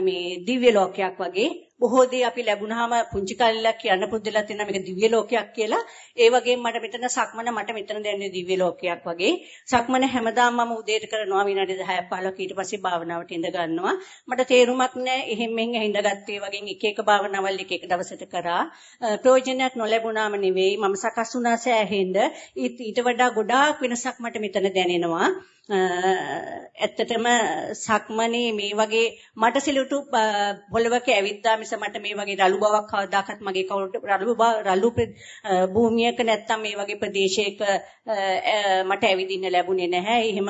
මේ දිව්‍ය ලෝකයක් වගේ බොහෝ දේ අපි ලැබුණාම පුංචි කාලේ කියන්න පුදුලා තියෙන මේක දිව්‍ය ලෝකයක් කියලා. ඒ වගේම මට මෙතන සක්මන මට මෙතන දැනෙන දිව්‍ය ලෝකයක් වගේ. සක්මන හැමදාම මම උදේට කරනවා විනාඩි 10ක් 15ක් ඊට පස්සේ භාවනාවට ඉඳ ගන්නවා. මට තේරුමක් නැහැ එහෙම මෙහෙන් හිඳගත්තේ වගේ එක එක භාවනාවල් එක එක දවසට කරා. ප්‍රයෝජනයක් නොලැබුණාම නෙවෙයි මම සකස් වුණා සෑහෙන්න. ඊට වඩා ගොඩාක් වෙනසක් මට මෙතන දැනෙනවා. ඇත්තටම සක්මනේ මේ වගේ මට සිලුටු පොළවක ඇවිද්දා මිස මට මේ වගේ රළු බවක් කවදාකවත් මගේ කවුරුට රළු රළු භූමියක නැත්තම් මේ වගේ ප්‍රදේශයක මට ඇවිදින්න ලැබුණේ නැහැ. එහෙම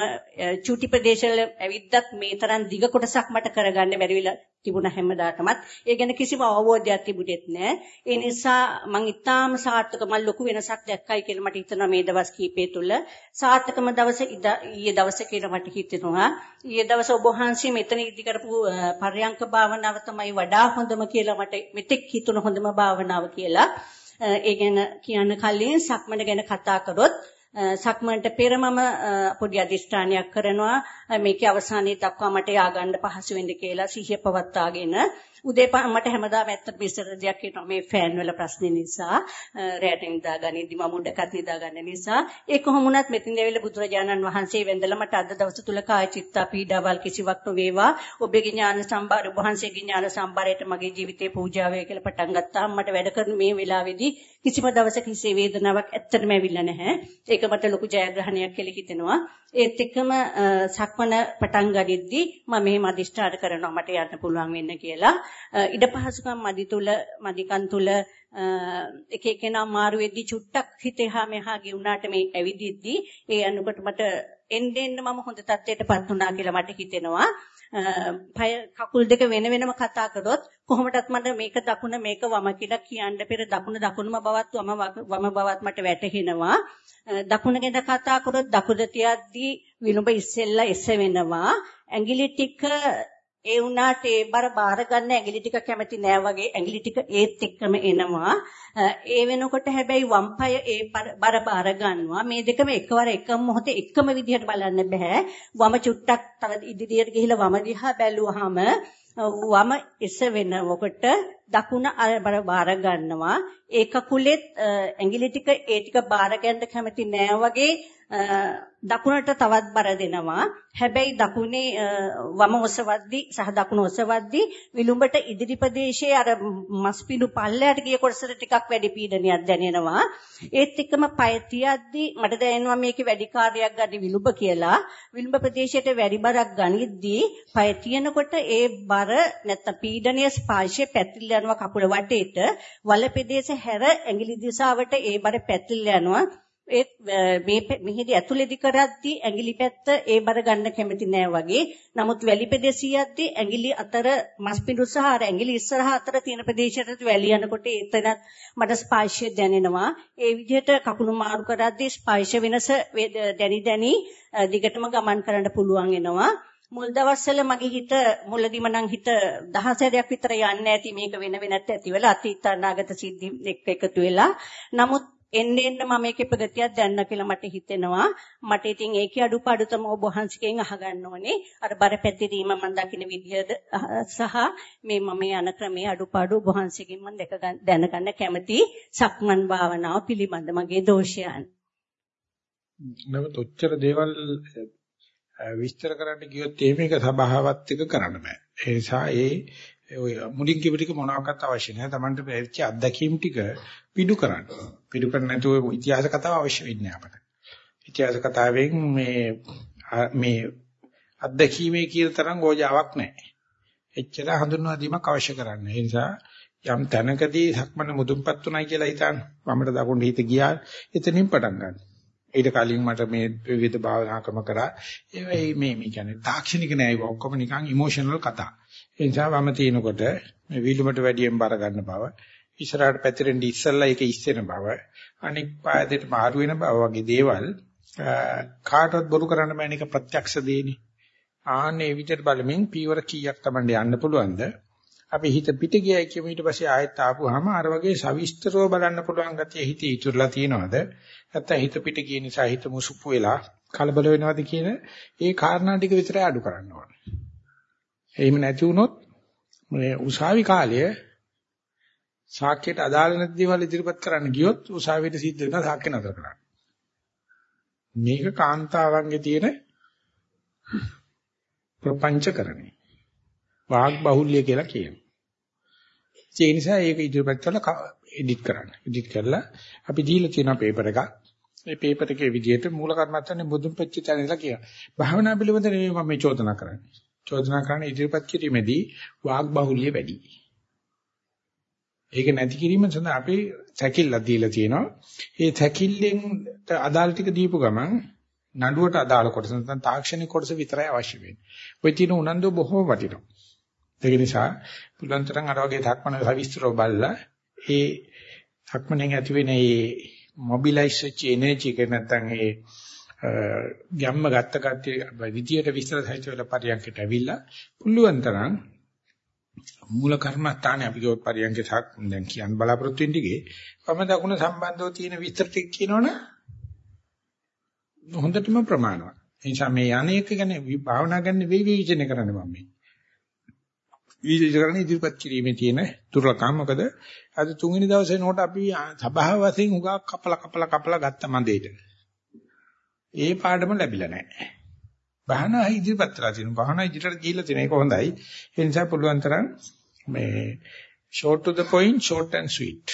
චුටි ප්‍රදේශවල ඇවිද්දත් මේ තරම් දිග කොටසක් මට කරගන්න බැරි වෙලා තිබුණ හැමදාටමත් ඒ ගැන කිසිම අවබෝධයක් තිබුණෙත් නැහැ. ඒ නිසා මම ඊටාම සාර්ථක මම ලොකු වෙනසක් දැක්කයි කියලා මට හිතෙනවා මේ දවස් කීපය තුල. සාර්ථකම දවස ඊයේ දවසේ කියලා මට හිතෙනවා. ඊයේ දවස ඔබ වහන්සේ මෙතන ඉදි කරපු පර්යංක භාවනාව තමයි වඩා හොඳම කියලා මට මෙතෙක් හිතුණ හොඳම භාවනාව කියලා. ඒ ගැන කියන්න කලින් සක්මන ගැන කතා කරොත් සක්මන්ට පෙර මම පොඩි අදිෂ්ඨානයක් කරනවා. මේකේ අවසානයේ දක්වා මට ය아가න්න පහසු වෙන්න කියලා සිහිය පවත්වාගෙන උදේ මට හැමදාම ඇත්තට විස්තර දෙයක් කියනවා මේ ෆෑන් වල ප්‍රශ්නේ නිසා රැට නිදාගනිද්දි මම උඩකට නිදාගන්න නිසා. ඒ කොහොම වුණත් මෙතින් ඇවිල්ලා බුදුරජාණන් වහන්සේ වැඳලා මට අද දවස තුල කාය චිත්ත පීඩාවල් කිසිවක් නොවේවා. ඔබගේ ඥාන සම්භාර වහන්සේගේ ඥාන සම්භාරයට මගේ ජීවිතේ පූජා වේ කියලා පටන් ගත්තාම මට වැඩ කරන මේ වෙලාවේදී කිසිම දවසක හිසේ වේදනාවක් ඇත්තටම ඇවිල්ලා නැහැ ඒක මට ලොකු ජයග්‍රහණයක් කියලා හිතෙනවා ඒත් එක්කම සක්මන පටන් ගනිද්දී මම මෙහෙම අදිෂ්ඨාන කරනවා මට යන්න පුළුවන් වෙන්න කියලා. ඉඩ පහසුකම් මදි තුල මදිකන් තුල එක එකනා මාරු වෙද්දී චුට්ටක් හිතෙහා මෙහා ගියුණාට මේ ඇවිදිද්දී ඒ අනුකට මට එන්න එන්න මම හොඳ තත්ත්වයටපත් වුණා කියලා මට හිතෙනවා. පය කකුල් දෙක වෙන වෙනම කතා කරොත් කොහොමදත් මට මේක දකුණ මේක වම කියලා කියන්න පෙර දකුණ දකුණම බවත් වම වම බවත් මට වැටහෙනවා. දකුණ ගැන කතා කරොත් දකුණ තියද්දී විලුඹ ඉස්සෙල්ලා එස වෙනවා ඇඟිලි ටික ඒ වුණාට ඒ බර බාර ගන්න ඇඟිලි ටික කැමති නෑ වගේ ඇඟිලි ටික ඒත් එක්කම එනවා. ඒ වෙනකොට හැබැයි වම් පාය ඒ බර බාර ගන්නවා. මේ දෙකම එකවර එකම මොහොතේ එකම විදිහට බලන්න බෑ. වම චුට්ටක් තව ඉදිරියට ගිහිල්ලා වම දිහා බැලුවාම වම එස වෙනකොට දකුණ අර බාර ගන්නවා. ඒ කකුලෙත් ඇඟිලි ටික ඒ ටික බාර ගන්න කැමති නෑ වගේ දකුණට තවත් බර දෙනවා. හැබැයි දකුණේ වම ඔසවද්දි සහ දකුණ ඔසවද්දි විලුඹට ඉදිරි ප්‍රදේශයේ අර මස්පිඩු පල්ලයට ගිය කොටසට ටිකක් වැඩි පීඩනයක් දැනෙනවා. ඒත් එක්කම පය තියද්දි මට දැනෙනවා මේකේ වැඩි කාර්යයක් ගන්න විලුඹ කියලා. විලුඹ ප්‍රදේශයට වැඩි බරක් ගනිද්දී පය තියනකොට ඒ බර නැත්නම් පීඩනයේ ස්පර්ශය පැතිරලා යනවා කකුල වටේට. වල ප්‍රදේශ හැර ඇඟිලි දිශාවට ඒ බර පැතිරලා යනවා. ඒත් මේ මෙහිදී ඇතුළේදි කරද්දී ඇඟිලි පැත්ත ඒ බර ගන්න කැමති නෑ වගේ. නමුත් වැලි ප්‍රදේශියද්දී ඇඟිලි අතර මස් පිඬු සහ අර ඇඟිලි ඉස්සරහ අතර තියෙන ප්‍රදේශයට වැලි යනකොට එතනත් මට ස්පර්ශය දැනෙනවා. ඒ විදිහට කකුණු මාරු කරද්දී ස්පර්ශ වෙනස දැනි දැනි දිගටම ගමන් කරන්න පුළුවන් වෙනවා. මුල් දවස්වල මගේ හිත මුලදිම නම් හිත දහසරයක් විතර යන්නේ නැති මේක වෙන වෙනත් ඇති වෙලා අතීත අනාගත සිද්ධි එක්ක එකතු වෙලා නමුත් එන්න එන්න මම මේකේ ප්‍රගතියක් දැන්න කියලා මට හිතෙනවා. මට ඉතින් ඒකේ අඩුපාඩු තමයි ඔබ වහන්සේගෙන් අහගන්න ඕනේ. අර බර පැතිරීම මම දකින විදිහද සහ මේ මම යන ක්‍රමයේ අඩුපාඩු ඔබ වහන්සේගෙන් මම දැක දැනගන්න කැමති සක්මන් භාවනාව පිළිබඳ මගේ දෝෂයන්. නමුත් ඔච්චර දේවල් විස්තර කරන්න ගියොත් මේක සබාවවත් එක කරන්න බෑ. ඒ නිසා ඒ ඔය මුලින් කිව්ව ටික මොනවාක්වත් අවශ්‍ය නැහැ. Tamanට වෙච්ච අත්දැකීම් ටික පිටු කරන්න. පිටු කරන්න නැතුව ඉතිහාස කතාව අවශ්‍ය වෙන්නේ අපට. ඉතිහාස කතාවෙන් මේ මේ අත්දැකීමේ කියන තරම් ගෝජාවක් නැහැ. එච්චර හඳුන්වා දීමක් අවශ්‍ය කරන්නේ. ඒ නිසා යම් තැනකදී සක්මන මුදුන්පත් උනායි කියලා හිතන්න. වමට දකුණට හිත ගියා. එතනින් පටන් ගන්න. ඊට කලින් මට මේ විවිධ භාවනා ක්‍රම කරා. ඒ මේ මේ කියන්නේ තාක්ෂණික නෑ ඒක ඔක්කොම නිකන් ඉමෝෂනල් කතා. ඒ නිසා වම තිනකොට මේ විලුමට වැඩියෙන් බර ගන්න බව, ඉස්සරහට පැතිරෙන්න ඉස්සෙල්ලා ඒක ඉස්සෙන බව, අනික් පාදයට මාරු වෙන බව වගේ දේවල් කාටවත් බොරු කරන්න බෑ නේක ප්‍රත්‍යක්ෂ දෙන්නේ. ආන්නේ විදිහට බලමින් පීවර කීයක් Tamande යන්න පුළුවන්ද? අපි හිත පිට ගියයි කියමු ඊට පස්සේ ආයෙත් ආපුවාම අර වගේ සවිස්තරව බලන්න පුළුවන් ගතිය හිතේ ඉතුරුලා තියෙනවද? නැත්නම් හිත පිට ගිය නිසා හිත මුසුප්පු වෙලා කලබල වෙනවද කියන ඒ කාරණා ටික විතරයි අඩු කරන්න ඕනේ. එහෙම නැති වුණොත් මේ උසාවි කාලය සාක්කයට අදාළ නැති දේවල් ඉදිරිපත් කරන්න ගියොත් උසාවියට සිද්ධ වෙනවා සාක්කේ නතර කරන්න. මේක කාන්තාවන්ගේ තියෙන ප්‍රපංචකරණේ. වාග් බහුල්‍ය කියලා කියනවා. ඒ නිසා ඒක ඉදිරිපත් කරලා එඩිට් කරන්න. එඩිට් කරලා අපි දීලා තියෙන පේපර් එකක්. ඒ පේපර් එකේ විදිහට මූල කර්මත්තන්නේ බුදුන් පෙච්ච තැන ඉඳලා කියනවා. භාවනා පිළිබඳ නෙවෙයි මම මේ චෝදනා කරන්නේ. චෝදනා කරන ඉදිරිපත් කිරීමේදී වාග් බහුල්‍ය වැඩි. ඒක නැති කිරීම සඳහා අපි සැකිල්ලක් දීලා තියෙනවා. ඒ සැකිල්ලෙන් අදාළ ටික දීපු ගමන් නඩුවට අදාළ කොටස නැත්නම් තාක්ෂණික කොටස විතරයි අවශ්‍ය වෙන්නේ. ඔය තියෙන උනන්දු බොහෝ වටිනවා. ඒක නිසා පුළුවන් තරම් අර වගේ ධක්මන සවිස්තරව බලලා ඒ ධක්මනෙන් ඇති වෙන ඒ මොබිලයිස් වෙච්ච එනර්ජි එක නැත්නම් ඒ ගැම්ම ගත්ත කට්ටිය විදියට විස්තර සහිත වෙලා පරියන්කට ඇවිල්ලා පුළුවන් තරම් මූල කර්මස්ථානේ අපි කියොත් පරියන්කේ සක් දැන් කියන්න බලාපොරොත්තු වෙන ටිකේ වම දකුණ සම්බන්ධව තියෙන විස්තර ටික කියනවනේ හොඳටම ප්‍රමාණවත්. ඒ නිසා මේ අනේක ගැන භාවනා ගැන විවිචනය කරන්න මම මේ. විවිධ කරන්නේ ඉදිරිපත් කිරීමේ තියෙන දුර්ලභකම මොකද අද තුන්වෙනි දවසේ නෝට අපි සභාව වශයෙන් උගා කපලා කපලා කපලා ගත්ත මන්දේට. ඒ පාඩම ලැබිලා නැහැ. බහනා ඉදිරිපත් කරලා තියෙනවා. බහනා ඉදිරියට ගිහිල්ලා තියෙන එක හොඳයි. ඒ නිසා පුළුවන් තරම් මේ short to the point short and sweet.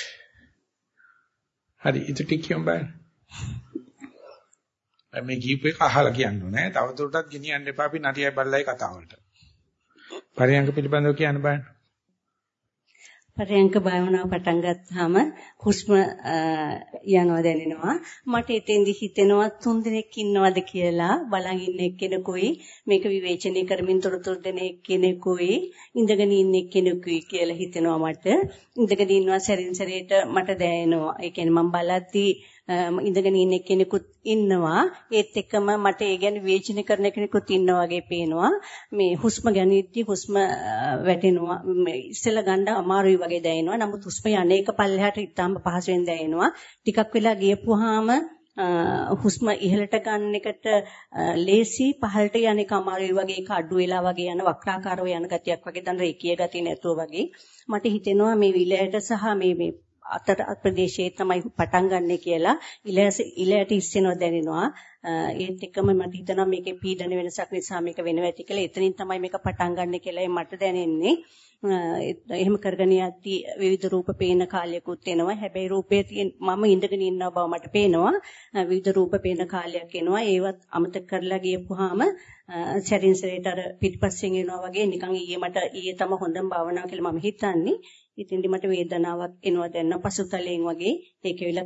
හරි ඉතින් ටික කියමු බලන්න. මේ කීප එක අහලා කියන්න ඕනේ. තවදුරටත් ගෙනියන්න එපා. අපි නටියයි බල්ලයි කතාවලට. පරියංග පිළිබඳව කියන්න බෑ. පරියංග භාවනාව පටන් ගත්තාම හුස්ම යනවා දැනෙනවා. මට එතෙන්දි හිතෙනවා තුන් දිනක් ඉන්නවද කියලා බලන් ඉන්න එක්කෙනෙකුයි මේක විවේචනය කරමින් තොරතුරු දෙන එක්කෙනෙකුයි ඉඳගෙන ඉන්න එක්කෙනෙකුයි කියලා හිතෙනවා මට. ඉඳගෙන ඉන්නවා සැරින් සැරේට මට දැනෙනවා. ඒ කියන්නේ මම බලද්දී ඉඳගෙන ඉන්න කෙනෙකුත් ඉන්නවා. ඒත් එක්කම මට ඒ ගැන විවේචන කරන කෙනෙකුත් ඉන්නවා වගේ පේනවා. මේ හුස්ම ගැනීමදී හුස්ම වැටෙනවා. ඉස්සෙල්ලා ගන්න අමාරුයි වගේ දැනෙනවා. නමුත් හුස්ම යන්නේක පල්ලෙහාට ඉතාම පහසුවෙන් දැනෙනවා. ටිකක් වෙලා ගියපුවාම හුස්ම ඉහළට ගන්න එකට ලේසි පහළට යන එක අමාරුයි වගේ ඒක අඩු වෙලා වගේ යන වක්‍රාකාරව යන ගතියක් වගේ දැන් රේකී ගතිය නැතුව වගේ. මට හිතෙනවා මේ විලයට සහ මේ මේ අතට ප්‍රදේශයේ තමයි පටන් ගන්නෙ කියලා ඉලයස ඉලයට ඉස්සෙනවා දැනෙනවා ඒත් එක්කම මට හිතෙනවා මේකේ පීඩන වෙනසක් නිසා මේක වෙනවා ඇති කියලා එතනින් තමයි මේක පටන් ගන්නෙ කියලා මට දැනෙන්නේ එහෙම කරගෙන යද්දී විවිධ රූප පේන කාලයකුත් එනවා. හැබැයි රූපයේ තියෙන මම ඉඳගෙන ඉන්නා බව මට පේනවා. විවිධ රූප පේන කාලයක් එනවා. ඒවත් අමතක කරලා ගියපුවාම සැරින් සැරේට අර පිටිපස්සෙන් එනවා වගේ නිකන් ඊයේ මට ඊයේ තම හොඳම භාවනාව කියලා මම හිතන්නේ. ඉතින්දි මට වේදනාවක් එනවා දැන් පසුතලයෙන් වගේ ඒකෙවිල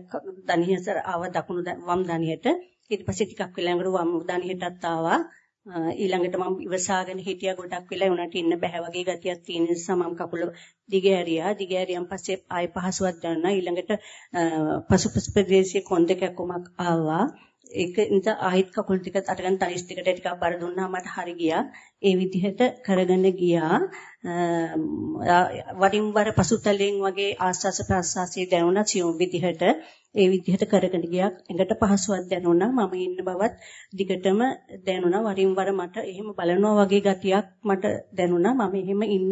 දණිහසර ආව දකුණු වම් දණියට ඊට පස්සේ ටිකක් වෙලාවකට වම් දණියටත් ආවා. ඊළඟට මම ඉවසාගෙන හිටියා ගොඩක් වෙලා උනට ඉන්න බෑ වගේ ගතියක් තියෙන නිසා මම කකුල දිගෑරියා දිගෑරියන් පස්සේ ආයෙ පහසුවක් දැනුණා. ඊළඟට පසුපස ප්‍රදේශයේ කොන් දෙකක් උමක් ආවා. ඒක නිසා ආයෙත් කකුල් ටික අටගෙන තනිස් ටිකට ටිකක් බර දුන්නා මට හරි ගියා ඒ විදිහට කරගෙන ගියා වරින් වර පසුතලයෙන් වගේ ආස්වාස ප්‍රාස්වාසයේ දැනුණා සියුම් විදිහට ඒ විදිහට කරගෙන ගියා. එඟට පහසුවක් දැනුණා. මම ඉන්න බවත් දිගටම දැනුණා. වරින් වර මට එහෙම බලනවා වගේ ගතියක් මට දැනුණා. මම එහෙම ඉන්න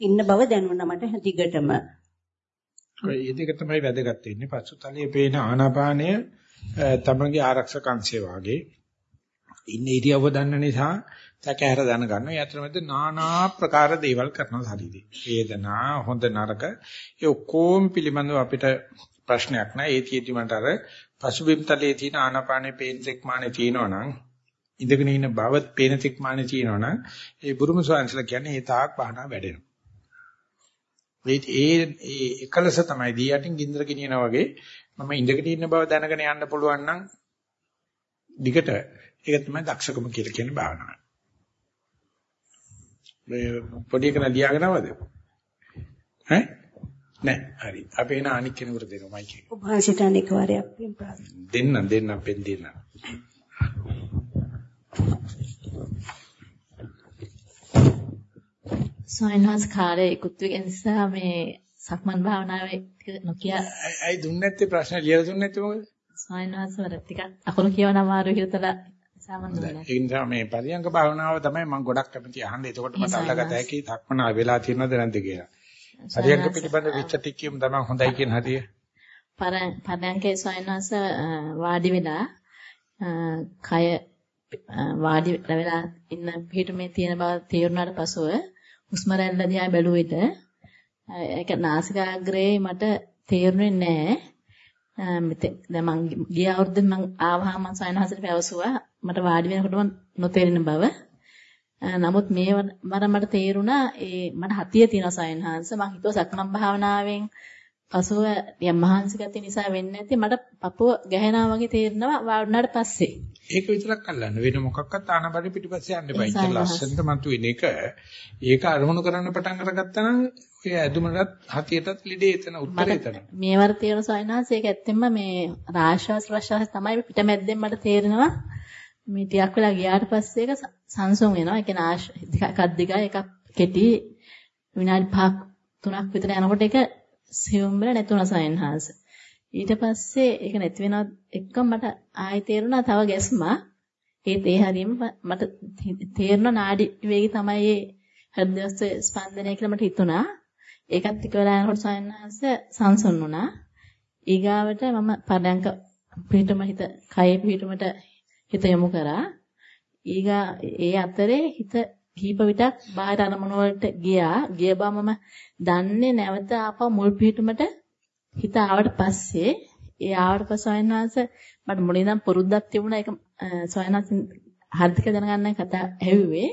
ඉන්න බව දැනුණා මට දිගටම. ඒ දෙක තමයි වැදගත් වෙන්නේ. පසුතලයේ පේන ආනාපානය තමගේ ආරක්ෂක අංශය වාගේ ඉන්න ඉරියව්ව දන්න නිසා තකහැර දැන ගන්නවා. ඒ අතරමැද নানা ප්‍රකාර දේවල් කරන ශරීරේ. වේදනා, හොඳ නරක ඒ ඔක්කොම පිළිබඳව අපිට ප්‍රශ්නයක් නෑ. ඒ තියෙදි මට අර පසුබිම් තලයේ තියෙන ආනාපානේ පේන තෙක්මානේ තියෙනවනම් ඉඳගෙන ඉන්න බවත් පේන තෙක්මානේ තියෙනවනම් ඒ බුරුම ස්වාංශලා කියන්නේ ඒ තාක් බහනා වැඩෙනවා. ඒ ඒ එකලස තමයි දී යටින් ගින්දර ගෙනියනා වගේ මම ඉඳගෙන ඉන්න බව දැනගෙන යන්න පුළුවන් නම් දිගට ඒක තමයි දක්ෂකම කියලා කියන භාවනාව. මේ පොඩි එකන ලියාගෙනවද? ඈ නෑ හරි. අපි එන අනික් කෙනෙකුට දෙනවා මයික් එක. ඔබ වහන්සේට අනෙක් වාරයක් පින් ප්‍රාර්ථනා. දෙන්න දෙන්න පෙන් දෙන්න. සොයනස් කාර්යය ඉක්ුත් වෙන නිසා මේ සක්මන් භාවනාවේ නොකිය ඇයි දුන්නේ නැත්තේ ප්‍රශ්න ලියලා දුන්නේ නැත්තේ මොකද? සොයනස් වල ටිකක් අකුරු කියවන අමාරු හිතලා. ඒ නිසා මේ පරියංග භාවනාව තමයි මම ගොඩක් කැමති අහන්නේ. එතකොට මට අල්ලගත හැකි සක්මන වෙලා තියෙනවද නැද්ද කියලා. හරියට පිළිබඳ විචටි කියමු තමයි හොඳයි කියන හරිය. පරයන්කේ සොයනස වාඩි වෙලා කය වාඩි වෙලා ඉන්න පිටුමේ තියෙන බව තේරුණාට පසුව හුස්ම රැල්ල දිහා බැලුව විට ඒක නාසිකාග්‍රේ මට තේරුනේ නැහැ. දැන් මං ගිය අවුරුද්දේ මං ආවහම මං සයන්හසට පැවසුවා මට වාඩි වෙනකොටම නොතේරෙන බව. නමුත් මේ මර මට තේරුණා ඒ මට හතිය තියෙන සයන්හන්ස මම හිතුවා සක්මන් භාවනාවෙන් පසුව යම් මහන්සි ගතිය නිසා වෙන්නේ නැති මට පපුව ගැහෙනා වගේ තේරෙනවා වාඩුණාට පස්සේ. ඒක විතරක් අල්ලන්න වෙන මොකක්වත් ආනපන පිටිපස්සේ යන්න බෑ. ඒක ලස්සනට මතුවෙන එක. ඒක අරමුණු කරන්න පටන් අරගත්තා නම් ඔය ඇදුමටත් හතියටත් ලිඩේ එතන උත්තරේ එතන. මේවර තියෙන සයන්හන්ස ඒක ඇත්තෙන්ම මේ රාශ්වාස ප්‍රශ්වාස තමයි පිටමැද්දෙන් මට තේරෙනවා. මේ ටිකක් වෙලා ගියාට පස්සේ ඒක සංසුන් වෙනවා. ඒ කියන්නේ එකක් දිගයි එකක් කෙටි විනාඩි 5ක් 3ක් විතර යනකොට ඒක සියුම් වෙලා නැතුණා සයන්හාස. ඊට පස්සේ ඒක නැති වෙනවත් එක්කම මට ආයෙ තේරුණා තව ගැස්මක්. ඒත් ඒ හරියම මට තේරුණා නාඩි වේගය තමයි ඒ හෘදස්ස ස්පන්දනය කියලා මට හිතුණා. ඒකත් ටික වෙලා යනකොට සයන්හාස සංසුන් වුණා. ඊගාවට මම පදංක පිටුම හිත කයේ පිටුමට හිත යොමු කරා. ඊගා ඒ අතරේ හිත කීප විටක් බාහිර අරමුණු වලට ගියා. ගිය බවම දන්නේ නැවත ආපහු මුල් පිටුමට හිත ආවට පස්සේ ඒ ආවට පස්සේ සයන්වාස මට මුලින් ඉඳන් පුරුද්දක් තිබුණා ඒක සයන්වාස හරියට දැනගන්නයි කතා ඇහුවේ.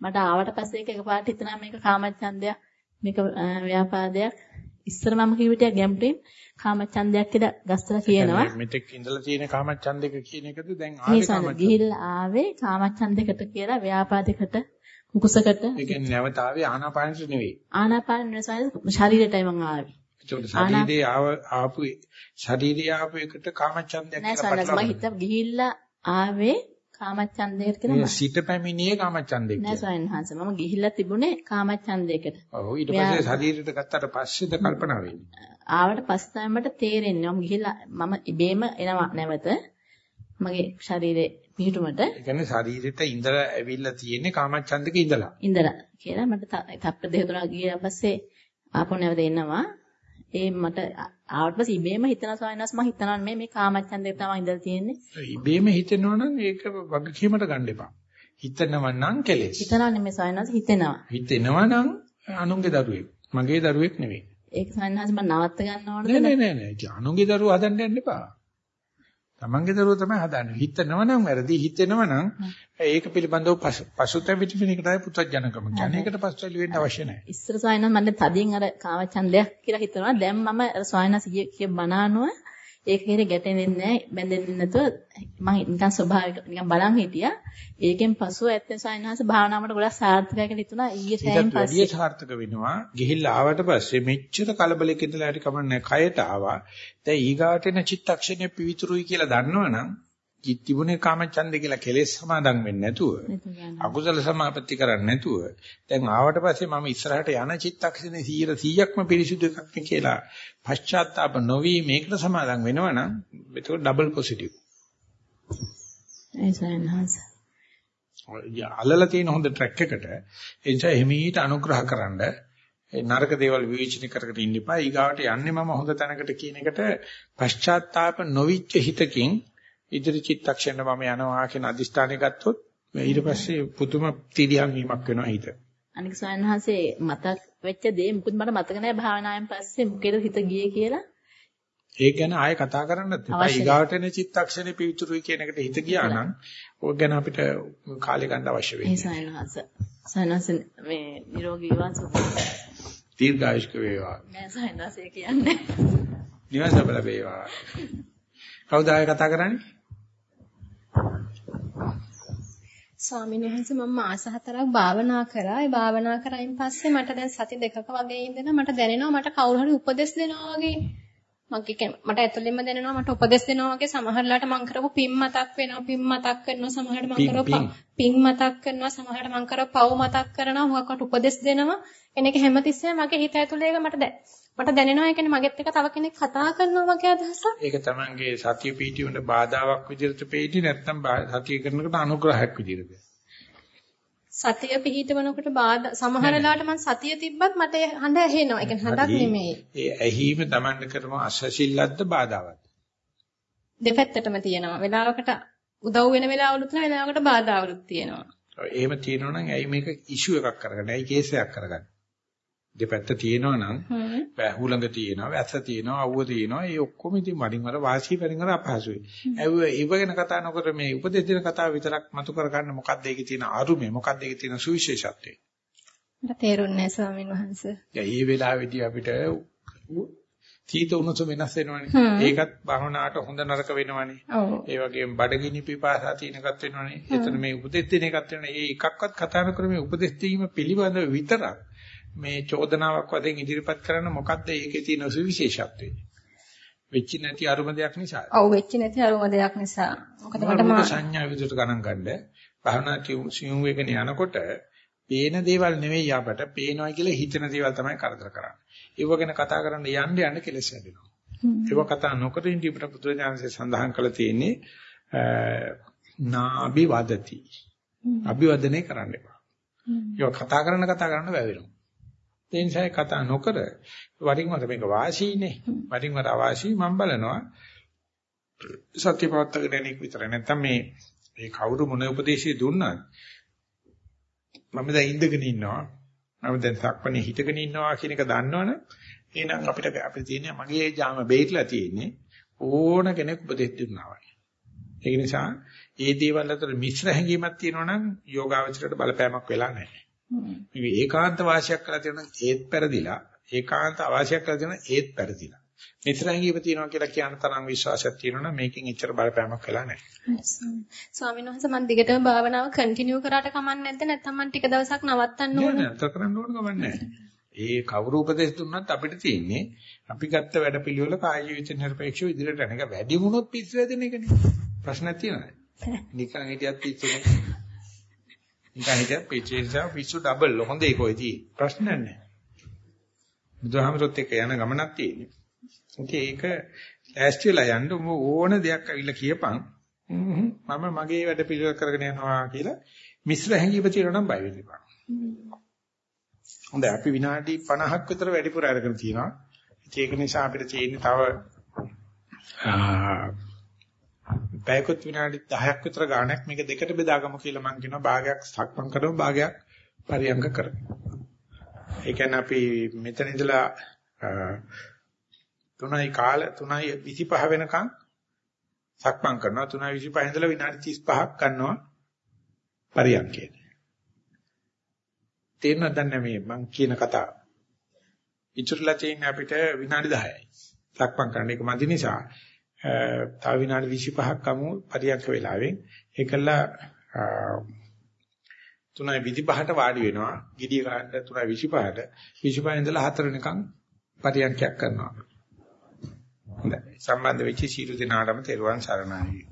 මට ආවට පස්සේ ඒක එකපාරට හිතනවා මේක කාමච්ඡන්දයක් මේක ව්‍යාපාදයක් ඉස්සර මම කිව්විට ගැම්ප්‍රින් කාමච්ඡන්දයක් කියලා ගස්සලා කියනවා. මෙතෙක් ඉඳලා තියෙන කාමච්ඡන්දක කියන එකද දැන් ආවේ කාමච්ඡන්ද. ගිහිල්ලා ආවේ කාමච්ඡන්දයකට කියලා ව්‍යාපාදයකට කුකුසකට. ඒ කියන්නේ නැවත ආවේ ආනාපානෙට නෙවෙයි. ආනාපාන නෙවෙයි ශරීරයටයි මම ආවේ. ඒකට ශරීරයේ ආව ආපු ශරීරයේ ආපු එකට කාමච්ඡන්දයක් කියලා පටලවා. නෑ සනස් මම ගිහිල්ලා ආවේ කාමච්ඡන්දයකට කියලා සිත පැමිණියේ කාමච්ඡන්දයක. නෑ සයන්හන්ස මම ගිහිල්ලා තිබුණේ කාමච්ඡන්දයකට. ඔව් ඊට පස්සේ ශරීරයට ගත්තට පස්සේද කල්පනා වෙන්නේ. ආවට පස්සේ තමයි මට තේරෙන්නේ මම ගිහිල්ලා මම ඉබේම එනවා නැවත. මගේ ශරීරේ පිහිටුමට ඒ කියන්නේ ශරීරෙට ඉඳලා ඇවිල්ලා තියෙන්නේ කාමච්ඡන්දක ඉඳලා. ඉඳලා කියලා මට තප්පර දෙක තුනක් ගියා පස්සේ ආපහු නැවත එනවා. ඒ මට ආවට පස්සේ ඉබේම හිතන සායනස් මම හිතනවා මේ මේ කාමච්ඡන්දේ තමයි ඉඳලා තියෙන්නේ. ඉබේම හිතෙනවා නම් ඒක වගකීමට ගන්න එපා. හිතනවා නම් කෙලෙස්. හිතනවා නෙමෙයි සායනස් හිතෙනවා. හිතෙනවා නම් අනුන්ගේ දරුවෙක්. මගේ දරුවෙක් නෙවෙයි. ඒක සායනස් මම නවත්ත ගන්න ඕනද? නෑ නෑ නෑ. අනුන්ගේ දරුවෝ හදන්න යන්න එපා. තමන්ගේ දරුවෝ තමයි හදන්නේ. හිතනවා නම් වැරදි හිතෙනවා නම් ඒක පිළිබඳව පසුතැවිලි එකටයි පුතඥකම කියන්නේ. ඒකට පසුතැවිලි වෙන්න අවශ්‍ය නැහැ. ඉස්සර සායනස් මම තදින් අර කාමචන්දයක් කියලා හිතනවා. දැන් මම සායනස් කිය බනානුව ඒක කෙරේ ගැටෙන්නේ නැහැ බැඳෙන්නේ නැතුව මම නිකන් ස්වභාවික නිකන් බලන් හිටියා. ඒකෙන් පස්සුව ඇත්තට සායනහස භාවනාවට ගොඩක් සාර්ථකයි කියලා හිතුණා ඊයේ සෑයෙන් පස්සේ ඊට සාර්ථක වෙනවා. ගිහිල්ලා ආවට පස්සේ මෙච්චර කලබලෙක ඉඳලා හරි කමන්නේ කයට ආවා. දැන් ඊගාට එන චිත්තක්ෂණය පිවිතුරුයි කියලා දන්නවනම් තිබුණේ කාමචන්දේ කියලා කෙලෙස් සමාදන් වෙන්නේ නැතුව අකුසල සමාපatti කරන්නේ නැතුව දැන් ආවට පස්සේ මම ඉස්සරහට යන චිත්තක්ෂණේ 100%ක්ම පිරිසුදු එකක් කියලා පශ්චාත්තාප නොවි මේකට සමාදන් වෙනවනම් ඒක ඩබල් පොසිටිව් ඒසෙන්හස් අල්ලලා තියෙන හොඳ ට්‍රැක් එකට ඒ නිසා එහිමීට අනුග්‍රහ කරන්න නරක දේවල් විවේචනය කරකට ඉන්න එපා. ඊගාවට යන්නේ මම හොඳ තැනකට කියන එකට පශ්චාත්තාප නොවිච්ච හිතකින් ඉදිරි චිත්තක්ෂණ මම යනවා කියන අදිස්ථානය ගත්තොත් ඊට පස්සේ පුදුම තිරියන් වීමක් වෙනවා හිත. අනික සයන්හන්සේ මතක් වෙච්ච දේ මුකුත් මට මතක නැහැ භාවනාවෙන් පස්සේ මොකේද හිත ගියේ කියලා. ඒක ගැන ආයෙ කතා කරන්නත් එපා. ඊගාවට එන චිත්තක්ෂණේ පිවිතුරුයි කියන එකට හිත ගියා නම් ඕක ගැන අපිට කාලය ගන්න අවශ්‍ය වෙන්නේ. ඒ සයන්හස. සයන්හස මේ නිරෝගී වාසය. දීර්ඝායුෂ්ක වේවා. නෑ සයන්හසේ කියන්නේ. නිවස බල වේවා. කවුද ආයෙ කතා කරන්නේ? ස්වාමීන් වහන්සේ මම මාස හතරක් භාවනා කරා. ඒ භාවනා කරායින් පස්සේ මට දැන් සති දෙකක වගේ ඉඳලා මට දැනෙනවා මට කවුරු හරි උපදෙස් දෙනවා වගේ. මගේ මට ඇතුළෙන්ම දැනෙනවා මට උපදෙස් දෙනවා වගේ. සමහරලාට මං කරපු පින් මතක් වෙනවා පින් මතක් කරනවා. සමහරට මං කරපු පින්. මතක් කරනවා. සමහරට මං කරපු පව් මතක් කරනවා. හුඟකට උපදෙස් දෙනවා. එනක හැමතිස්සෙම මගේ හිත ඇතුළේ එක මට මට දැනෙනවා ඒ කියන්නේ මගෙත් එක තව කෙනෙක් කතා කරනවා වගේ අදහසක් ඒක තමංගේ සතිය පිටියුන්ට බාධාවක් විදිහට පෙයිටි නැත්නම් සතිය කරනකොට අනුග්‍රහයක් විදිහටද සතිය පිහිටවනකොට බාධා සමහර වෙලාවට මම සතිය තිබ්බත් මට හඬ ඇහෙනවා. ඒ කියන්නේ හඬක් නෙමෙයි. ඒ ඇහිම Tamanne කරන අසසිල්ලද්ද බාධාවත්ද? දෙපැත්තටම තියෙනවා. වෙලාවකට උදව් වෙන වෙලාවලුත් තියෙනවා, වෙලාවකට බාධාවලුත් තියෙනවා. එහෙම තියෙනවා නම් ඇයි මේක ඉෂුව එකක් කරගන්නේ? ඇයි කේස් එකක් කරගන්නේ? දෙපැත්ත තියෙනවා නම් වැහුලඟ තියෙනවා වැස්ස තියෙනවා අවුව තියෙනවා ඒ ඔක්කොම ඉතින් වරින් වර වාසි වරින් වර අපහසුයි. ඒ ඒව ගැන කතා නොකර මේ උපදෙස් දෙන කතාව විතරක් මතු කර ගන්න මොකක්ද ඒකේ තියෙන අරුමේ මොකක්ද ඒකේ තියෙන සුවිශේෂත්වය. මට තේරුන්නේ ස්වාමීන් වහන්සේ. මේ වෙලාවේදී අපිට තීත උණුසුම වෙනස් වෙනවනේ. ඒකත් භවනාට හොඳ නරක වෙනවනේ. ඒ වගේම බඩගිනි පිපාසා තියෙන එකක් වෙනවනේ. එතන මේ උපදෙස් දෙන එකක් වෙනවනේ. ඒ එකක්වත් කතා නොකර මේ උපදෙස් දීම පිළිබඳව විතරක් මේ චෝදනාවක් වශයෙන් ඉදිරිපත් කරන්න මොකද්ද ඒකේ තියෙන සුවිශේෂත්වය? වෙච්ච නැති අරුම දෙයක් නිසා. ඔව් වෙච්ච නැති අරුම දෙයක් නිසා. මොකද මට මා සංඥා විදිහට ගණන් ගන්න භවනා සියුම් වේගන යනකොට පේන දේවල් නෙවෙයි අපට පේනවා කියලා හිතන දේවල් තමයි කරදර කරන්නේ. ඒව ගැන කතා කරන්න යන්න යන්න කෙලෙස් හැදෙනවා. ඒව කතා නොකර ඉඳිපට පුදුරජානසේ සඳහන් කළ තියෙන්නේ නාභි වදති. අභිවදනය කරන්න එපා. ඒව කතා කරන කතා කරන්න වැවෙනවා. ඒ නිසා කතා නොකර වරින් වර මේක වාසීනේ. වරින් වර අවාසී මම බලනවා සත්‍ය පවත්තක දෙනෙක් විතරයි. නැත්තම් මේ මේ කවුරු මොන උපදේශය දුන්නත් මම දැන් ඉඳගෙන ඉන්නවා. මම දැන් සක්පනේ හිටගෙන ඉන්නවා කියන එක දන්නවනේ. එහෙනම් අපිට අපිට තියෙන්නේ මගේ ජාම බේట్లా තියෙන්නේ ඕන කෙනෙක් උපදෙස් දුන්නා වගේ. ඒ නිසා ඒ දේවල් අතර මිශ්‍ර හැඟීමක් තියෙනවා නම් යෝගාවචරයට බලපෑමක් වෙලා නැහැ. මේ ඒකාන්ත වාසියක් කරලා තියෙන ඒත් පෙරදිලා ඒකාන්ත අවාසියක් කරලා තියෙන ඒත් පෙරදිලා. මිශ්‍ර හැඟීම තියෙනවා කියලා කියන තරම් විශ්වාසයක් තියෙනවා මේකෙන් එච්චර බලපෑමක් වෙලා නැහැ. ස්වාමීන් වහන්සේ මම දිගටම භාවනාව කන්ටිනියු කරාට කමක් නැද්ද නැත්නම් මම ටික දවසක් නවත්තන්න ඕනද? නෑ නෑ කරන්න ඕන කමක් නැහැ. ඒ කවුරු උපදෙස් දුන්නත් අපිට තියෙන්නේ අපි ගත්ත වැඩපිළිවෙල කාය ජීවිත නිර්පේක්ෂව ඉදිරියට යන එක වැඩි වුණොත් පිස්සු වැදෙන එකනේ. ප්‍රශ්නයක් තියෙනවද? නිකන් හිටියත් පිස්සුනේ. නිකන් හිටියත් පිස්සු පිස්සු ඩබල් හොඳ ඒක ඔයදී ප්‍රශ්නයක් නැහැ. බුදුහාමරොත් එක්ක යන ගමනක් තියෙන්නේ. ඒක ලෑස්ති වෙලා යන්න ඕන දෙයක් අවිල්ල කියපන් මම මගේ වැඩ පිළිවෙල කරගෙන යනවා කියලා මිශ්‍ර හැඟීම තියෙනවා නම් බය වෙන්න එපා. හොඳයි අපි විනාඩි 50ක් විතර වැඩිපුර අරගෙන තියෙනවා. ඒක නිසා අපිට තියෙන්නේ තව පැයකොත් විනාඩි 10ක් විතර ගාණක් මේක දෙකට බෙදාගමු කියලා මම කියනවා භාගයක් සක්මන් කරමු භාගයක් පරියංග කරමු. ඒ කියන්නේ අපි මෙතන ඉඳලා 3යි කාල 3යි 25 වෙනකන් සක්මන් කරනවා 3යි 25 ඉඳලා විනාඩි 35ක් ගන්නවා පරියංගයේ. තේරෙනවද දැන් මේ මම කියන කතාව? ඉතුරුලා තියෙන අපිට විනාඩි 10යි. සක්මන් කරන්න එක මදි නිසා තව විනාඩි 25ක් අමු පරියන්ක වෙලාවෙන් ඒකලා 3:25ට වාඩි වෙනවා. gediya ගන්න 3:25ට 25 ඉඳලා 4 වෙනකන් පරියන්කයක් කරනවා. හොඳයි. සම්බන්ධ වෙච්ච සීල දිනාටම තෙරුවන් සරණයි.